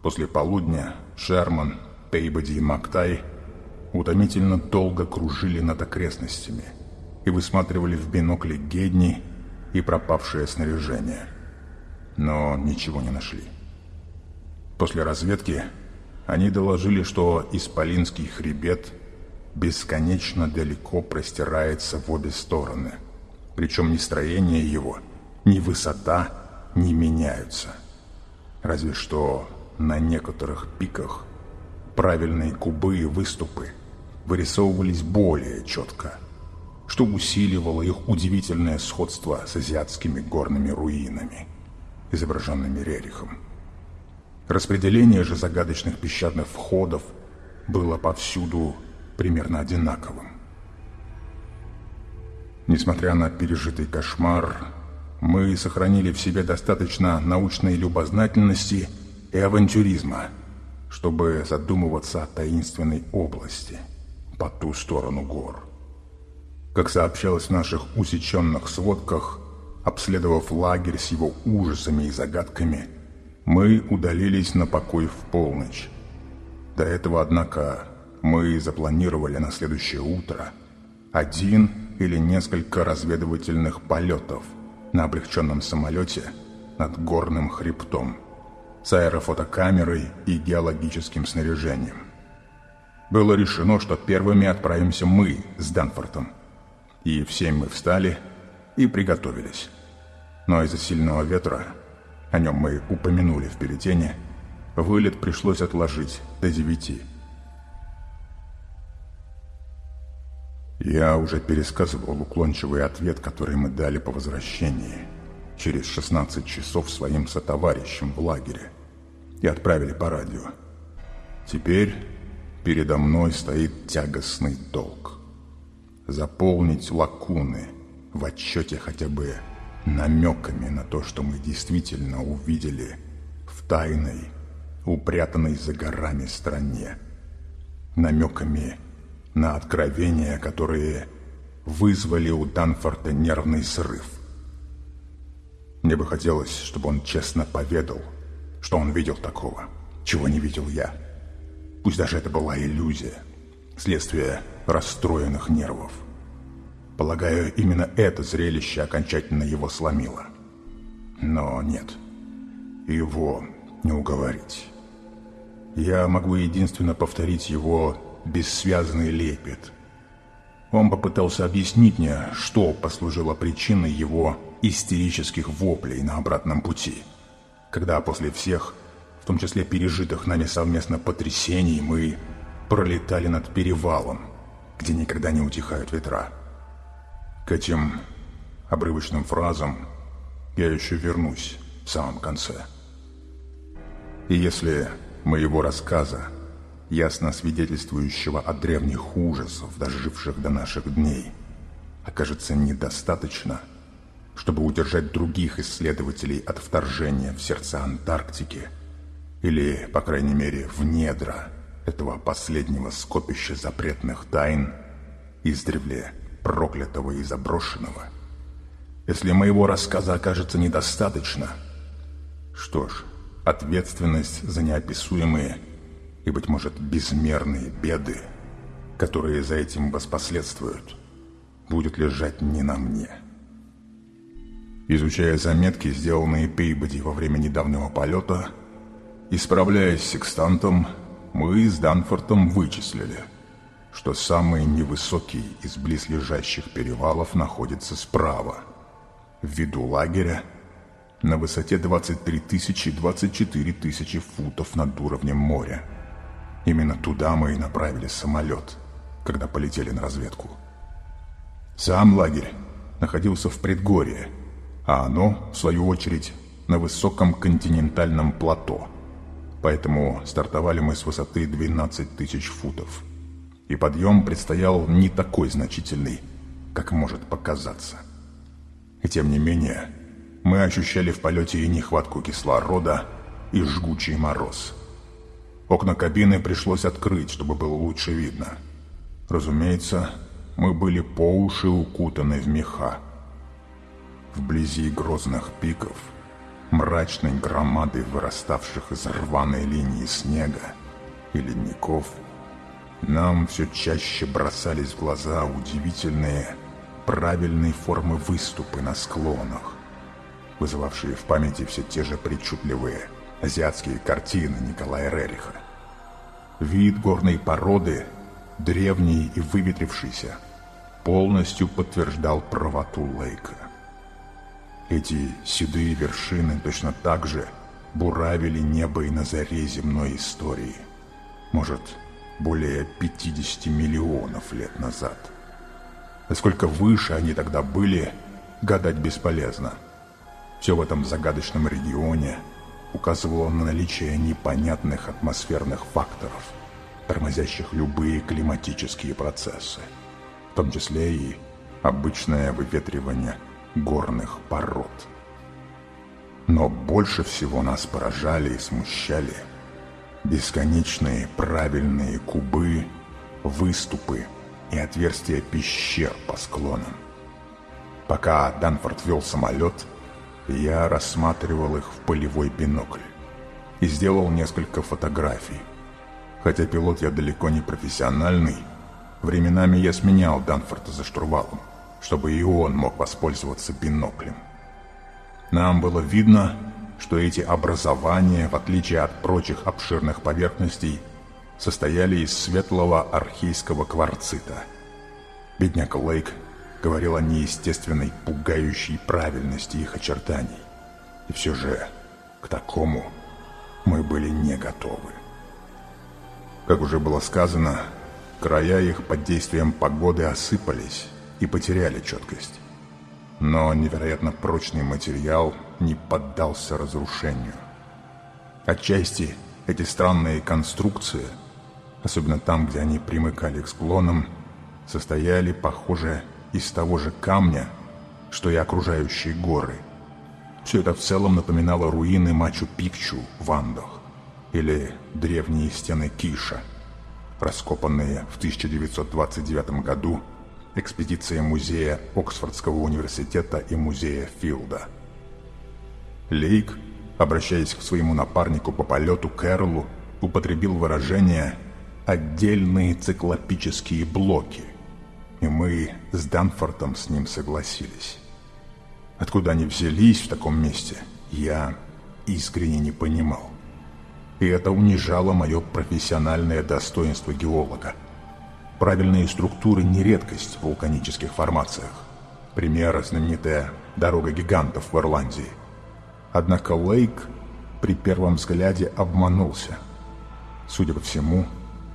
После полудня Шерман, Пейбоди и Мактай утомительно долго кружили над окрестностями и высматривали в бинокле Гедни и пропавшее снаряжение. Но ничего не нашли. После разведки они доложили, что Исполинский хребет бесконечно далеко простирается в обе стороны. Причем ни строение его, ни высота не меняются. Разве что на некоторых пиках правильные кубы и выступы вырисовывались более четко, что усиливало их удивительное сходство с азиатскими горными руинами, изображенными Рерихом. Распределение же загадочных песчаных входов было повсюду примерно одинаковым. Несмотря на пережитый кошмар, мы сохранили в себе достаточно научной любознательности и авантюризма, чтобы задумываться о таинственной области по ту сторону гор. Как сообщалось в наших усеченных сводках, обследовав лагерь с его ужасами и загадками – мы удалились на покой в полночь. До этого, однако, мы запланировали на следующее утро один или несколько разведывательных полетов на облегченном самолете над горным хребтом с аэрофотокамерой и геологическим снаряжением. Было решено, что первыми отправимся мы с Данфортом. И все мы встали и приготовились. Но из-за сильного ветра о нем мы упомянули в бюллетене, вылет пришлось отложить до девяти. Я уже пересказывал уклончивый ответ, который мы дали по возвращении через 16 часов своим сотоварищам в лагере и отправили по радио. Теперь передо мной стоит тягостный долг. Заполнить лакуны в отчете хотя бы намеками на то, что мы действительно увидели в тайной, упрятанной за горами стране. Намеками на откровения, которые вызвали у Данфорта нервный срыв. Мне бы хотелось, чтобы он честно поведал, что он видел такого, чего не видел я. Пусть даже это была иллюзия, следствие расстроенных нервов. Полагаю, именно это зрелище окончательно его сломило. Но нет, его не уговорить. Я могу единственно повторить его бессвязный лепет. Он попытался объяснить мне, что послужило причиной его истерических воплей на обратном пути. когда после всех, в том числе пережитых нами совместно потрясений, мы пролетали над перевалом, где никогда не утихают ветра. К этим обрывочным фразам я еще вернусь в самом конце. И если моего рассказа, ясно свидетельствующего о древних ужасах, доживших до наших дней, окажется недостаточно, чтобы удержать других исследователей от вторжения в сердца Антарктики или, по крайней мере, в недра этого последнего скопища запретных тайн, издревле проклятого и заброшенного. Если моего рассказа окажется недостаточно, что ж, ответственность за неописуемые и, быть может, безмерные беды, которые за этим воспоследствуют, будет лежать не на мне. Изучая заметки, сделанные Пейбоди во время недавнего полета, исправляясь секстантом, мы с Данфортом вычислили, что самый невысокий из близлежащих перевалов находится справа, в виду лагеря, на высоте 23 тысячи 24 тысячи футов над уровнем моря. Именно туда мы и направили самолет, когда полетели на разведку. Сам лагерь находился в предгорье, а оно, в свою очередь, на высоком континентальном плато. Поэтому стартовали мы с высоты 12 тысяч футов. И подъем предстоял не такой значительный, как может показаться. И тем не менее, мы ощущали в полете и нехватку кислорода, и жгучий мороз. Окна кабины пришлось открыть, чтобы было лучше видно. Разумеется, мы были по уши укутаны в меха. Вблизи грозных пиков, мрачной громады, выраставших из рваной линии снега и ледников, нам все чаще бросались в глаза удивительные правильной формы выступы на склонах, вызывавшие в памяти все те же причудливые азиатские картины Николая Рериха. Вид горной породы, древний и выветрившийся, полностью подтверждал правоту Лейка. Эти седые вершины точно так же буравили небо и на заре земной истории. Может, более 50 миллионов лет назад. Насколько выше они тогда были, гадать бесполезно – все в этом загадочном регионе указывало на наличие непонятных атмосферных факторов, тормозящих любые климатические процессы, в том числе и обычное выветривание горных пород. Но больше всего нас поражали и смущали бесконечные правильные кубы, выступы и отверстия пещер по склонам. Пока Данфорд вел самолет – я рассматривал их в полевой бинокль и сделал несколько фотографий. Хотя пилот я далеко не профессиональный, временами я сменял Данфорта за штурвалом, чтобы и он мог воспользоваться биноклем. Нам было видно, что эти образования, в отличие от прочих обширных поверхностей, состояли из светлого архейского кварцита. Бедняк Лейк говорил о неестественной, пугающей правильности их очертаний. И все же к такому мы были не готовы. Как уже было сказано, края их под действием погоды осыпались и потеряли четкость. Но невероятно прочный материал не поддался разрушению. Отчасти эти странные конструкции, особенно там, где они примыкали к склонам, состояли, похоже, из того же камня, что и окружающие горы. Все это в целом напоминало руины Мачу-Пикчу в Андах или древние стены Киша, раскопанные в 1929 году экспедицией музея Оксфордского университета и музея Филда. Лейк, обращаясь к своему напарнику по полету Кэролу, употребил выражение «отдельные циклопические блоки», и мы с Данфортом с ним согласились. Откуда они взялись в таком месте, я искренне не понимал. И это унижало мое профессиональное достоинство геолога. Правильные структуры не редкость в вулканических формациях. Пример – знаменитая «Дорога гигантов» в Ирландии. Однако Лейк при первом взгляде обманулся. Судя по всему,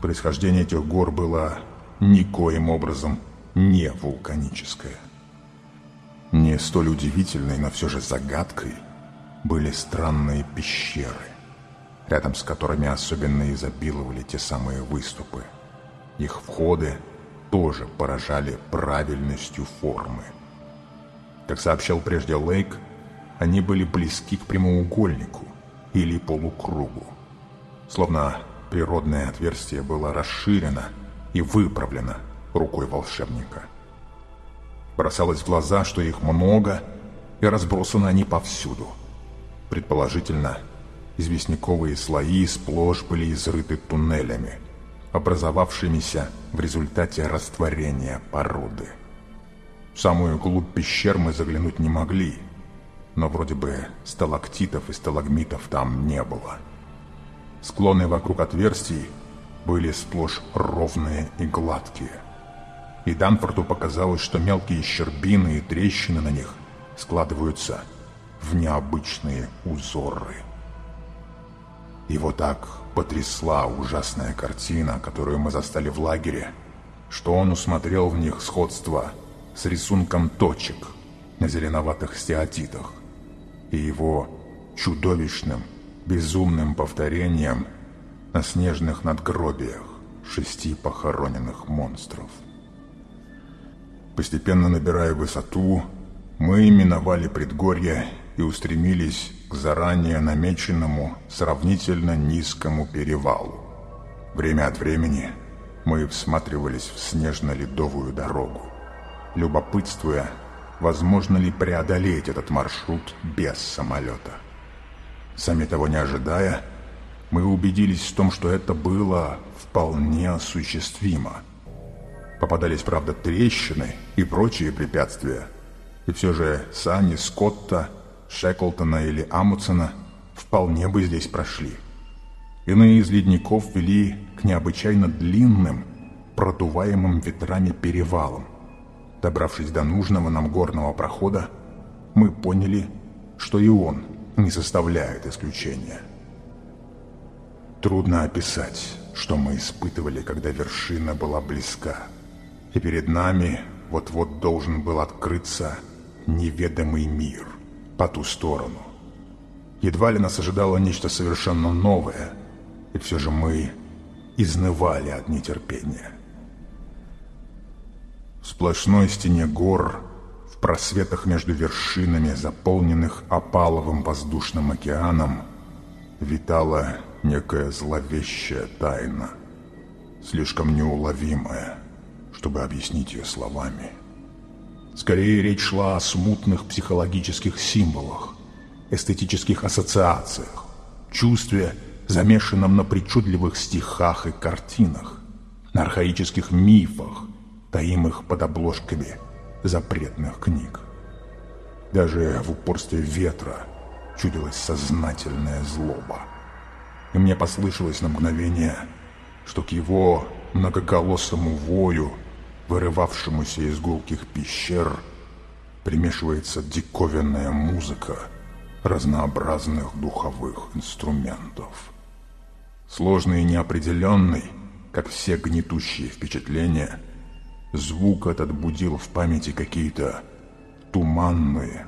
происхождение этих гор было никоим образом не вулканическое. Не столь удивительной, но все же загадкой были странные пещеры, рядом с которыми особенно изобиловали те самые выступы. Их входы тоже поражали правильностью формы. Как сообщал прежде Лейк, они были близки к прямоугольнику или полукругу. Словно природное отверстие было расширено и выправлено рукой волшебника. Бросалось в глаза, что их много, и разбросаны они повсюду. Предположительно, известняковые слои сплошь были изрыты туннелями, образовавшимися в результате растворения породы. В самую глубь пещер мы заглянуть не могли, но вроде бы сталактитов и сталагмитов там не было. Склоны вокруг отверстий были сплошь ровные и гладкие. И Данфорту показалось, что мелкие щербины и трещины на них складываются в необычные узоры. Его так потрясла ужасная картина, которую мы застали в лагере, что он усмотрел в них сходство с рисунком точек на зеленоватых стеатитах и его чудовищным, безумным повторением на снежных надгробиях шести похороненных монстров. Постепенно набирая высоту, мы миновали предгорье и устремились к заранее намеченному сравнительно низкому перевалу. Время от времени мы всматривались в снежно-ледовую дорогу, любопытствуя, возможно ли преодолеть этот маршрут без самолета. Сами того не ожидая, мы убедились в том, что это было вполне осуществимо. Попадались, правда, трещины и прочие препятствия, и все же сани Скотта, Шеклтона или Амутсона вполне бы здесь прошли. Иные из ледников вели к необычайно длинным, продуваемым ветрами перевалам, Добравшись до нужного нам горного прохода, мы поняли, что и он не составляет исключения. Трудно описать, что мы испытывали, когда вершина была близка, и перед нами вот-вот должен был открыться неведомый мир по ту сторону. Едва ли нас ожидало нечто совершенно новое, и все же мы изнывали от нетерпения. В сплошной стене гор, в просветах между вершинами, заполненных опаловым воздушным океаном, витала некая зловещая тайна, слишком неуловимая, чтобы объяснить ее словами. Скорее речь шла о смутных психологических символах, эстетических ассоциациях, чувстве, замешанном на причудливых стихах и картинах, на архаических мифах, таимых под обложками запретных книг. Даже в упорстве ветра чудилась сознательная злоба. И мне послышалось на мгновение, что к его многоголосому вою, вырывавшемуся из гулких пещер, примешивается диковинная музыка разнообразных духовых инструментов. Сложный и неопределенный, как все гнетущие впечатления – Звук этот будил в памяти какие-то туманные,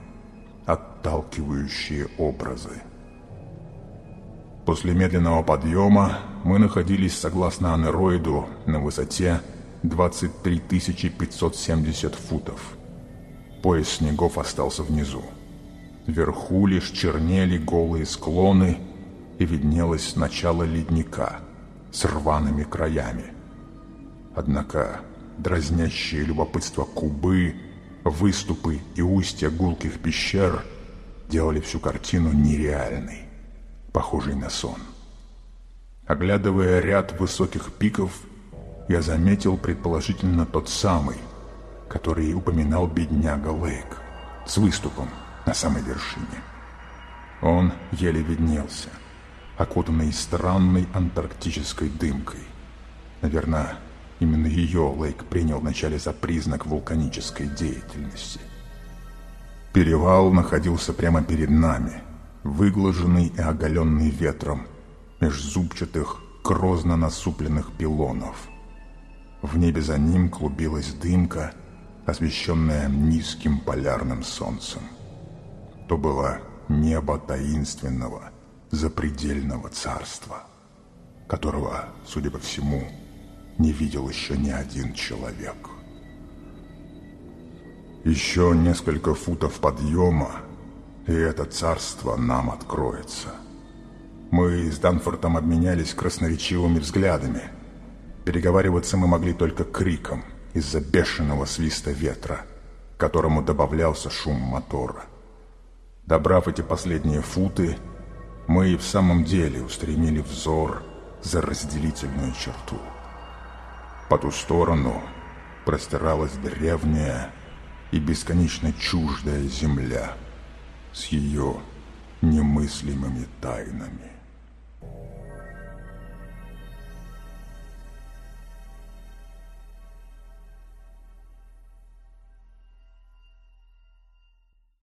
отталкивающие образы. После медленного подъема мы находились, согласно анероиду, на высоте 23 570 футов. Пояс снегов остался внизу. Вверху лишь чернели голые склоны и виднелось начало ледника с рваными краями. Однако дразнящее любопытство кубы, выступы и устья гулких пещер делали всю картину нереальной, похожей на сон. Оглядывая ряд высоких пиков, я заметил предположительно тот самый, который упоминал бедняга Лейк, с выступом на самой вершине. Он еле виднелся, окутанный странной антарктической дымкой. Наверное, Именно ее Лейк принял вначале за признак вулканической деятельности. Перевал находился прямо перед нами, выглаженный и оголенный ветром, меж зубчатых, грозно насупленных пилонов. В небе за ним клубилась дымка, освещенная низким полярным солнцем. То было небо таинственного, запредельного царства, которого, судя по всему, не видел еще ни один человек. Еще несколько футов подъема, и это царство нам откроется. Мы с Данфортом обменялись красноречивыми взглядами. Переговариваться мы могли только криком из-за бешеного свиста ветра, которому добавлялся шум мотора. Добрав эти последние футы, мы и в самом деле устремили взор за разделительную черту. По ту сторону простиралась древняя и бесконечно чуждая земля с ее немыслимыми тайнами.